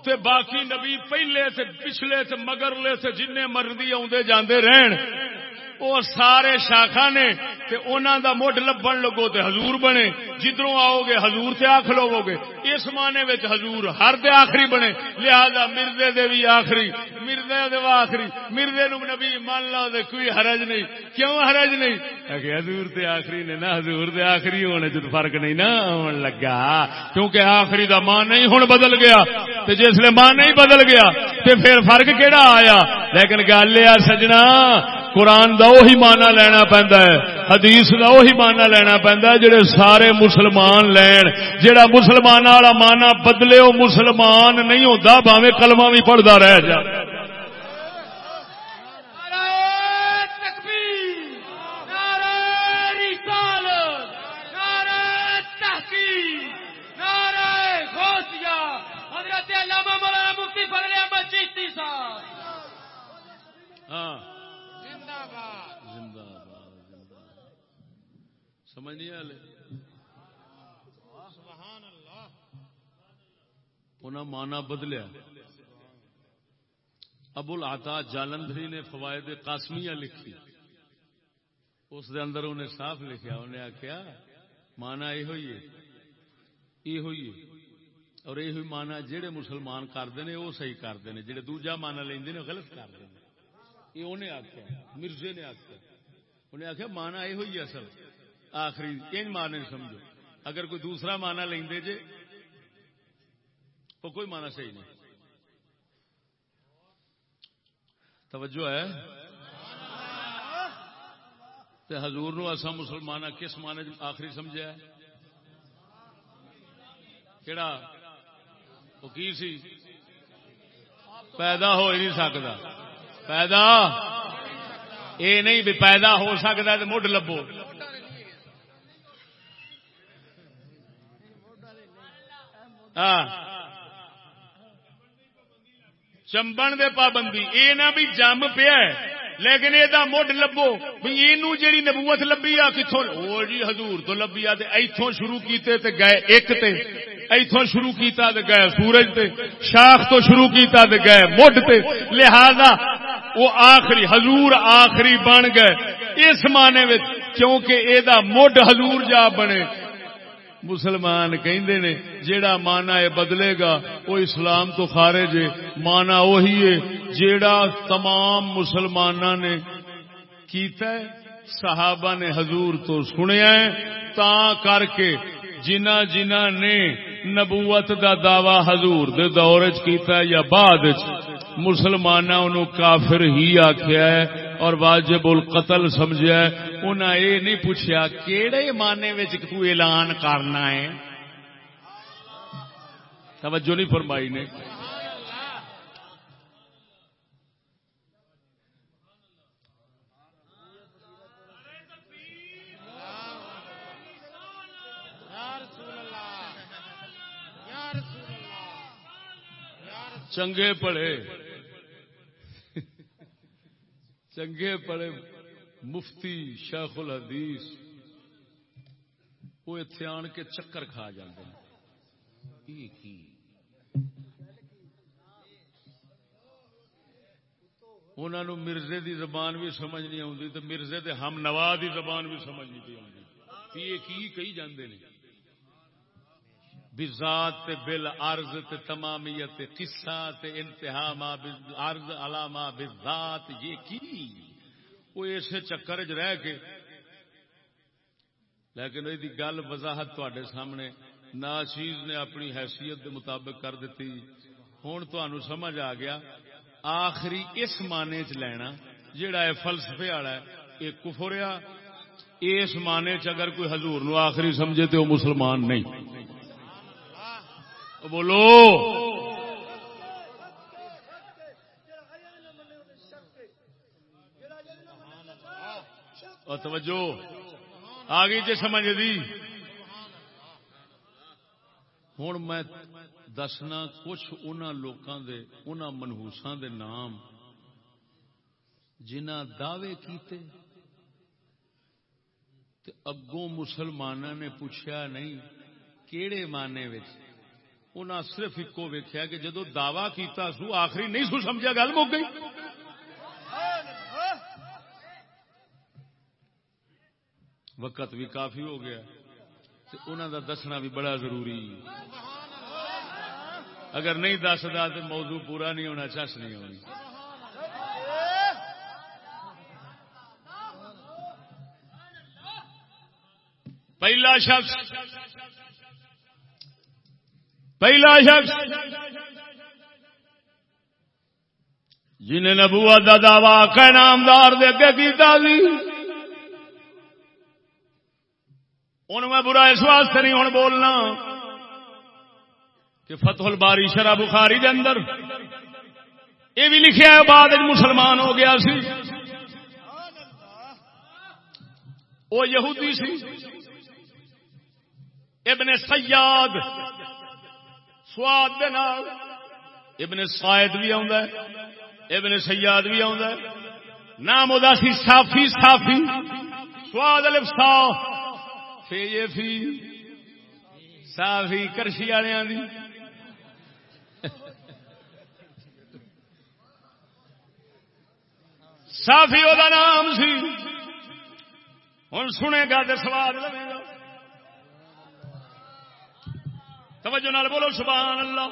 تے باقی نبی پہلے تے پچھلے تے مگرلے تے جن مرضی آدھے جاندے رہن۔ وہ سارے شاخا نے تے انہاں دا مڈ لبن لگو تے حضور بنے۔ جدروں آؤ گے حضور تے آخ لو گے اس معنی وچ حضور ہر دے آخری بنے۔ لہذا مرزے دے بھی آخری، مرزے دے بھی آخری۔ مرزے نو نبی مان لو دے کوئی حرج نہیں۔ کیوں حرج نہیں؟ کہ حضور تے آخری نے نا حضور دے آخری ہونے چ فرق نہیں نا ہون لگا۔ کیونکہ آخری دا مان نہیں ہن بدل گیا۔ تے جس لے مان نہیں بدل گیا، تے پھر فرق کیڑا آیا؟ لیکن گل یہ سجنا قرآن دا وہی مانا لینا پہندا ہے حدیث دا وہی مانا لینا پہندا ہے جڑے سارے مسلمان لین۔ جڑا مسلمان والا مانا بدلے وہ مسلمان نہیں ہوتا باویں کلمہ بھی پڑھدا رہ جا۔ نعرہ تکبیر نعرہ رسالت نعرہ تحقیق نعرہ غوثیہ حضرت علامہ مولانا مفتی فضل احمد چشتی صاحب ہاں زندہ باد زندہ باد زندہ باد سمجھ سبحان اللہ۔ انہاں مانا بدلیا ابو العطا جالندری نے فوائد قاسمیہ لکھی۔ اس دے اندر انہیں صاف لکھیا انہیں آخیا مانا یہ ہوئی ہے۔ یہ ہوئی ہے۔ اور یہ ہوئی مانا جہے مسلمان کرتے ہیں وہ صحیح کرتے ہیں جہے دوجا مانا لیندے نے غلط کرتے ہیں یہ انہیں آخیا مرزے نے آخیا انہیں آخیا مانا یہ ہوئی ہے اصل۔ آخری ان مانے سمجھو۔ اگر کوئی دوسرا مانا لیندے جے، وہ کوئی مانا صحیح نہیں۔ توجہ ہے۔ تے حضور نو اسا مسلمان کس مانے آخری سمجھا ہے؟ کیڑا؟ وہ کی سی؟ پیدا ہو ہی نہیں سکتا۔ پیدا؟ اے نہیں بھی پیدا ہو سکتا تو مڈ لبو۔ ہاں۔ چمبن دے پابندی۔ اے نہ بھی جم پیا لیکن یہ مڈ لبو۔ بھی یہ جیڑی نبوت لبی آ کتوں وہ جی حضور تو لبی آ ایتھوں شروع کیتے تے گئے ایک تے۔ ایتھوں شروع کیتا تے گئے سورج تے۔ شاخ تو شروع کیتا تے گئے مڈ تے۔ لہذا وہ آخری حضور آخری بن گئے۔ اس معنی میں کیونکہ اے دا مڈ حضور جا بنے۔ مسلمان کہندے نے، جیڑا مانا ہے بدلے گا، وہ اسلام تو خارج ہے۔ مانا وہی ہے، جیڑا تمام مسلمانہ نے کیتا ہے، صحابہ نے حضور تو سنیا ہے۔ تا کر کے جنہ جنہ نے نبوت دا دعوی حضور دے دور چ کیتا ہے یا بعد مسلمانہ انہوں کافر ہی آخیا ہے۔ اور واجب القتل سمجھا انہیں یہ نہیں پوچھا کہڑے معنی تو اعلان کرنا ہے۔ توجہ نہیں فرمائی نے۔ یا رسول اللہ یا رسول اللہ یا رسول چنگے پڑے چنگے پڑے مفتی شیخ الحدیث، وہ اتنے آن کے چکر کھا جاتے ہیں۔ کی انہوں مرزے دی زبان بھی سمجھ نہیں آتی تو مرزے دے ہم نوا دی زبان بھی سمجھ نہیں پی آتی یہ کی کہی جاندے نے۔ بذات تے بل عرض تے تمامیت قصہ تے انتہا ما بز- عرض علامہ بذات، یہ کی؟ وہ اسے چکر چ رہ کے۔ لیکن یہ گل وضاحت تے سامنے ناچیز نے اپنی حیثیت دے مطابق کر دیتی ہوں تمہوں سمجھ آ گیا، آخری اس معنی چ لینا جہا ہے فلسفے والا ہے یہ کفریا اس معنی چ اگر کوئی حضور نو آخری سمجھے تو وہ مسلمان نہیں۔ بولو۔ اور توجہ۔ آگے جی سمجھ دی۔ ہوں میں دسنا کچھ ان لوگوں دے ان منہوساں دے نام جنہ دعوے کیتے۔ تے اگوں مسلمانوں نے پوچھا نہیں، کیڑے معنی وچ؟ انہاں صرف ایکو ویکھیا کہ جدو دعوی کیتا سو آخری نہیں سو سمجھا گل مک گئی۔ وقت بھی کافی ہو گیا تے انہاں دا دسنا بھی بڑا ضروری۔ اگر نہیں دسدا تو موضوع پورا نہیں ہونا، چس نہیں ہونی۔ پہلا شخص پہلا شخص جنہیں نبوت دا دعوی کہ نامدار دے اگے کیتا سی ان میں برا اس واسطے نہیں ہوں بولنا کہ فتح الباری شرح بخاری دے اندر یہ بھی لکھیا ہے، بعد مسلمان ہو گیا سی۔ وہ یہودی سی، ابن سیاد سواد دے نال۔ ابن سائد بھی آندا ہے، ابن سیاد بھی آندا ہے۔ نام ادا سی صافی صافی۔ سواد الف صا فی یہ فی صافی کرشی والےاں دی۔ صافی او دا نام سی۔ ہن سنے گا تے سواد لوے گا۔ توجہ نال بولو، سبحان اللہ۔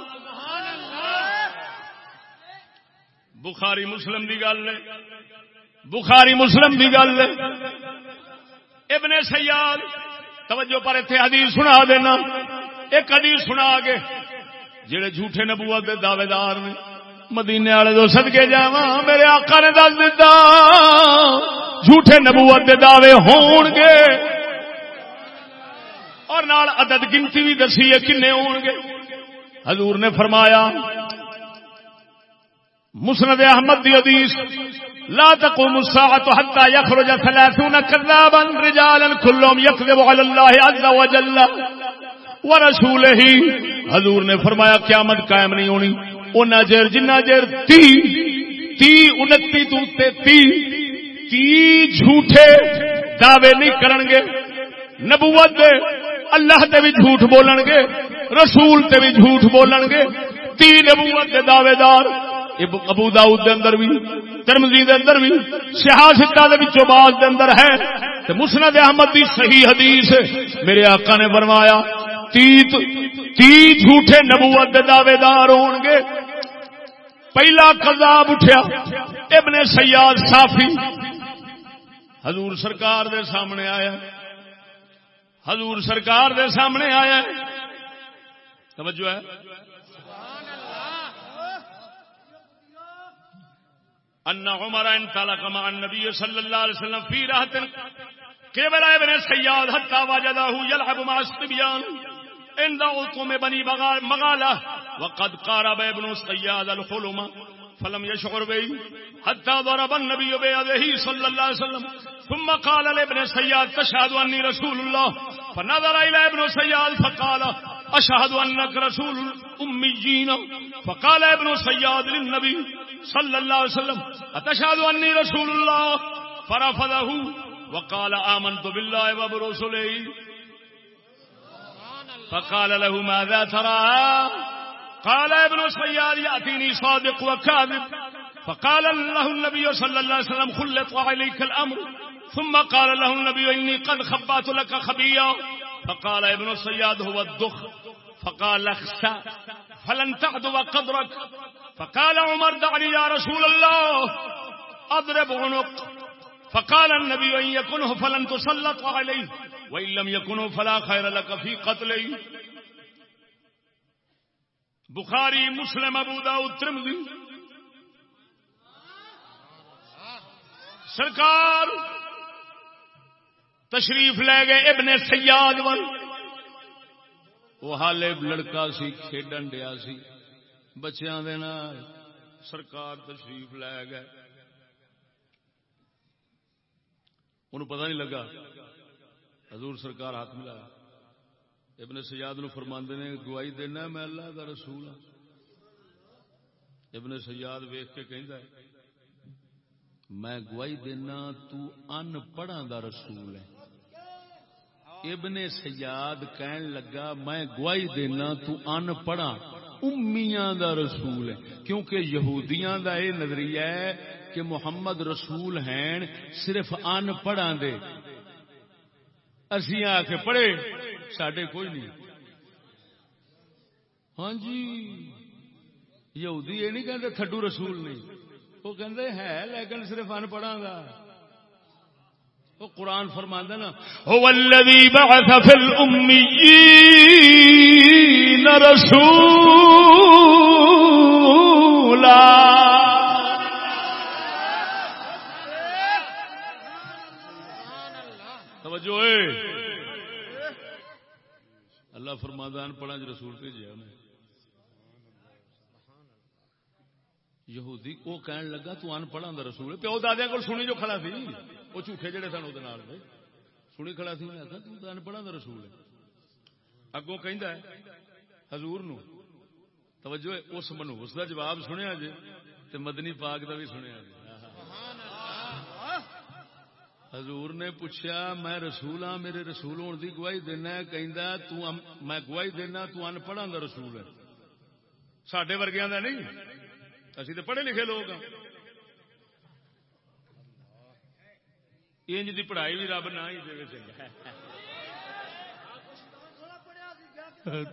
بخاری مسلم دی گل ہے۔ بخاری مسلم دی گل ہے۔ ابن سیاد، توجہ پر اتنے حدیث سنا دینا۔ ایک حدیث سنا کے جڑے جھوٹے نبوت دے دعوے دار نے مدینے والے دو سدکے جا میرے آقا نے دس دیتا جھوٹے نبوت دے دعوے ہون گے اور نال عدد گنتی بھی دسی ہے کنے ہون گے۔ حضور نے فرمایا، مسند احمد دی حدیث، لا تقوم الساعة حتى يخرج ثلاثون كذابا رجالا كلهم يكذب على الله عز وجل ورسوله۔ حضور نے فرمایا، قیامت قائم نہیں ہونی۔ اونا جر جنہ جر تی تی انتی تو تی تی جھوٹے دعوے نہیں کرنگے نبوت دے اللہ تے بھی جھوٹ بولن گے رسول تے بھی جھوٹ بولن گے تی نبوت دے دعوے دار ابو داؤد دے اندر بھی ترمزی دے اندر بھی سیاستہ دے وچوں باز دے اندر ہے، تے مسند احمد دی صحیح حدیث میرے آقا نے فرمایا تی تی جھوٹے نبوت دے دعوے دار ہون گے پہلا قذاب اٹھیا، ابن سیاد صافی۔ حضور سرکار دے سامنے آیا۔ حضور سرکار دے سامنے آیا ہے۔ توجہ ہے۔ ان عمر انطلق مع النبي صلى الله عليه وسلم في راحه قبل ابن السياد حتى وجده يلعب مع الصبيان عند عطم بني مغاله وقد قارب ابن السياد الحلم فلم يشعر به حتى ضرب النبي بيده صلى الله عليه وسلم. ثم قال لابن السياد تشهد اني رسول الله. فنظر الى ابن السياد فقال اشهد انك رسول الاميين فقال ابن السياد للنبي صلى الله عليه وسلم اتشهد اني رسول الله. فرفضه وقال امنت بالله وبرسله. فقال له، ماذا ترى؟ قال ابن السياد يأتيني صادق وكاذب. فقال له النبي صلى الله عليه وسلم خلط عليك الأمر. ثم قال له النبي إني قد خبأت لك خبيا فقال ابن الصياد هو الدخ. فقال اخسى فلن تعدو قدرك. فقال عمر دعني يا رسول الله. أضرب عنق. فقال النبي إن يكنه فلن تسلط عليه. وإن لم يكنه فلا خير لك في قتله. بخاری، مسلم، ابو داؤد، ترمذی۔ سرکار تشریف لے گئے ابن سیاد ون۔ وہ حالے لڑکا سی، کھیڈن ڈیا سی۔ بچیاں دے نال سرکار تشریف لے گئے۔ انہوں پتہ نہیں لگا۔ حضور سرکار ہاتھ ملایا۔ ابن سیاد نو فرماندے نے، گواہی دینا میں اللہ دا رسول ہاں۔ ابن سیاد ویخ کے کہندا ہے، میں گواہی دینا تو ان پڑھاں دا رسول ہے۔ ابن سیاد کہن لگا، میں گواہی دینا تو ان پڑھا امیاں دا رسول ہے، کیونکہ یہودیاں دا اے نظریہ ہے کہ محمد رسول ہیں، صرف ان پڑھاں دے۔ اسی آ کے پڑھے سڈے کوئی نہیں۔ ہاں جی یہودی یہ نہیں کہتے تھڈو رسول نہیں۔ وہ کہتے ہے، لیکن صرف ان پڑھا گا وہ قرآن فرما نا، هو الذي بعث في الأميين رسولا. اللہ فرمادان پڑھا جو رسول بھیجا انہیں یہودی وہ کہن لگا تو ان پڑھا دا رسول ہے۔ پیو دادیا کو سنی جو کھڑا سی وہ جھوٹے جڑے سن وہ سنی کھڑا سی انہیں آخا تو ان پڑھا دا رسول ہے۔ اگوں کہندا ہے حضور نو۔ توجہ ہے، اس منوس دا جواب سنیا جے تے مدنی پاک دا بھی سنیا جے۔ حضور نے پوچھا، میں رسول ہاں میرے رسول ہونے دی گواہی دینا ہے؟ کہندا تو میں گواہی دینا، تو ان دا رسول ہے۔ ساڈے ورگیاں دا نہیں۔ اسی تو پڑھے لکھے لوگ ہاں۔ انج دی پڑھائی بھی رب نہ ہی دے چنگا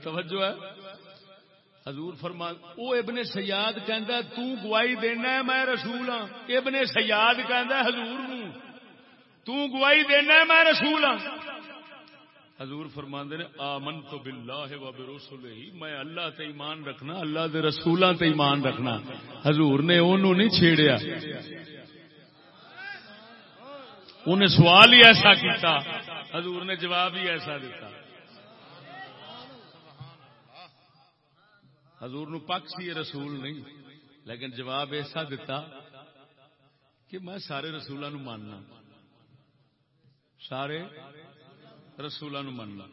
توجہ ہے۔ حضور فرما او ابن سیاد کہندا تو گواہی دینا ہے، میں رسول ہاں۔ ابن سیاد کہندا حضور نو تو گواہی دینا میں رسول ہاں۔ حضور فرماندے نے آمن تو باللہ و برسولہ ہی میں اللہ تے ایمان رکھنا، اللہ دے رسولاں تے ایمان رکھنا۔ حضور نے اونوں نہیں چھیڑیا۔ انہیں سوال ہی ایسا کیتا، حضور نے جواب ہی ایسا دیتا۔ حضور نو پک سی رسول نہیں، لیکن جواب ایسا دیتا کہ میں سارے رسولوں ماننا۔ سارے رسولوں نو مننا،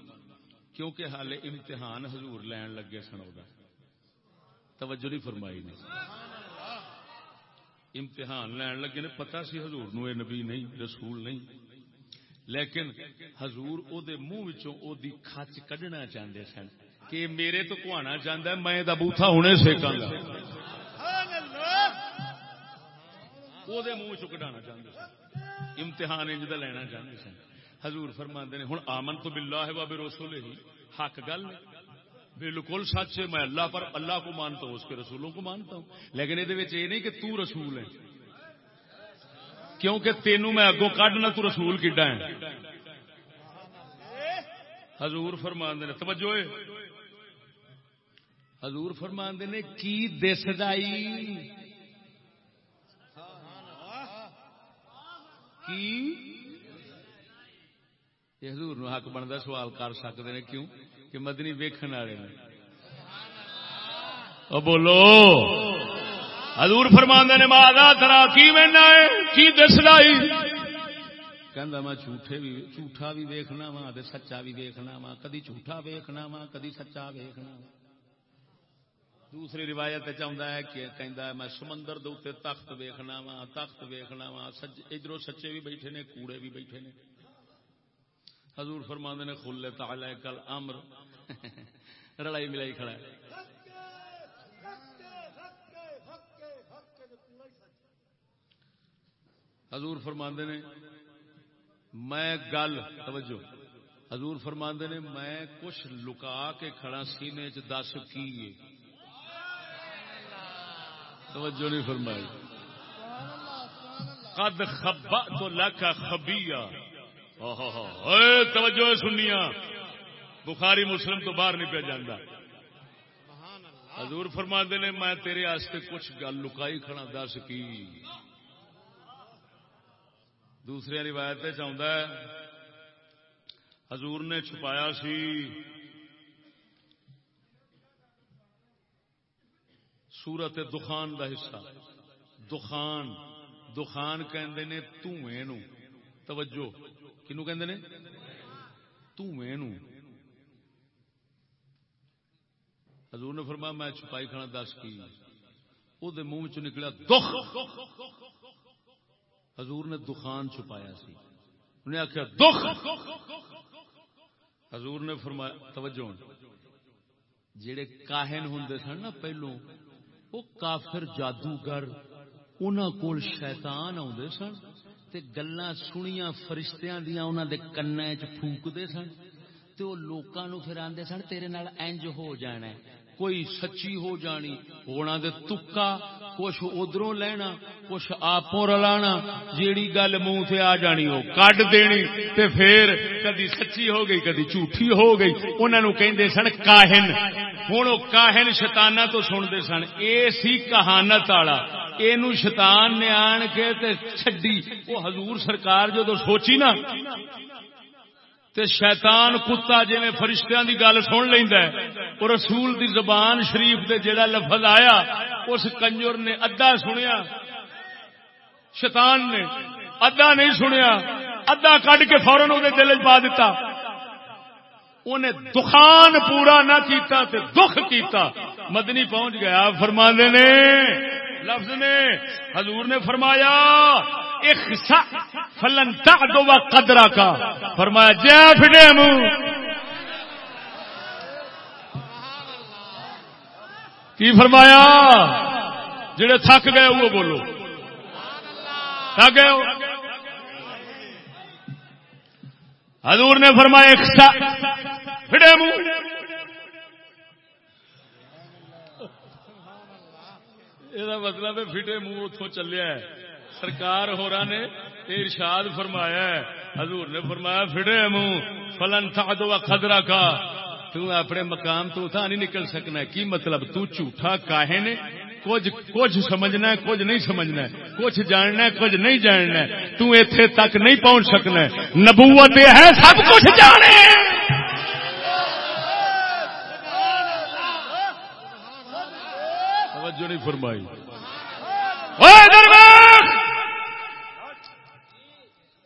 کیونکہ حالے امتحان حضور لین لگے سن توجہ نہیں فرمائی نے۔ امتحان لین لگے نے پتا سی حضور نو اے نبی نہیں، رسول نہیں۔ لیکن حضور او دے منہ وچوں او دی کھچ کڈنا چاہندے سن کہ میرے تو کوانا چاہندا ہے، میں دا بوتھا ہونے سیکاں گا۔ او دے منہ چوں کڈانا چاہندے سن امتحان انج دا لینا چاہندے سن حضور فرماندے نے ہن آمن تو باللہ و برسولہ ہی حق گل بالکل سچ ہے میں اللہ پر اللہ کو مانتا ہوں اس کے رسولوں کو مانتا ہوں لیکن یہ نہیں کہ تو رسول ہے کیونکہ تینوں میں اگوں کڈنا تو رسول کڈا ہے حضور فرماندے نے توجہ ہے حضور فرماندے نے کی دسدائی کی؟ یہ حضور نو حق بنتا سوال کر سکتے ہیں کیوں؟ کہ مدنی ویکھن والے نے۔ بولو۔ حضور فرماندے نے مادا ترا، کی وینا ہے؟ کی دسلائی میں بھی، جھوٹا بھی ویکھنا وا سچا بھی ویکھنا وا کدی جھوٹا ویکھنا وا کدی سچا ویکھنا وا دوسری روایت چاہتا ہے کہ کہندا ہے، میں سمندر دے اوتے تخت ویکھنا وا تخت ویکھنا وا ادھروں سچے بھی بیٹھے نے، کوڑے بھی بیٹھے نے۔ حضور فرماندے نے خلے تعالی کل امر۔ رڑائی ملائی کھڑا ہے۔ حضور فرماندے نے، میں گل، توجہ۔ حضور فرماندے نے، میں کچھ لکا کے کھڑا سینے چ دس کی توجہ نہیں فرمائی۔ قد خبأت لك خبیہ اے توجہ سنیا بخاری مسلم تو باہر نہیں پہ جانا حضور فرما نے، میں تیرے آستے کچھ گل لکائی کھڑا دس کی۔ دوسری روایت چاہتا ہے۔ حضور نے چھپایا سی۔ سورت دخان دا حصہ۔ دخان دخان کہندے نے دھوئیں نو۔ توجہ، کنو کہندے نے؟ دھوئیں نو۔ حضور نے فرمایا، میں چھپائی کھانا دس کی۔ او دے منہ چ نکلا دخ حضور نے دخان چھپایا سی۔ انہیں آخیا دخ حضور نے فرمایا، توجہ۔ جڑے کاہن ہوں سن نا پہلو وہ کافر جادوگر انہوں کول شیطان آدھے سن تے گلاں سنیاں فرشتیاں دیاں انہاں دے کناں وچ پھونکدے سن تے او لوکاں نو پھر آندے سن تیرے نال انج ہو جانا ہے کوئی سچی ہو جانی ہونا دے تکا، کچھ ادھروں لینا، کچھ آپوں رلانا، جیڑی گل منہ سے آ جانی ہو کڈ دینی، تے پھر کدی سچی ہو گئی، کدی جھوٹھی ہو گئی۔ انہوں نے کہندے سن کاہن۔ ہوں وہ کاہن شتانہ تو سنتے سن۔ اے سی کہانت والا یہ شیطان نے آن کے تے چھڈی۔ وہ حضور سرکار جو تو سوچی نا تے شیطان کتا جی فرشتیاں دی گل سن لینا اور رسول دی زبان شریف دے جڑا لفظ آیا، اس کنجر نے ادھا سنیا۔ شیطان نے ادھا نہیں سنیا، ادھا کڈ کے فورن وہ دل چ پا دیتا انہیں دخان پورا نہ کیتا تے دکھ کیتا۔ مدنی پہنچ گیا فرما نے، لفظ نے، حضور نے فرمایا اخسا فلن دو قدرا کا فرمایا جا فٹے منہ کی فرمایا؟ جڑے تھک گئے، وہ بولو۔ تھک گئے حضور نے فرمایا اخسا فٹے منہ یہ مطلب ہے فٹے منہ اتوں چلیا ہے سرکار ہو رہا نے ارشاد فرمایا ہے۔ حضور نے فرمایا فڑے منہ فلن تھا دو خدرا کا تو اپنے مقام تو تھا نہیں نکل سکنا۔ کی مطلب؟ تو جھوٹا کاہے نے کچھ کچھ سمجھنا ہے، کچھ نہیں سمجھنا ہے۔ کچھ جاننا ہے، کچھ نہیں جاننا ہے۔ تو ایتھے تک نہیں پہنچ سکنا ہے۔ نبوت ہے، سب کچھ جانے۔ توجہ نہیں فرمائی۔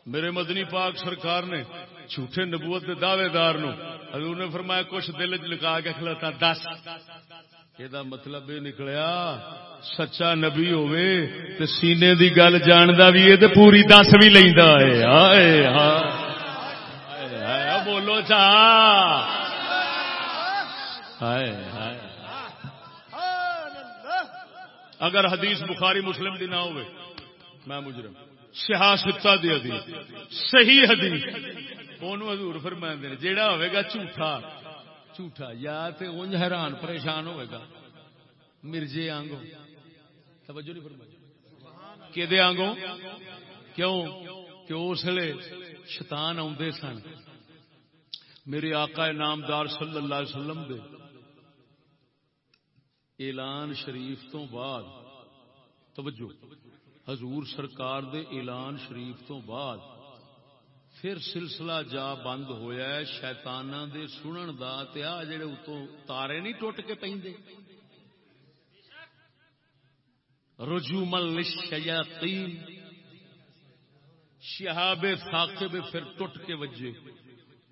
میرے مدنی پاک سرکار نے جھوٹے نبوت کے دعوے دار نو، حضور نے فرمایا، کچھ دل چ لکا کے کھلتا دس۔ یہ مطلب یہ نکلیا، سچا نبی ہوے تے سینے دی گل جاندا بھی ہے تے پوری دس بھی لیندا ہے ہائے ہائے بولو چا۔ ہائے ہائے اگر حدیث بخاری مسلم دی نہ ہوئے میں مجرم۔ سیاستہ دی حدیث، صحیح حدیث۔ اونوں حضور فرماندے نے؟ جیڑا ہوے گا جھوٹا جھوٹا۔ یا تے اونج حیران، پریشان ہوے گا۔ مرزے آنگو توجہ نہیں فرمائی۔ کدے آنگو کیوں؟ کہ اس لیے شیطان آندے سن۔ میرے آقا نامدار صلی اللہ علیہ وسلم دے۔ اعلان شریف تو بعد۔ توجہ۔ حضور سرکار دے اعلان شریف تو بعد پھر سلسلہ جا بند ہویا ہے شیطانہ دے سنن دا تے آ جڑے اتوں تارے نہیں ٹوٹ کے پیندے رجوم الشیاطین شہاب ثاقب پھر ٹوٹ کے وجے۔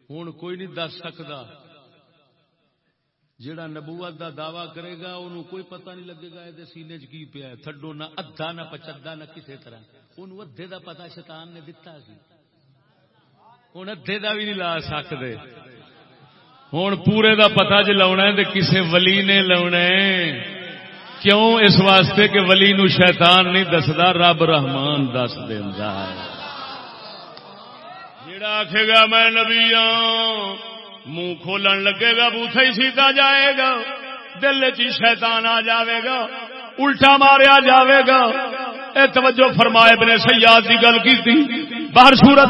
ہن کوئی نہیں دس سکدا۔ جیڑا نبوت دا دعوی کرے گا انہوں کوئی پتہ نہیں لگے گا یہ سینے چ کی پیا تھڈو نہ ادھا، نہ پچدا نہ کسی طرح۔ انہوں ادھے دا پتہ شیطان نے دتا سی۔ ہوں ادھے دا بھی نہیں لا سکتے ہوں پورے دا پتہ جی لاؤنا ہے تو کسے ولی نے لاؤنا ہے۔ کیوں؟ اس واسطے کہ ولی نو شیطان نہیں دسدا، رب رحمان دس دینا ہے۔ جڑا آخے گا، میں نبی ہوں منہ کھولن لگے گا، بوتھا ہی سیدھا جائے گا۔ دل چی شیطان آ جاوے گا، الٹا ماریا جاوے گا۔ اے توجہ فرمائے ابن سیاد کی گل کی تھی؟ باہر صورت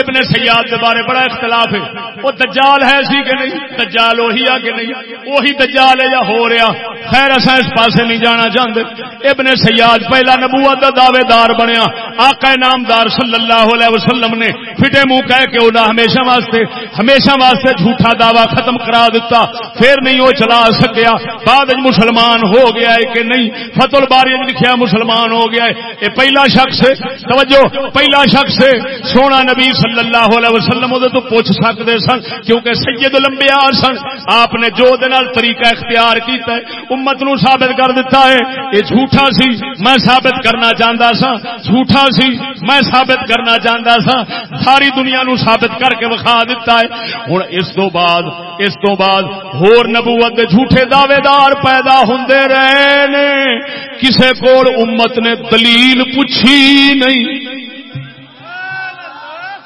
ابن سیاد کے بارے بڑا اختلاف ہے۔ وہ دجال ہے سی کہ نہیں؟ دجال وہی آ کہ نہیں؟ وہی دجال ہے یا ہو رہا؟ خیر اصا اس پاسے نہیں جانا چاہتے ابن سیاد پہلا نبوت کا دعوے دار بنیا۔ آقا نامدار صلی اللہ علیہ وسلم نے فٹے منہ کہہ کے انہیں ہمیشہ واسطے ہمیشہ واسطے جھوٹا دعوی ختم کرا دیتا پھر نہیں وہ چلا سکیا۔ بعد مسلمان ہو گیا ہے کہ نہیں؟ فتل باری لکھیا مسلمان ہو گیا ہے۔ یہ پہلا شخص توجہ، پہلا شخص ہے۔ سونا نبی صلی اللہ علیہ وسلم تو پوچھ سکتے سن کیونکہ سید لمبیا سن۔ آپ نے جو طریقہ اختیار کیتا ہے، امت نو ثابت کر دیتا ہے۔ یہ جھوٹا سی، میں ثابت کرنا چاہتا سا جھوٹا سی، میں ثابت کرنا چاہتا سا ساری دنیا نو ثابت کر کے وکھا دیتا ہے۔ ہوں اس تو بعد، اس تو بعد ہور نبوت دے جھوٹے دعوے دار پیدا ہوں رہے نے۔ کسے کول امت نے دلیل پوچھی نہیں۔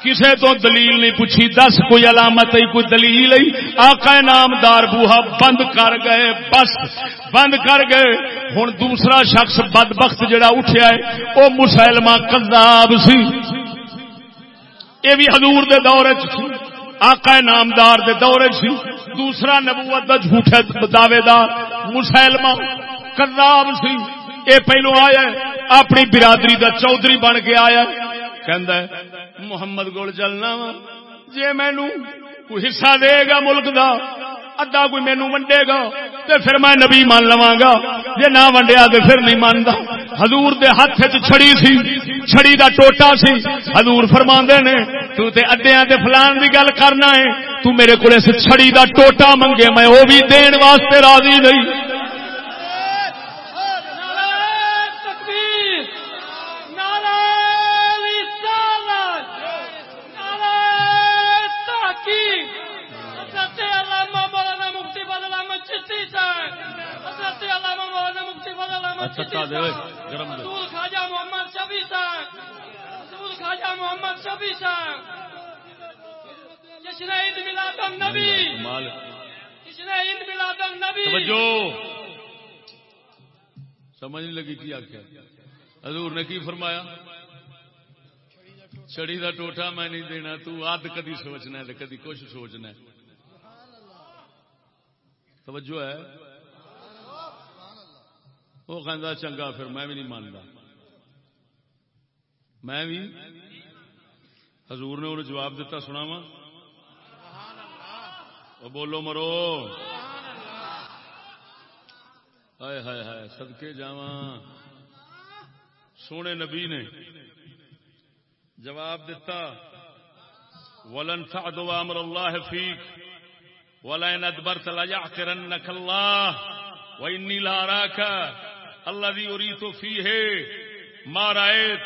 کسے تو دلیل نہیں پوچھی، دس کوئی علامت ہی کوئی دلیل ہی آقا نامدار بوہا بند کر گئے، بس بند کر گئے۔ ہوں دوسرا شخص بدبخت جڑا اٹھیا ہے وہ مسلمہ کذاب سی۔ یہ بھی حضور دے دور آقا نامدار دے دور سی۔ دوسرا نبوت دا جھوٹے دعوے دار مسلمہ کذاب سی۔ اے پہلو آیا اپنی برادری دا چودھری بن کے آیا کہ محمد گول چلنا وا جی مینو کوئی حصہ دے گا ملک دا ادا کوئی مینو ونڈے گا، تے پھر میں نبی مان لوا گا۔ جی نہ ونڈیا تو پھر نہیں مانتا حضور دے ہاتھ چ چھڑی سی، چھڑی دا ٹوٹا سی۔ حضور فرما نے، تو تے اڈیا تے فلان دی گل کرنا ہے، تو میرے کو چھڑی دا ٹوٹا منگے، میں وہ بھی دین واسطے راضی نہیں۔ چھٹا دے گرم دے۔ خواجہ محمد شبی صاحب خواجہ محمد شبی صاحب۔ جشن عید میلاد النبی۔ مال۔ جشن عید میلاد النبی۔ توجہ۔ سمجھ نہیں لگی کی آخیا حضور نے کی فرمایا؟ چھڑی دا ٹوٹا میں نہیں دینا تو کدی سوچنا ہے کدی کچھ سوچنا ہے۔ توجہ ہے۔ وہ کہ چنگا، پھر میں بھی نہیں مانتا میں بھی حضور نے انہیں جواب دیتا، سنا وا۔ بولو مرو۔ ہائے ہائے ہائے سدکے جا سونے نبی نے جواب دیتا، ولن تعد امر اللہ فیک ولن ادبرت لجعترنک اللہ وانی لا راکا الذي اريد فيه ما رايت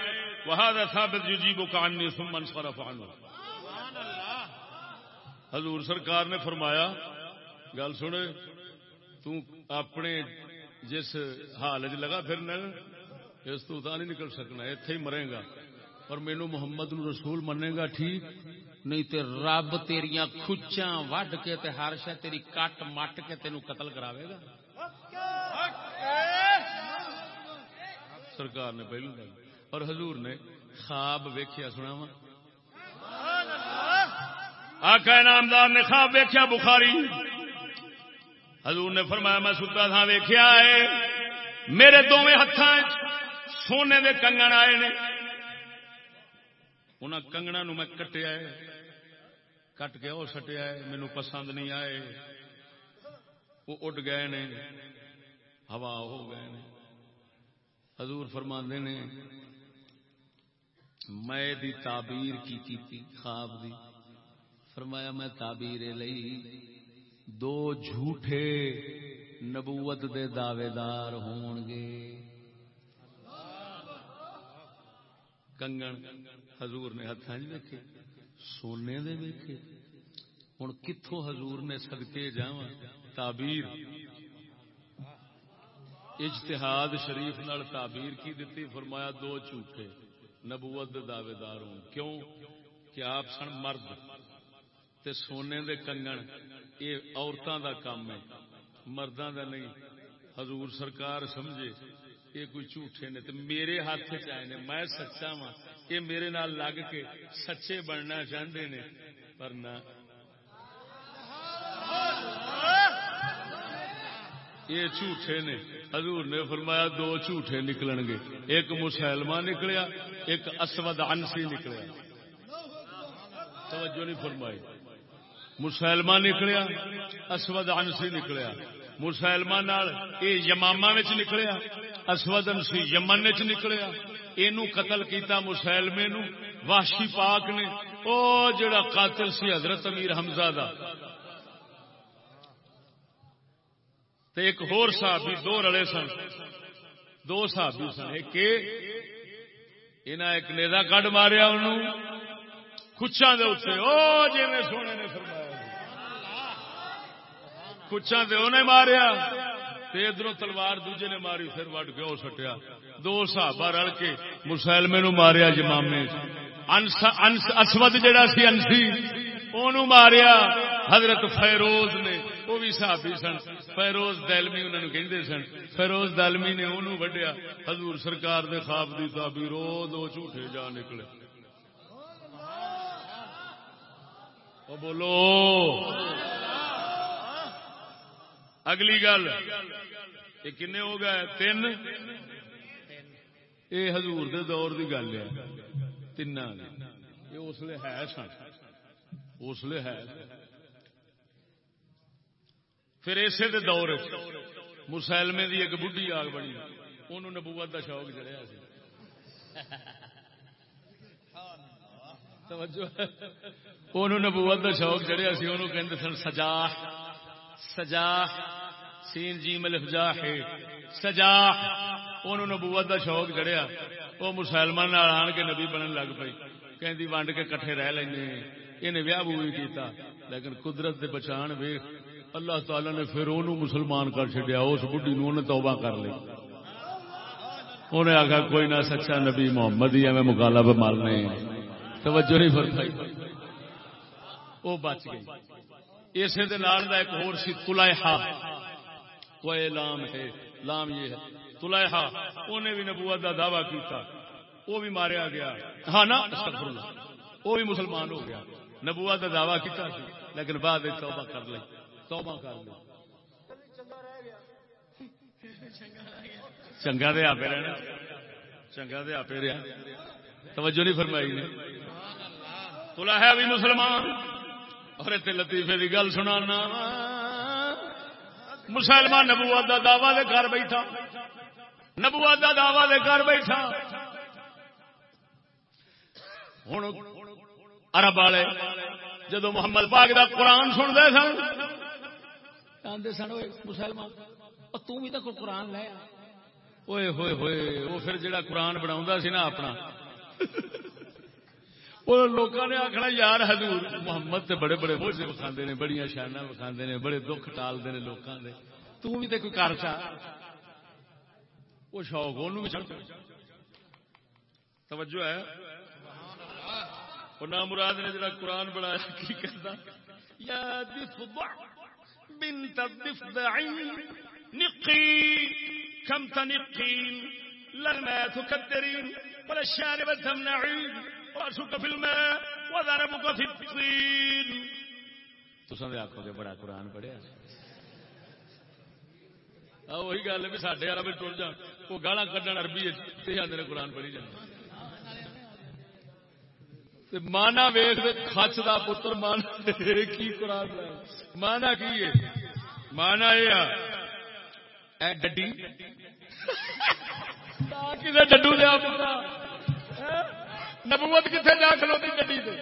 وهذا ثابت يجيبك عني ثم انصرف عنه حضور سرکار نے فرمایا، گل سن اپنے جس حال چ لگا پھر اس تو نہیں نکل سکنا اتے ہی مرے گا۔ اور مینو محمد نو رسول منے گا، ٹھیک؟ نہیں تے رب تیریاں کھچاں وڈ کے تے ہر شہ تیری کٹ مٹ کے تینوں قتل کراوے گا۔ سرکار نے پہلو گل۔ اور حضور نے خواب ویخیا سنا وا آقا نامدار نے خواب ویخیا بخاری۔ حضور نے فرمایا، میں ستا تھا ویخیا ہے۔ میرے دونوں ہاتھ سونے دے کنگن آئے نے۔ ان کنگنا نو میں کٹیا ہے، کٹ کے وہ سٹیا ہے مینو پسند نہیں آئے۔ وہ اڈ گئے نے، ہوا ہو گئے نے۔ حضور فرما نے، میں دی تعبیر کی کیتی، خواب دی۔ فرمایا، میں تعبیر لئی دو جھوٹے نبوت دے دعوے دار ہون گے۔ کنگن حضور نے ہاتھ جی ویکے سونے دے ویکے ہوں کتوں حضور نے سدکے جا تعبیر۔ اجتہاد شریف نال تعبیر کی دیتی، فرمایا دو جھوٹے، نبوت دعوے دار ہوں۔ کیوں؟ کہ آپ سن مرد تے سونے دے کنگن، یہ عورتوں دا کام ہے مردوں دا نہیں۔ حضور سرکار سمجھے، یہ کوئی جھوٹے نے۔ تے میرے ہاتھ چائے نے، میں سچا وا یہ میرے نال لگ کے سچے بننا چاہتے نے، پر نہ۔ یہ جھوٹے نے۔ حضور نے فرمایا دو جھوٹے نکلن گے۔ ایک مسلمان نکلیا، ایک اسود انسی نکلیا۔ توجہ نہیں فرمائی۔ مسلمان نکلیا، اسود انسی نکلیا۔ مسلمان یہ یماما نکلیا، اسود انسی یمن چ نکلیا۔ یہ قتل کیتا مسلمے نو واشی پاک نے۔ او جڑا قاتل سی حضرت امیر حمزہ دا تے ایک ہور صحابی، دو رلے سن۔ دو صحابی سن۔ ایک انہیں ایک نیزا کڈ ماریا انہوں۔ کچھاں دے اتنے او جی میں سونے نے فرمایا۔ کچھاں دے انہیں ماریا۔ تے ادھر تلوار دوجے نے ماری، پھر وڈ کے وہ سٹیا۔ دو صحابہ رل کے مسلمے نو ماریا جمامے۔ انس- انس- اسود جڑا سی انسی، اونوں ماریا۔ حضرت فیروز نے۔ وہ بھی صحابی سن۔ فیروز دلمی انہوں نے کہندے سن۔ فیروز دلمی نے انہوں وڈیا۔ حضور سرکار دے خواب دی تعبیر او دو جھوٹے جا نکلے۔ او بولو۔ اگلی گل۔ یہ کنے ہو گئے؟ تین۔ یہ حضور دے دور دی گل ہے۔ تین یہ اس لیے ہے سن۔ اس لیے ہے۔ پھر اسی دے دور مسلمے دی ایک بڈھی آگ بنی۔ انہوں نبوت دا شوق چڑھیا انہوں نبوت دا شوق چڑھیا سی انہوں سن، سجا۔ سجا۔ سین جی ملف جا ہے۔ سجا۔ انہوں نبوت دا شوق چڑھیا وہ مسلمان آن کے نبی بنن لگ پئی۔ کہندی ونڈ کے کٹھے رہ لینے انہیں ویاہ بھی کیتا۔ لیکن قدرت دے بچان ویخ اللہ تعالی نے پھر انہوں مسلمان کر چڈیا اس بڈی نو توبہ کر لی۔ انہیں آخا کوئی نہ، سچا نبی محمد ہی ہمیں مکالب مارنے۔ توجہ نہیں فرمائی۔ وہ بچ گئی۔ اسی دے نال دا ایک اور سی تلائحہ کوئی لام ہے، لام یہ ہے۔ تلائحہ انہیں بھی نبوت دا دعویٰ کیتا۔ وہ بھی ماریا گیا۔ ہاں نا وہ بھی مسلمان ہو گیا۔ نبوت دا دعویٰ کیتا لیکن بعد توبہ کر لی۔ توبہ کر لی چنگا دے آپ رہنا چنگا دے آپ رہا توجہ نہیں فرمائی نے۔ تلا ہے بھی مسلمان۔ اور لطیفے کی گل سنانا۔ مسلمان نبوت دا دعوی دے گھر بیٹھا۔ نبوت دا دعوی دے گھر بیٹھا۔ ہوں عرب والے جدو محمد پاک دا قرآن سنتے سن آدھے سن مسلمان اور تو بھی تو کوئی قرآن لے آ۔ اوئے، ہوئے ہوئے، وہ پھر جڑا قرآن بنا سی نا اپنا۔ وہ لوگوں نے آخنا یار حضور، محمد تے بڑے بڑے موجے وکھاندے نے بڑی شانہ وکھاندے نے، بڑے دکھ ٹالتے نے لوگوں دے۔ تو بھی تے کوئی کر چا وہ شوق انہوں بھی چڑھ توجہ ہے۔ وہ نام مراد نے جڑا قرآن بنایا، کی کرتا یا بنت الضفدع نقي كم تنقين لما تكدرين. ولا الشارب تمنعين. رأسك في الماء. وذنبك في الطين. تسان آخو گے بڑا قرآن پڑھیا وہی گل ہے بھی سڈے والا بھی ٹر جان۔ وہ گالا کھڈن اربی آدھے قرآن پڑھی جان مانا ویخ کچ کا پتر مانا کی قرآن مانا کی ہے؟ مانا یہ ڈڈی۔ کسی ڈڈو لیا پتا نبوت کتنے جا کھلوتی ڈڈی سے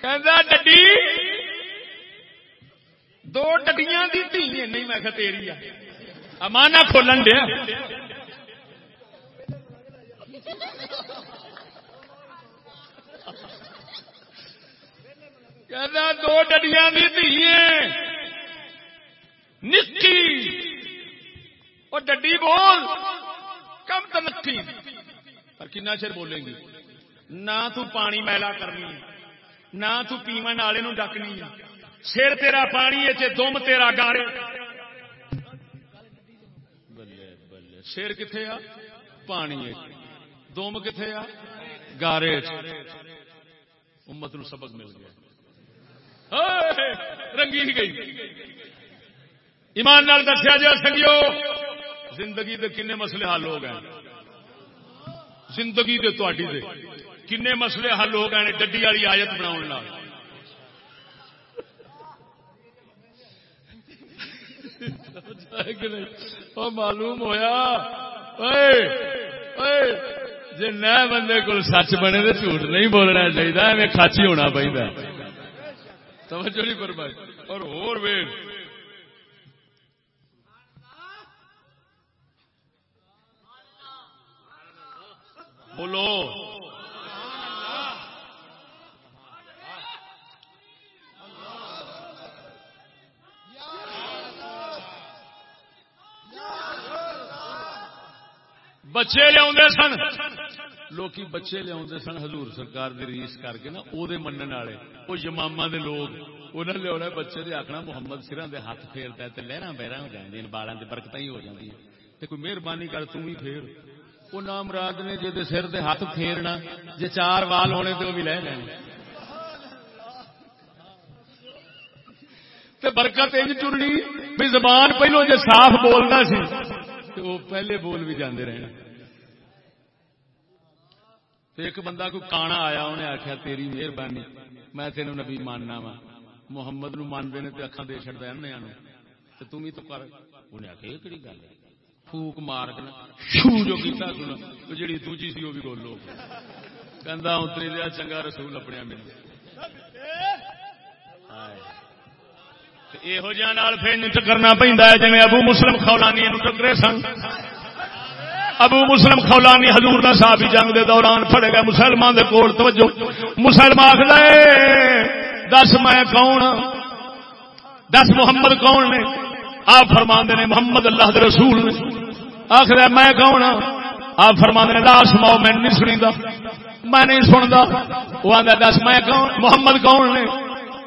کہ ڈڈی، دو ڈڈیاں دی دھی نہیں، میں کہ تیری آ۔ مانا کھولن دیا۔ کہنا دو ڈڈیاں دی دھی نکی اور ڈڈی بول کم تو نکی پر کنا چر بولیں گی نہ تو پانی میلا کرنی نہ تو پیمن والے نو ڈکنی سر تیرا پانی ہے دم تیرا گارے بلے بلے سر کتنے آ پانی دم کتنے آ گارے امت نو سبق مل گیا۔ رنگی گئی۔ ایمان نال دسیا جا سکیو زندگی دے کنے مسئلے حل ہو گئے۔ زندگی دے تواڈی دے کنے مسئلے حل ہو گئے ڈڈی والی آیت بناؤ معلوم ہویا۔ جی نئے بندے کو سچ بنے تو جھوٹ نہیں بولنا چاہیے ایویں کچ ہی ہونا پہنتا توجہ نہیں فرمائی اور اور ہو بولو بچے لیا سن۔ لوکی بچے لیا سن حضور سرکار دی ریس کر کے نا، او دے منن والے۔ وہ یماما دے لوگ۔ انہوں نے لیا بچے دے آخنا محمد سرا دے ہاتھ پھیرتا ہے لہرا بہرا ہو جاتی بالاں دے برکت ہی ہو جاتی ہے کوئی مہربانی کر تم ہی پھیر۔ وہ نام راج نے جی سر دے ہاتھ پھیرنا جی چار وال ہونے تو بھی لے لینے تے برکت انج چرنی بھی زبان پہلو جی صاف بولنا سی۔ تو وہ پہلے بول بھی جاندے رہنا تو ایک بندہ کوئی کانا آیا انہیں آخیا تیری مہربانی، میں تینوں نبی ماننا وا۔ محمد نو مانتے نے اکھان دے چڑ دیا تو تم ہی تو کر۔ انہیں آخیا یہ کہڑی گل ہے؟ پھوک مار کے شو جو کیتا سنا جڑی دوجی سی، وہ بھی بولو۔ کہ اتری دیا چنگا رسول اپنے میرے یہ کرنا پہنتا ہے جی ابو مسلم خولانی ٹکرے سن ابو مسلم خولانی حضور دا صاحب جنگ دے دوران پھڑے گئے مسلمان دے کول توجہ مسلمان آخ دس میں کون دس محمد کون نے آپ فرما نے محمد اللہ دے رسول نے آخر میں کون آپ فرما نے دس ماؤ میں نہیں سنی دا میں نہیں سنتا وہ آدھا دس میں کون محمد کون نے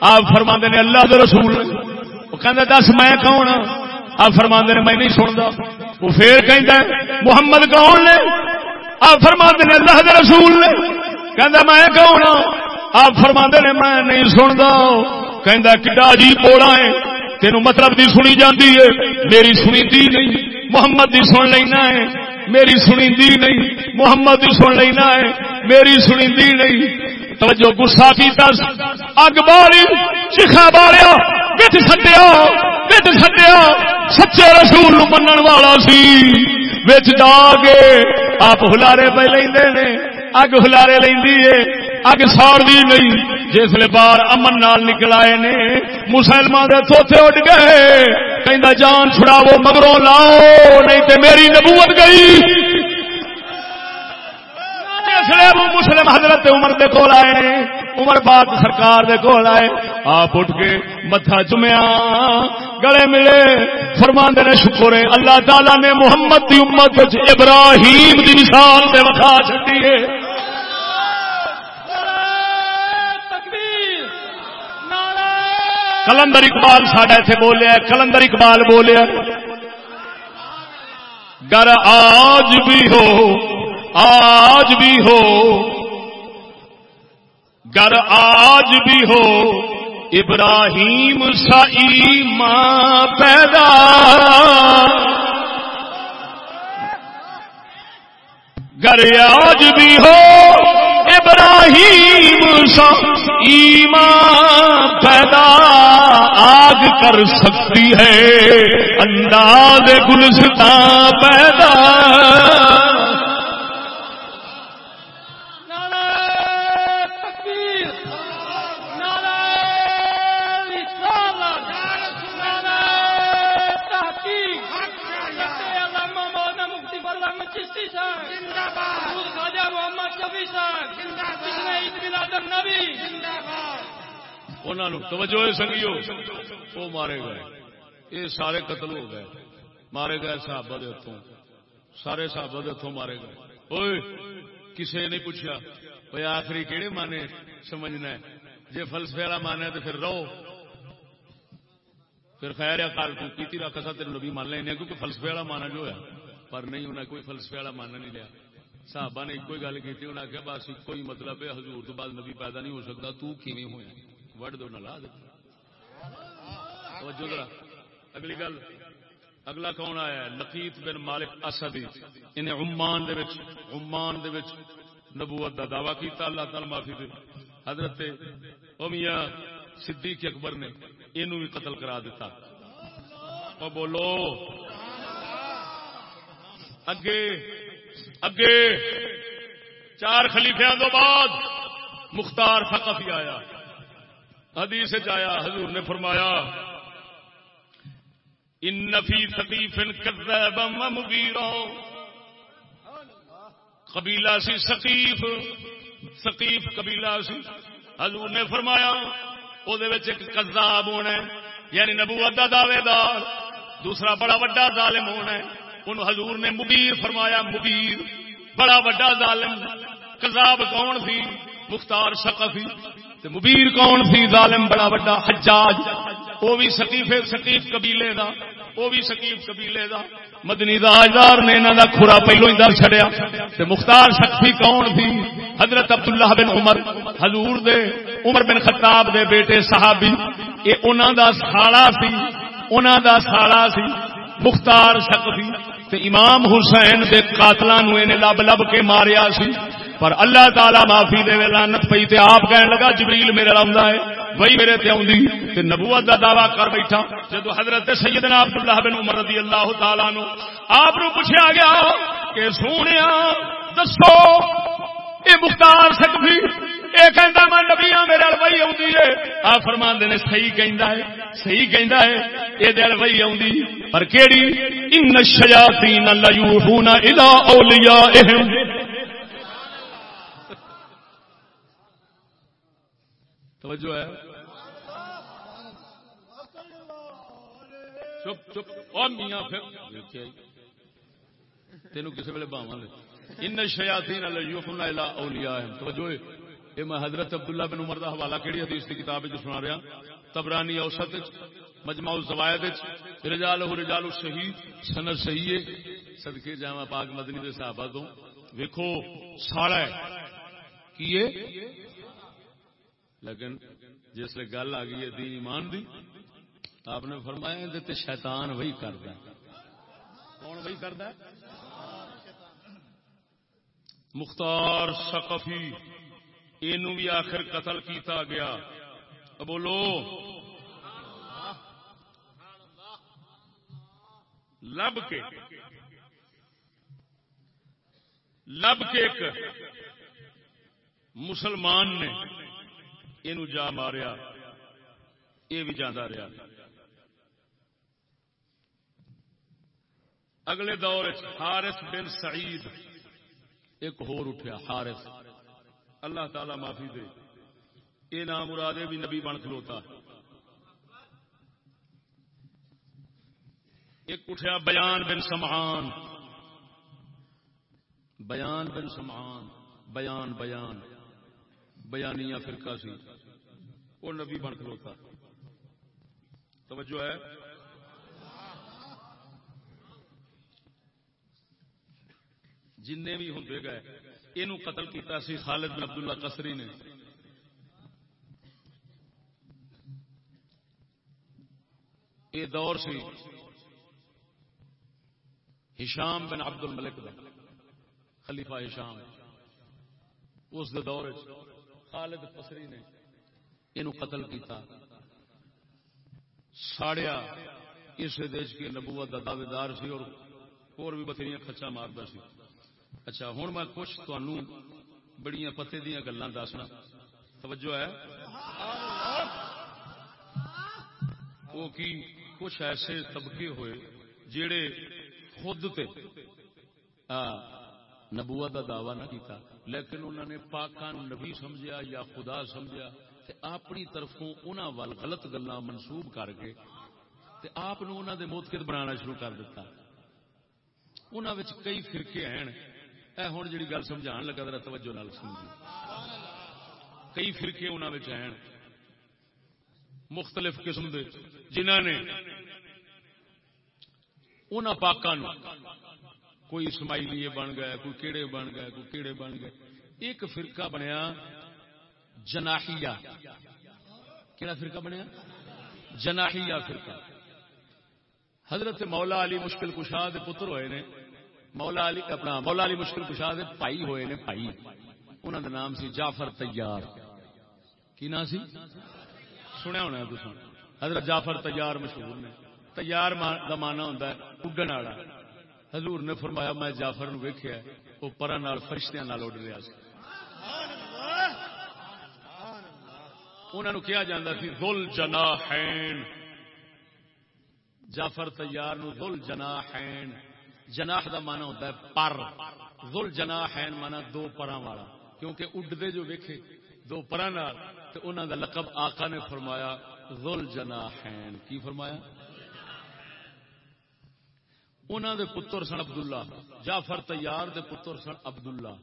آپ فرما نے اللہ دے رسول نے وہ کہ دس میں کون ہاں؟ آپ فرما نے، میں نہیں سنتا وہ پھر کہ محمد کون نے؟ آپ فرما نے، اللہ دے رسول نے. کہ میں کون ہاں؟ آپ فرما نے، میں نہیں سنتا کہ جی پوڑا ہے؟ تین مطلب دی سنی جاتی ہے۔ میری سنی دی نہیں، محمد دی سن لینا ہے۔ میری سنی دی نہیں، محمد دی سن لینا ہے۔ میری سنی دی نہیں۔ توجہ گسا کی تس اگ بالی چیخا بالیا بچ سٹیا بچ سٹیا سچے رسول من والا سی۔ بچ جا کے آپ ہلارے پہ لے اگ ہلارے لینی ہے، اگ ساڑ بھی نہیں جسے بار امن نال نکل آئے نے، مسلمان دے توتے اڈ گئے۔ کہ جان چھڑاو، مگروں لاؤ، نہیں تے میری نبوت گئی۔ ابو مسلم حضرت عمر دے کول آئے نے، عمر پاک سرکار دے کول آئے۔ آپ اٹھ کے متھا چومیا، گلے ملے فرمان نے، شکر ہے۔ اللہ تعالی نے محمد دی امت ابراہیم دی مثال دے وکھا چھٹی ہے۔ کلندر اقبال ساڈا اتنے بولیا کلندر اقبال بولیا گر آج بھی ہو آج بھی ہو گر آج بھی ہو، ابراہیم سائی ماں پیدا۔ گر آج بھی ہو، ابراہیم ایمان پیدا۔ آگ کر سکتی ہے، انداز گلستان پیدا۔ توجہ سنگیو؟ وہ مارے گئے۔ یہ سارے قتل ہو گئے۔ مارے گئے صحابہ دے ہاتھوں سارے صحابہ دے ہاتھوں مارے گئے۔ اوئے کسی نے پوچھا وہ آخری کہڑے مانے سمجھنا ہے؟ جی فلسفے والا مانا تو پھر رہو۔ پھر خیر یا کال کی رکھا تھا تیرے نبی مان لینا کیونکہ فلسفے والا مانا جو ہے، پر نہیں انہیں کوئی فلسفے والا مانا نہیں لیا۔ صحابہ نے ایک گل کی انہیں آخیا بس ایک ہی مطلب ہے، حضور تو بعد نبی پیدا نہیں ہو سکتا، تو کیویں ہویا وڈ دو نہ اگلی گل۔ اگلا کون آیا لقیت بن مالک اسدی۔ انہیں عمان دے وچ، عمان دے وچ نبوت دا دعویٰ کیتا، اللہ تعالی معافی دے۔ حضرت امیہ صدیق اکبر نے اینو بھی قتل کرا دیتا۔ او بولو۔ اگے اگے۔ چار خلیفیاں دو بعد مختار فقفی آیا۔ حدیث آیا، حضور نے فرمایا ان نفی ثقیف قبیلہ سی سقیف سقیف قبیلہ سی۔ حضور نے فرمایا وہ کذاب ہونا یعنی نبوت کا دعوے دار دوسرا بڑا وڈا ظالم ہونا ان حضور نے مبیر فرمایا، مبیر، بڑا وڈا ظالم، کذاب کون سی؟ مختار سقفی تے مبیر کون سی؟ ظالم بڑا بڑا حجاج وہ بھی سکیف سکیف قبیلے دا وہ بھی سکیف قبیلے دا۔ مدنی داجدار نے انہوں دا کھرا پہلو ہی در چھڑیا۔ تے مختار سخفی کون تھی حضرت عبداللہ بن عمر، حضور دے، عمر بن خطاب دے بیٹے صحابی۔ یہ انہوں دا ساڑا سی انہوں دا ساڑا سی۔ مختار سخفی تے امام حسین دے قاتلان نے لب لب کے ماریا سی۔ پر اللہ تعالی معافی دے لعنت پئی تے آپ کہن لگا جبریل میرے لمدا ہے وہی میرے تے اوندی تے نبوت دا دعویٰ کر بیٹھا۔ جدو حضرت سیدنا عبداللہ بن عمر رضی اللہ تعالی نو آپ نو پوچھا گیا کہ سونیا، دسو، اے مختار سکفی اے کہندا میں نبی ہاں میرے وہی اوندی ہے آ فرماندے نے صحیح کہندا ہے، صحیح کہندا ہے، اے دل وہی اوندی پر کیڑی؟ ان الشیاطین لیوحون الی اولیاءہم توجہ ہے۔ چپ چپ۔ اور میاں پھر۔ تینوں کسی ویلے باواں دے۔ ان شیاطین الیوحون الی اولیاءہم توجہ ہے۔ یہ میں حضرت عبداللہ بن عمر دا حوالہ کیڑی حدیث کی کتاب وچ سنا رہا ہاں۔ تبرانی اوسط مجمع الزوائد وچ، رجال رجال الشہید، سند صحیح ہے۔ صدقے جاواں پاک مدنی دے صحابہ تو۔ ویکھو، ساڑا ہے۔ کیے لیکن جس لیے گل آ گئی ہے دین ایمان دی، آپ نے فرمایا دیتے شیطان وہی کردا ہے۔ کون وہی کردا ہے؟ مختار ثقفی۔ اینو بھی آخر قتل کیتا گیا۔ بولو۔ لب کے۔ لب کے ایک مسلمان نے یہ جا ماریا۔ یہ بھی جانا رہا۔ اگلے دور حارث بن سعید ایک ہور اٹھیا۔ حارث۔ اللہ تعالی معافی دے۔ یہ نام مرادے بھی نبی بن کھلوتا۔ ایک اٹھیا بیان بن سمعان۔ بیان بن سمعان۔ بیان بیان۔ بیانیہ فرقہ سی۔ وہ نبی بن کھلوتا۔ توجہ ہے۔ جن بھی ہوں گئے۔ یہ قتل کیتا سی خالد بن عبداللہ قصری نے۔ یہ دور سی۔ ہشام بن عبد الملک دا۔ خلیفہ ہشام۔ اس دے دور خالد قصری نے یہ قتل کیتا۔ ساڑیا اس دیش کی نبوت کا دعوے دار سی اور اور بھی بتھیریاں کچا مارتا سی۔ اچھا ہوں میں کچھ تنوع بڑی پتے دیا گلان دسنا۔ توجہ ہے۔ وہ کی کچھ ایسے طبقے ہوئے جڑے خود تے نبوت کا دعوی نہ کیتا، لیکن انہوں نے پاکان نبی سمجھا یا خدا سمجھا تے اپنی طرفوں انہوں وال غلط گلا منسوب کر کے تے آپ انہوں دے موتقد بنانا شروع کر دیتا انہوں کئی فرقے ہیں۔ اے ہوں جی گل سمجھا لگا ذرا توجہ نال سمجھی کئی فرقے انہوں ہیں۔ مختلف قسم دے۔ جنہ نے ان پاکوں کوئی اسماعیلی بن گئے، کوئی کیڑے بن گئے، کوئی کیڑے بن گئے۔ ایک فرقہ بنیا جناحیہ۔ کہڑا فرقہ بنیا؟ جناحیہ فرقہ۔ حضرت مولا علی مشکل کشاہ دے پتر ہوئے نے۔ مولا علی اپنا مولا علی مشکل کشاہ دے پائی ہوئے نے پائی۔ انہوں دا نام سی جعفر تیار۔ کی نام سی؟ سنیا ہونا تو حضرت جعفر تیار مشہور نے۔ تیار دا مانا ہوتا ہے اڈن والا۔ حضور نے فرمایا، میں جعفر نو ویکھیا وہ پرا نال، فرشتیاں نال اڈ رہا سی۔ انہوں نے کیا جاتا سی؟ ذل جناحین۔ جعفر تیار نو ذل جناحین۔ جناح دا مانا ہوتا ہے پر۔ ذل جناحین مانا دو پراں والا۔ کیونکہ اڈدے جو ویکھے دو پراں نال، تے انہاں دا لقب آقا نے فرمایا ذل جناحین کی فرمایا؟ انہوں دے پتر سن عبداللہ، جعفر تیار دے پتر سن عبداللہ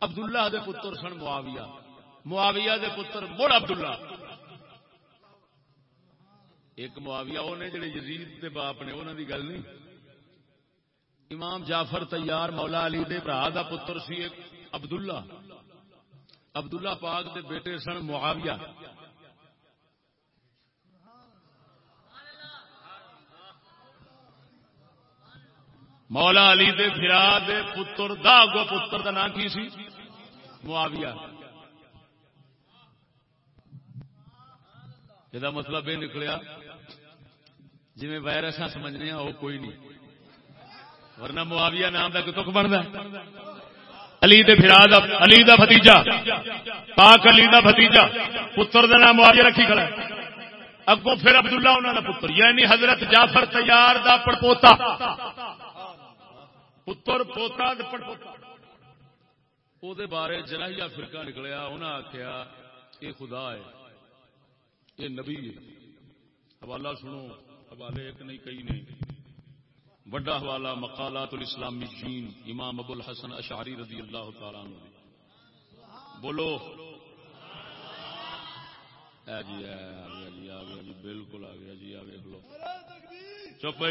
عبداللہ دے پتر سن معاویہ معاویہ دے پتر مڑ عبداللہ۔ ایک معاویہ وہ نے جڑے یزید دے باپ نے انہوں دی گل نہیں۔ امام جعفر تیار مولا علی دے برا دا پتر سی عبداللہ عبداللہ پاک دے بیٹے سن معاویہ۔ مولا علی دے پھرا دے پتر دا گو پتر دا نام کی سی؟ معاویہ۔ یہ مطلب یہ نکلیا جی وائرس ہاں سمجھنے وہ کوئی نہیں۔ ورنہ معاویہ نام کا کتک بنتا علی دے پھرا دا علی دا بھتیجا۔ پاک علی دا بھتیجا۔ پتر دا نام معاویہ رکھی کھڑا ہے۔ اگوں پھر عبداللہ انہوں نے پتر یعنی حضرت جعفر تیار دا پڑپوتا۔ پتر پوتا وہ بارے جنایا فرقہ نکلیا انہیں آخیا یہ خدا ہے یہ نبی ہے۔ حوالہ سنو، حوالے ایک نہیں، کئی نہیں۔ وڈا حوالہ مقالات الاسلامی جین امام ابو الحسن اشعری رضی اللہ تعالیٰ عنہ بولو۔ اے جی اے آ جی، گیا جی،, جی آ گیا جی بالکل آ گیا جی آ ویک لو چپ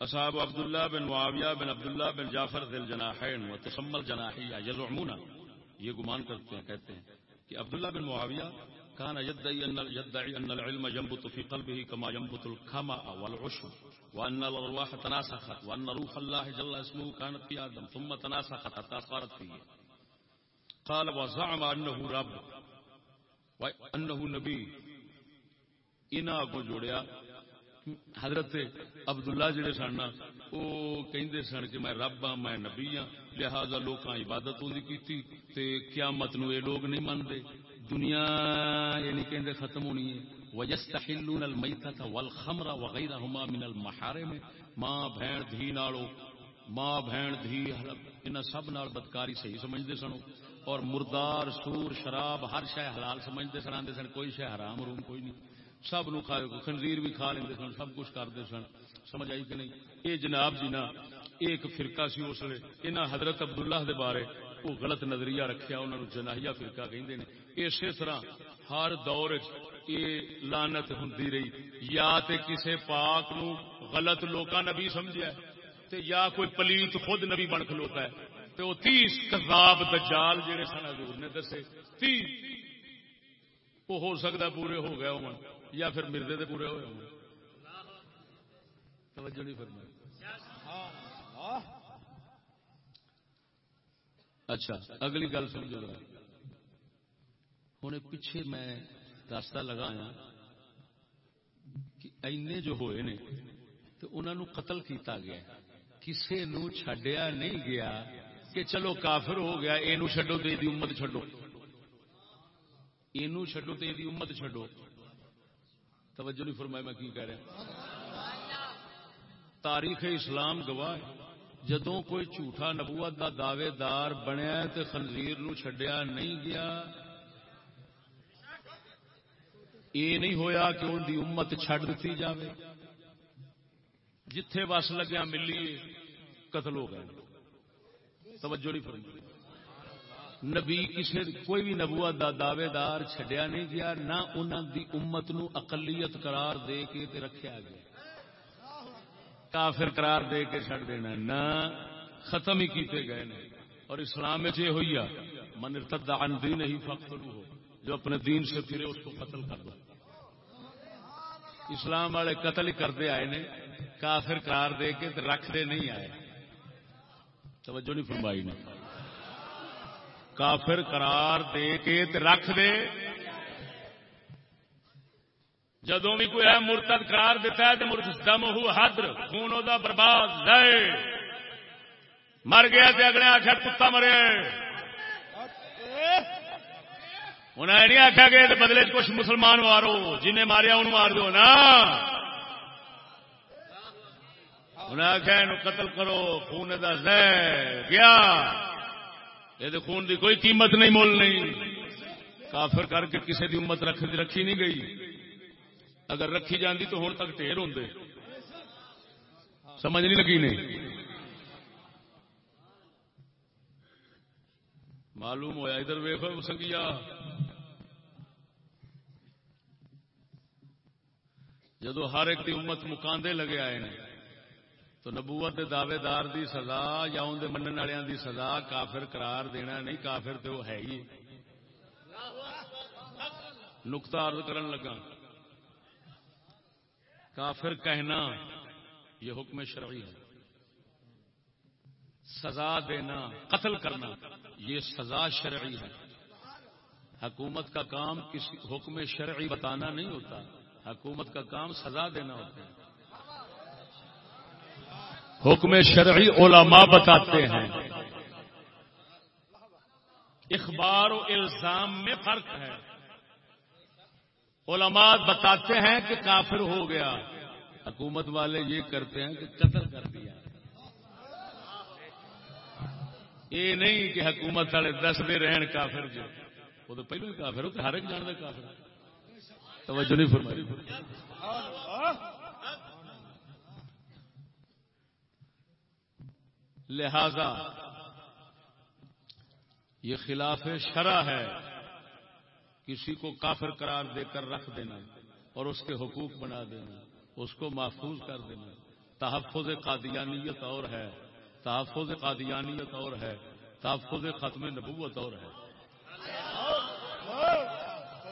اصحاب عبداللہ بن معاویہ بن عبداللہ بن جعفر ذل جناحین و تسمى الجناحیہ یزعمون یہ گمان کرتے ہیں، کہتے ہیں کہ عبداللہ بن معاویہ كان يدعي ان يدعي ان العلم ينبت في قلبه كما ينبت الكماء والعشب وان الارواح تناسخت وان روح الله جل اسمه كانت في ادم ثم تناسخت حتى صارت فيه. قال، وزعم انه رب وانه نبي. انا کو جوڑیا. حضرت عبداللہ جڑے سن وہ کہندے سن کہ میں رب ہاں میں نبی ہاں لہذا لوکاں عبادت اودی کیتی، تے قیامت نو اے لوگ نہیں مندے دنیا یعنی کہندے ختم ہونی ہے۔ ويستحلون الميتة والخمر وغيرهما من المحارم۔ ماں بہن دھی نالو، ماں بہن دھی انہاں سب نال بدکاری صحیح سمجھدے سن اور مردار، سور، شراب، ہر شے حلال سمجھدے سن، آندے سن، کوئی شے حرام روم کوئی نہیں۔ سب نو کھا خنزیر بھی کھا لیں سن، سب کچھ کرتے سن۔ سمجھ آئی کہ نہیں؟ یہ جناب جی نا ایک فرقہ سی اس لیے یہاں حضرت عبداللہ دے بارے وہ غلط نظریہ رکھیا انہوں نے جناحیہ فرقہ کہندے نے۔ اسی طرح ہر دور یہ لانت ہوں رہی۔ یا تے کسے پاک نو غلط لوکا نبی سمجھا تے یا کوئی پلیت خود نبی بن کھلوتا ہے تے وہ تیس کذاب دجال جڑے سن حضور نے دسے۔ تیس۔ وہ ہو سکتا پورے ہو گئے ہوں یا پھر مردے دے پورے ہوئے ہوں توجہ نہیں فرمائی۔ اچھا اگلی گل سمجھو ذرا۔ ہوں پیچھے میں دستا لگایا کہ اینے جو ہوئے نے تو انہوں نے قتل کیتا گیا کسے نو چھڈیا نہیں گیا کہ چلو کافر ہو گیا یہ چڈو تو یہ امت چڈو یہ چڈو تو یہ امت چڈو توجہ نہیں فرمایا میں کی کہہ رہا تاریخ اسلام گواہ جدوں کوئی جھوٹا نبوت دا دعوے دار بنیا تو خنزیر نو چھڈیا نہیں گیا۔ یہ نہیں ہویا کہ ان دی امت چھڈ دیتی جاوے۔ جتھے بس لگیا ملی، قتل ہو گئے۔ توجہ نہیں فرمائی۔ نبی کسی کوئی بھی نبوت دا دعوے دار چھڈیا نہیں گیا، نہ انہوں دی امت نو اقلیت قرار دے کے تے رکھیا گیا۔ کافر قرار دے کے چھڈ دینا نہ ختم ہی کیتے گئے نے۔ اور اسلام میں یہ ہوئی من ارتد عن دین ہی فقتلوه جو اپنے دین سے پھرے اس کو قتل کر دو۔ اسلام والے قتل ہی کرتے آئے نے، کافر قرار دے کے رکھ دے نہیں آئے۔ توجہ نہیں فرمائی نے۔ کافر قرار دے کے رکھ دے۔ جدو بھی کوئی ہے مرتد قرار دیتا ہے تو مرتد دم ہو حدر، خون دا برباد، لے۔ مر گیا تے اگلے آخر کتا مرے۔ انہیں نہیں آخیا گیا تو بدلے کچھ مسلمان مارو، جنہیں ماریا انہوں مار دو نا۔ انہیں آخیا قتل کرو، خون دا زہ گیا۔ یہ خون دی کوئی قیمت نہیں مول نہیں۔ کافر کر کے کسی دی امت رکھ رکھی نہیں گئی۔ اگر رکھی جاندی تو ہوں تک ٹھیر ہوں سمجھ نہیں لگی نہیں۔ معلوم ہوا ادھر ویخو سنگیا۔ جدو ہر ایک دی امت مکاندے لگے آئے نے، تو نبوت دے دعوے دار دی سزا یا اندر منن والوں دی سزا کافر قرار دینا نہیں، کافر تو وہ ہے ہی۔ نقطہ عرض کرن لگا۔ کافر کہنا یہ حکم شرعی ہے۔ سزا دینا، قتل کرنا، یہ سزا شرعی ہے۔ حکومت کا کام کسی حکم شرعی بتانا نہیں ہوتا۔ حکومت کا کام سزا دینا ہوتا ہے۔ حکم شرعی علماء بتاتے ہیں۔ اخبار و الزام میں فرق ہے۔ علماء بتاتے ہیں کہ کافر ہو گیا۔ حکومت والے یہ کرتے ہیں کہ قتل کر دیا۔ یہ نہیں کہ حکومت والے دستے رہن کافر جو۔ وہ تو پہلو ہی کافر ہو تو ہر ایک جانتا کافر توجہ نہیں فرمائی۔ لہذا یہ خلاف شرع ہے، کسی کو کافر قرار دے کر رکھ دینا اور اس کے حقوق بنا دینا، اس کو محفوظ کر دینا۔ تحفظ قادیانیت اور ہے، تحفظ قادیانیت اور ہے، تحفظ ختم نبوت اور ہے۔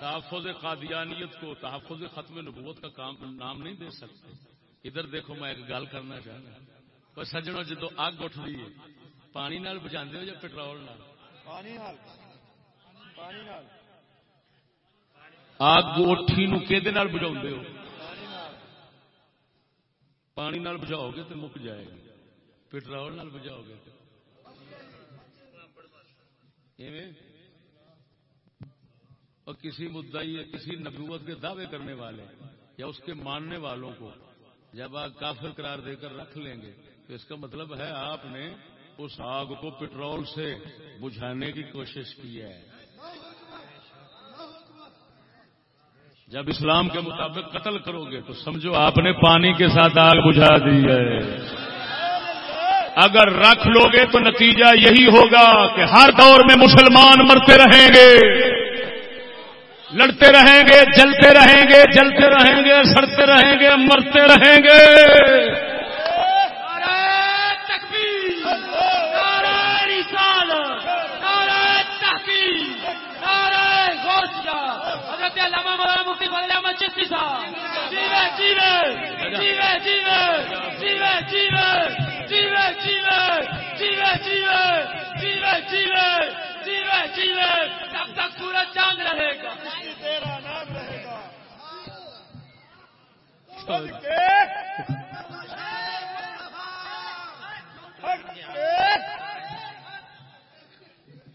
تحفظ قادیانیت کو تحفظ ختم نبوت کا کام نام نہیں دے سکتے۔ ادھر دیکھو میں ایک گل کرنا چاہوں گا سجنوں جدو اگ اٹھ ہے پانی نال بجا ہو یا پٹرول اگ اٹھی نو کہ بجا ہو؟ پانی نال۔ بجاؤ گے تو مک جائے گی۔ پٹرول نال بجاؤ گے اور کسی مدعی یا کسی نبوت کے دعوے کرنے والے یا اس کے ماننے والوں کو جب آپ کافر قرار دے کر رکھ لیں گے، تو اس کا مطلب ہے آپ نے اس آگ کو پٹرول سے بجھانے کی کوشش کی ہے۔ جب اسلام کے مطابق قتل کرو گے تو سمجھو آپ نے پانی کے ساتھ آگ بجھا دی ہے۔ اگر رکھ لو گے تو نتیجہ یہی ہوگا کہ ہر دور میں مسلمان مرتے رہیں گے۔ لڑتے رہیں گے جلتے رہیں گے جلتے رہیں گے سڑتے رہیں گے مرتے رہیں گے جی جی جب تک سورج چاند رہے گا۔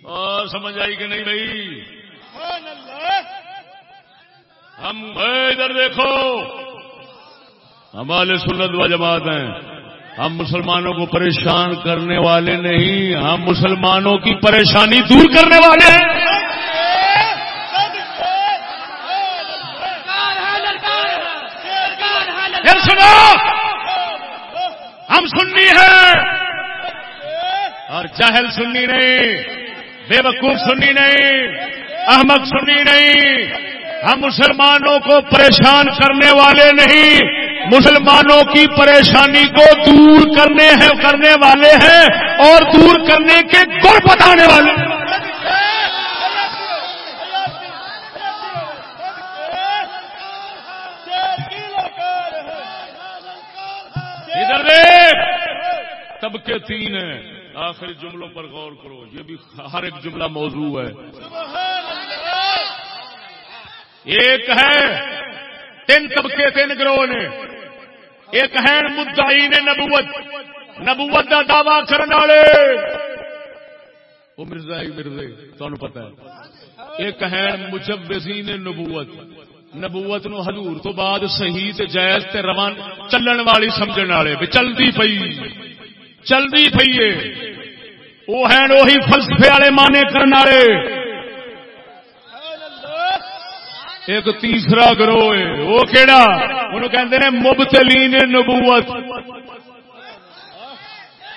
اور سمجھ آئی کہ نہیں بھائی؟ ہم ادھر دیکھو۔ ہمارے سنت و جماعت ہیں۔ ہم مسلمانوں کو پریشان کرنے والے نہیں، ہم مسلمانوں کی پریشانی دور کرنے والے ہیں۔ سنو، ہم سننی ہیں۔ اور چاہل سننی نہیں بے وقوف سننی نہیں، احمد سننی نہیں۔ ہم مسلمانوں کو پریشان کرنے والے نہیں۔ مسلمانوں کی پریشانی کو دور کرنے ہیں، کرنے والے ہیں اور دور کرنے کے گر بتانے والے ادھر طبقے تین ہیں۔ آخری جملوں پر غور کرو، یہ بھی ہر ایک جملہ موضوع ہے۔ ایک ہے، تین طبقے، تین گروہ نے۔ ایک ہے مدعی نے نبوت نبوت کا دعوی کرنے والے۔ وہ مرزا مرزے تمہیں پتا ہے۔ ایک ہے مجبزین نبوت نبوت نو حضور تو بعد صحیح تے جائز تے روان چلن والی سمجھن والے۔ چلتی پئی چلتی پئی وہ ہیں وہی فلسفے والے مانے کرنے والے۔ ایک تیسرا گروہ ہے۔ وہ کہڑا انہوں کہتے مبتلین نبوت۔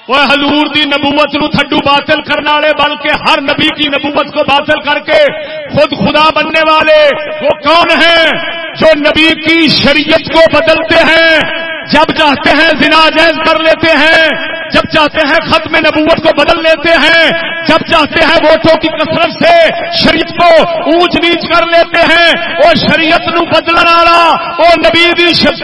وہ حضور دی نبوت نو تھڈو باطل کرنے والے، بلکہ ہر نبی کی نبوت کو باطل کر کے خود خدا بننے والے۔ وہ کون ہیں؟ جو نبی کی شریعت کو بدلتے ہیں۔ جب چاہتے ہیں زنا جائز کر لیتے ہیں، جب چاہتے ہیں ختم نبوت کو بدل لیتے ہیں، جب چاہتے ہیں ووٹوں کی کثرت سے شریعت کو اونچ نیچ کر لیتے ہیں وہ شریعت نو بدلنے والا وہ نبی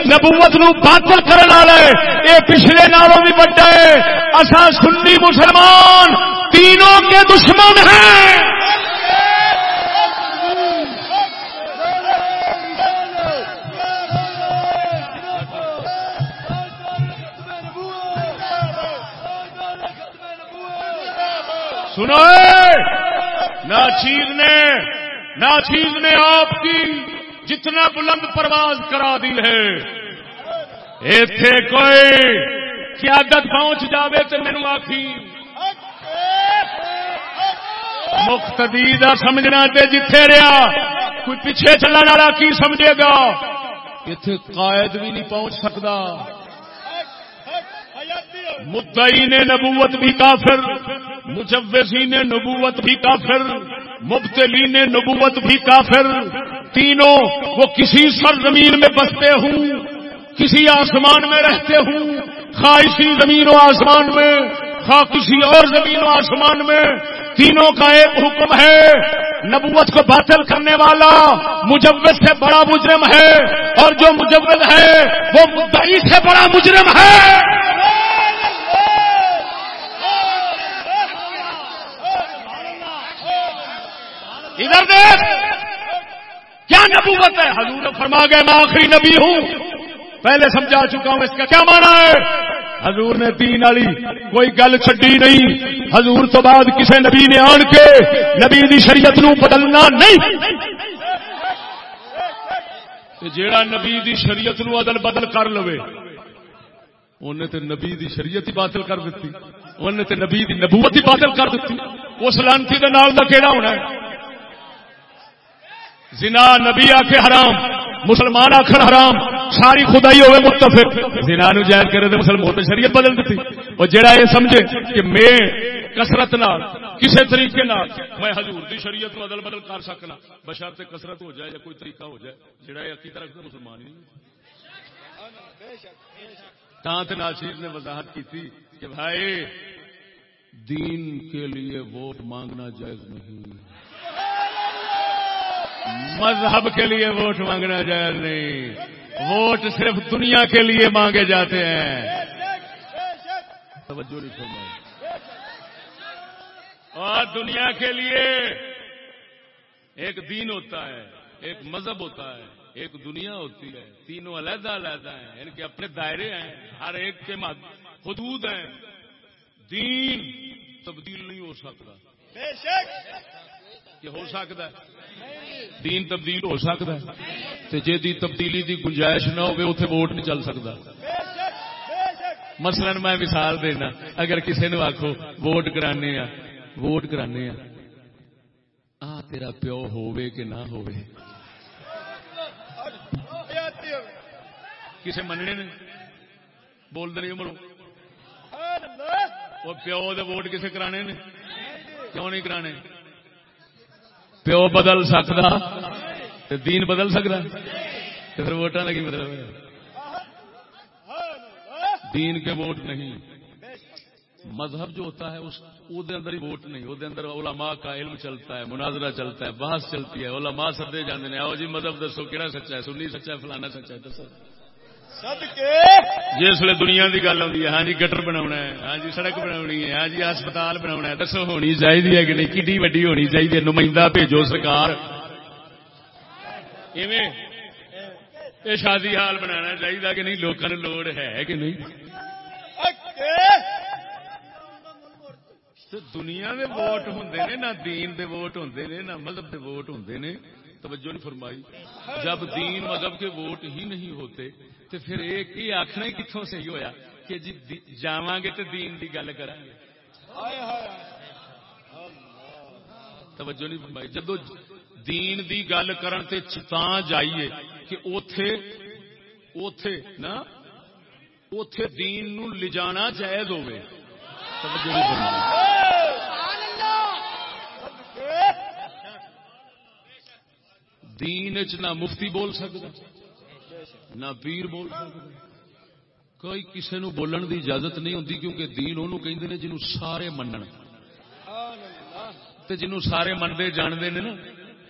نبوت نو باطل کرنے والا ہے۔ یہ پچھلے نالوں بھی بڑا ہے۔ اصا سنی مسلمان تینوں کے دشمن ہیں۔ سنو نہ چیز نے نہ چیز نے آپ کی، جتنا بلند پرواز کرا دی ہے۔ ایتھے کوئی قیادت پہنچ جاوے تو میرے آخی مختدی سمجھنا تے جتھے رہا کوئی پیچھے چلنے والا کی سمجھے گا؟ اتے قائد بھی نہیں پہنچ سکتا مدعی نے نبوت بھی کافر مجوزی نے نبوت بھی کافر مبتلی نے نبوت بھی کافر۔ تینوں وہ کسی سرزمین میں بستے ہوں، کسی آسمان میں رہتے ہوں، خواہشی زمین و آسمان میں، خواہ کسی اور زمین و آسمان میں۔ تینوں کا ایک حکم ہے، نبوت کو باطل کرنے والا مجوز سے بڑا مجرم ہے۔ اور جو مجوز ہے، وہ مدعی سے بڑا مجرم ہے۔ ادھر دیکھ، کیا نبوت ہے؟ حضور فرما گئے میں آخری نبی ہوں۔ پہلے سمجھا چکا ہوں اس کا کیا مانا ہے؟ حضور نے تین والی کوئی گل چڈی نہیں۔ حضور تو بعد کسی نبی نے آن کے نبی دی شریعت نو بدلنا نہیں۔ جیڑا نبی دی شریعت نو عدل بدل کر لو انہیں تے نبی دی شریعت ہی باطل کر دیتی۔ انہیں تے نبی دی نبوت ہی باطل کر دیتی۔ اس لانتی دے نال دا کیڑا ہونا ہے؟ زنا نبی آ کے حرام، مسلمان آخر حرام، ساری خدائی ہوئے متفق۔ زنا نو جائز کرے تو مسلمان شریعت بدل دیتی اور جڑا یہ سمجھے کہ میں کسرت نہ کسی طریقے نہ میں حضور دی شریعت بدل بدل کر سکنا، بشرط کسرت ہو جائے یا کوئی طریقہ ہو جائے جڑا یہ عقیدہ رکھتا مسلمان ہی نہیں۔ تانت ناشیر نے وضاحت کی تھی کہ بھائی، دین کے لیے ووٹ مانگنا جائز نہیں۔ مذہب کے لیے ووٹ مانگنا جائز نہیں۔ ووٹ صرف دنیا کے لیے مانگے جاتے ہیں۔ توجہ اور دنیا کے لیے ایک دین ہوتا ہے، ایک مذہب ہوتا ہے، ایک دنیا ہوتی ہے۔ تینوں علیحدہ علیحدہ ہیں یعنی ان کے اپنے دائرے ہیں، ہر ایک کے حدود ہیں۔ دین تبدیل نہیں ہو سکتا۔ کہ ہو سکتا ہے۔ دین تبدیل ہو سکتا ہے۔ جی دی تبدیلی دی گنجائش نہ ہوگی اتنے ووٹ نہیں چل سکتا۔ مثلا میں مثال دینا، اگر کسی نے آخو ووٹ کرانے ووٹ کرانے آ۔ تیرا پیو ہووے کہ نہ ہووے؟ کسے مننے نے؟ بول دے مرو وہ پیو دے ووٹ کسے کرانے نے؟ کیوں نہیں کرانے؟ پیو بدل سکتا دین بدل سکتا پھر ووٹان لگی بدل مطلب دین کے ووٹ نہیں۔ مذہب جو ہوتا ہے، اس اندر ہی ووٹ نہیں۔ وہ اندر علماء کا علم چلتا ہے، مناظرہ چلتا ہے، بحث چلتی ہے۔ علماء سدے جانے آؤ جی مذہب دسو کہڑا سچا ہے، سنی سچا ہے، فلانا سچا ہے، دسو۔ جس ویل دنیا کی گل آتی ہے۔ ہاں جی گٹر بنا ہاں جی سڑک بنا ہاں جی ہسپتال بنا دسو ہونی چاہیے کہ نہیں؟ کھی وڈی ہونی چاہیے نمائندہ بھیجو سرکار۔ یہ شادی حال بنا چاہیے کہ نہیں؟ لوگوں نے لوڑ ہے کہ نہیں؟ دنیا کے ووٹ ہوں نہ دین دے ووٹ ہوں نہ مذہب دے ووٹ ہوں توجہ نہیں فرمائی۔ جب دین مذہب کے ووٹ ہی نہیں ہوتے تو پھر ایک یہ آخنا ہی کتوں صحیح ہویا کہ جی جا گے تو دین کی گل کر توجہ نہیں فرمائی۔ جدو دین دی گل کرن تے چتاں جائیے کہ اوتھے اوتھے نا؟ اوتھے دین نو لجانا جائز ہوئے توجہ نہیں فرمائی۔ دین چ نہ مفتی بول سکتا، نہ پیر بول سکتا۔ کوئی کسی نو بولن دی اجازت نہیں ہوتی کیونکہ دین انہوں کہندے نے سارے منن۔ تے جنہوں سارے منتے جانتے نے نا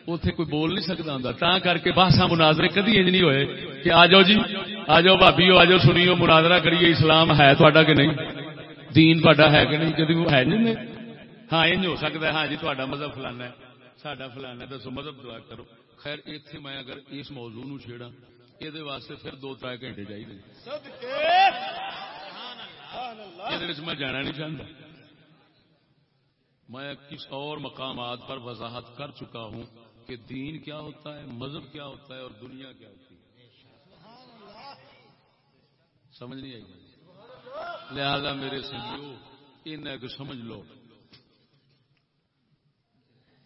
اتے کوئی بول نہیں سکتا ہوں تا کر کے باسا مناظرے کدی انج نہیں ہوئے کہ آ جاؤ جی آ جاؤ بھابی آ جاؤ سنیو، مناظرہ کریے، اسلام ہے تا کہ نہیں؟ دین تا ہے کہ نہیں؟ کدی ہے نہیں ہاں انج ہو سکتا ہے۔ ہاں جی تا مذہب فلانا ہے، ساڈا فلانا ہے، دسو مذہب دعا کرو۔ خیر اتنے میں اگر اس موضوع نو چھیڑا یہ واسطے پھر دو تر گھنٹے چاہیے یہ میں جانا نہیں چاہتا میں کس اور مقامات پر وضاحت کر چکا ہوں کہ دین کیا ہوتا ہے، مذہب کیا ہوتا ہے اور دنیا کیا ہوتی ہے۔ سمجھ نہیں آئی؟ لہذا میرے سنگیو ان سمجھ لو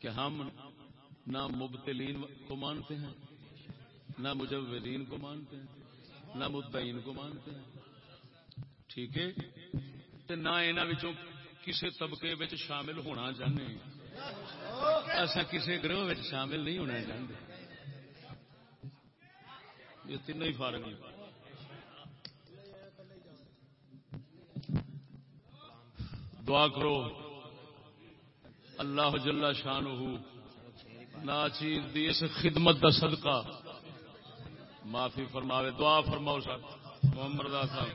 کہ ہم نہ مبتلین کو مانتے ہیں، نہ مجودین کو مانتے ہیں، نہ مدعین کو مانتے ہیں۔ ٹھیک ہے؟ نہ یہاں کسی طبقے شامل ہونا چاہتے ایسا کسی گروہ شامل نہیں ہونا چاہتے یہ تین ہی فارغ دعا کرو، اللہ جل شان ناچیز دی اس خدمت دا صدقہ۔ معافی فرماوے، دعا فرماؤ سر محمد صاحب۔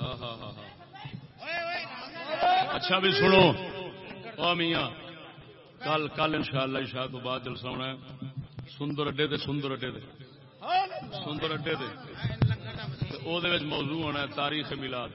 ہاں ہاں ہاں ہاں۔ اچھا بھی سنو۔ او میاں، کل کل ان شاء اللہ شاہ تو بعد جلسہ ہونا ہے۔ سندر اڈے تے سندر اڈے تے۔ سندر اڈے تے۔ موضوع ہونا ہے، تاریخ ملاد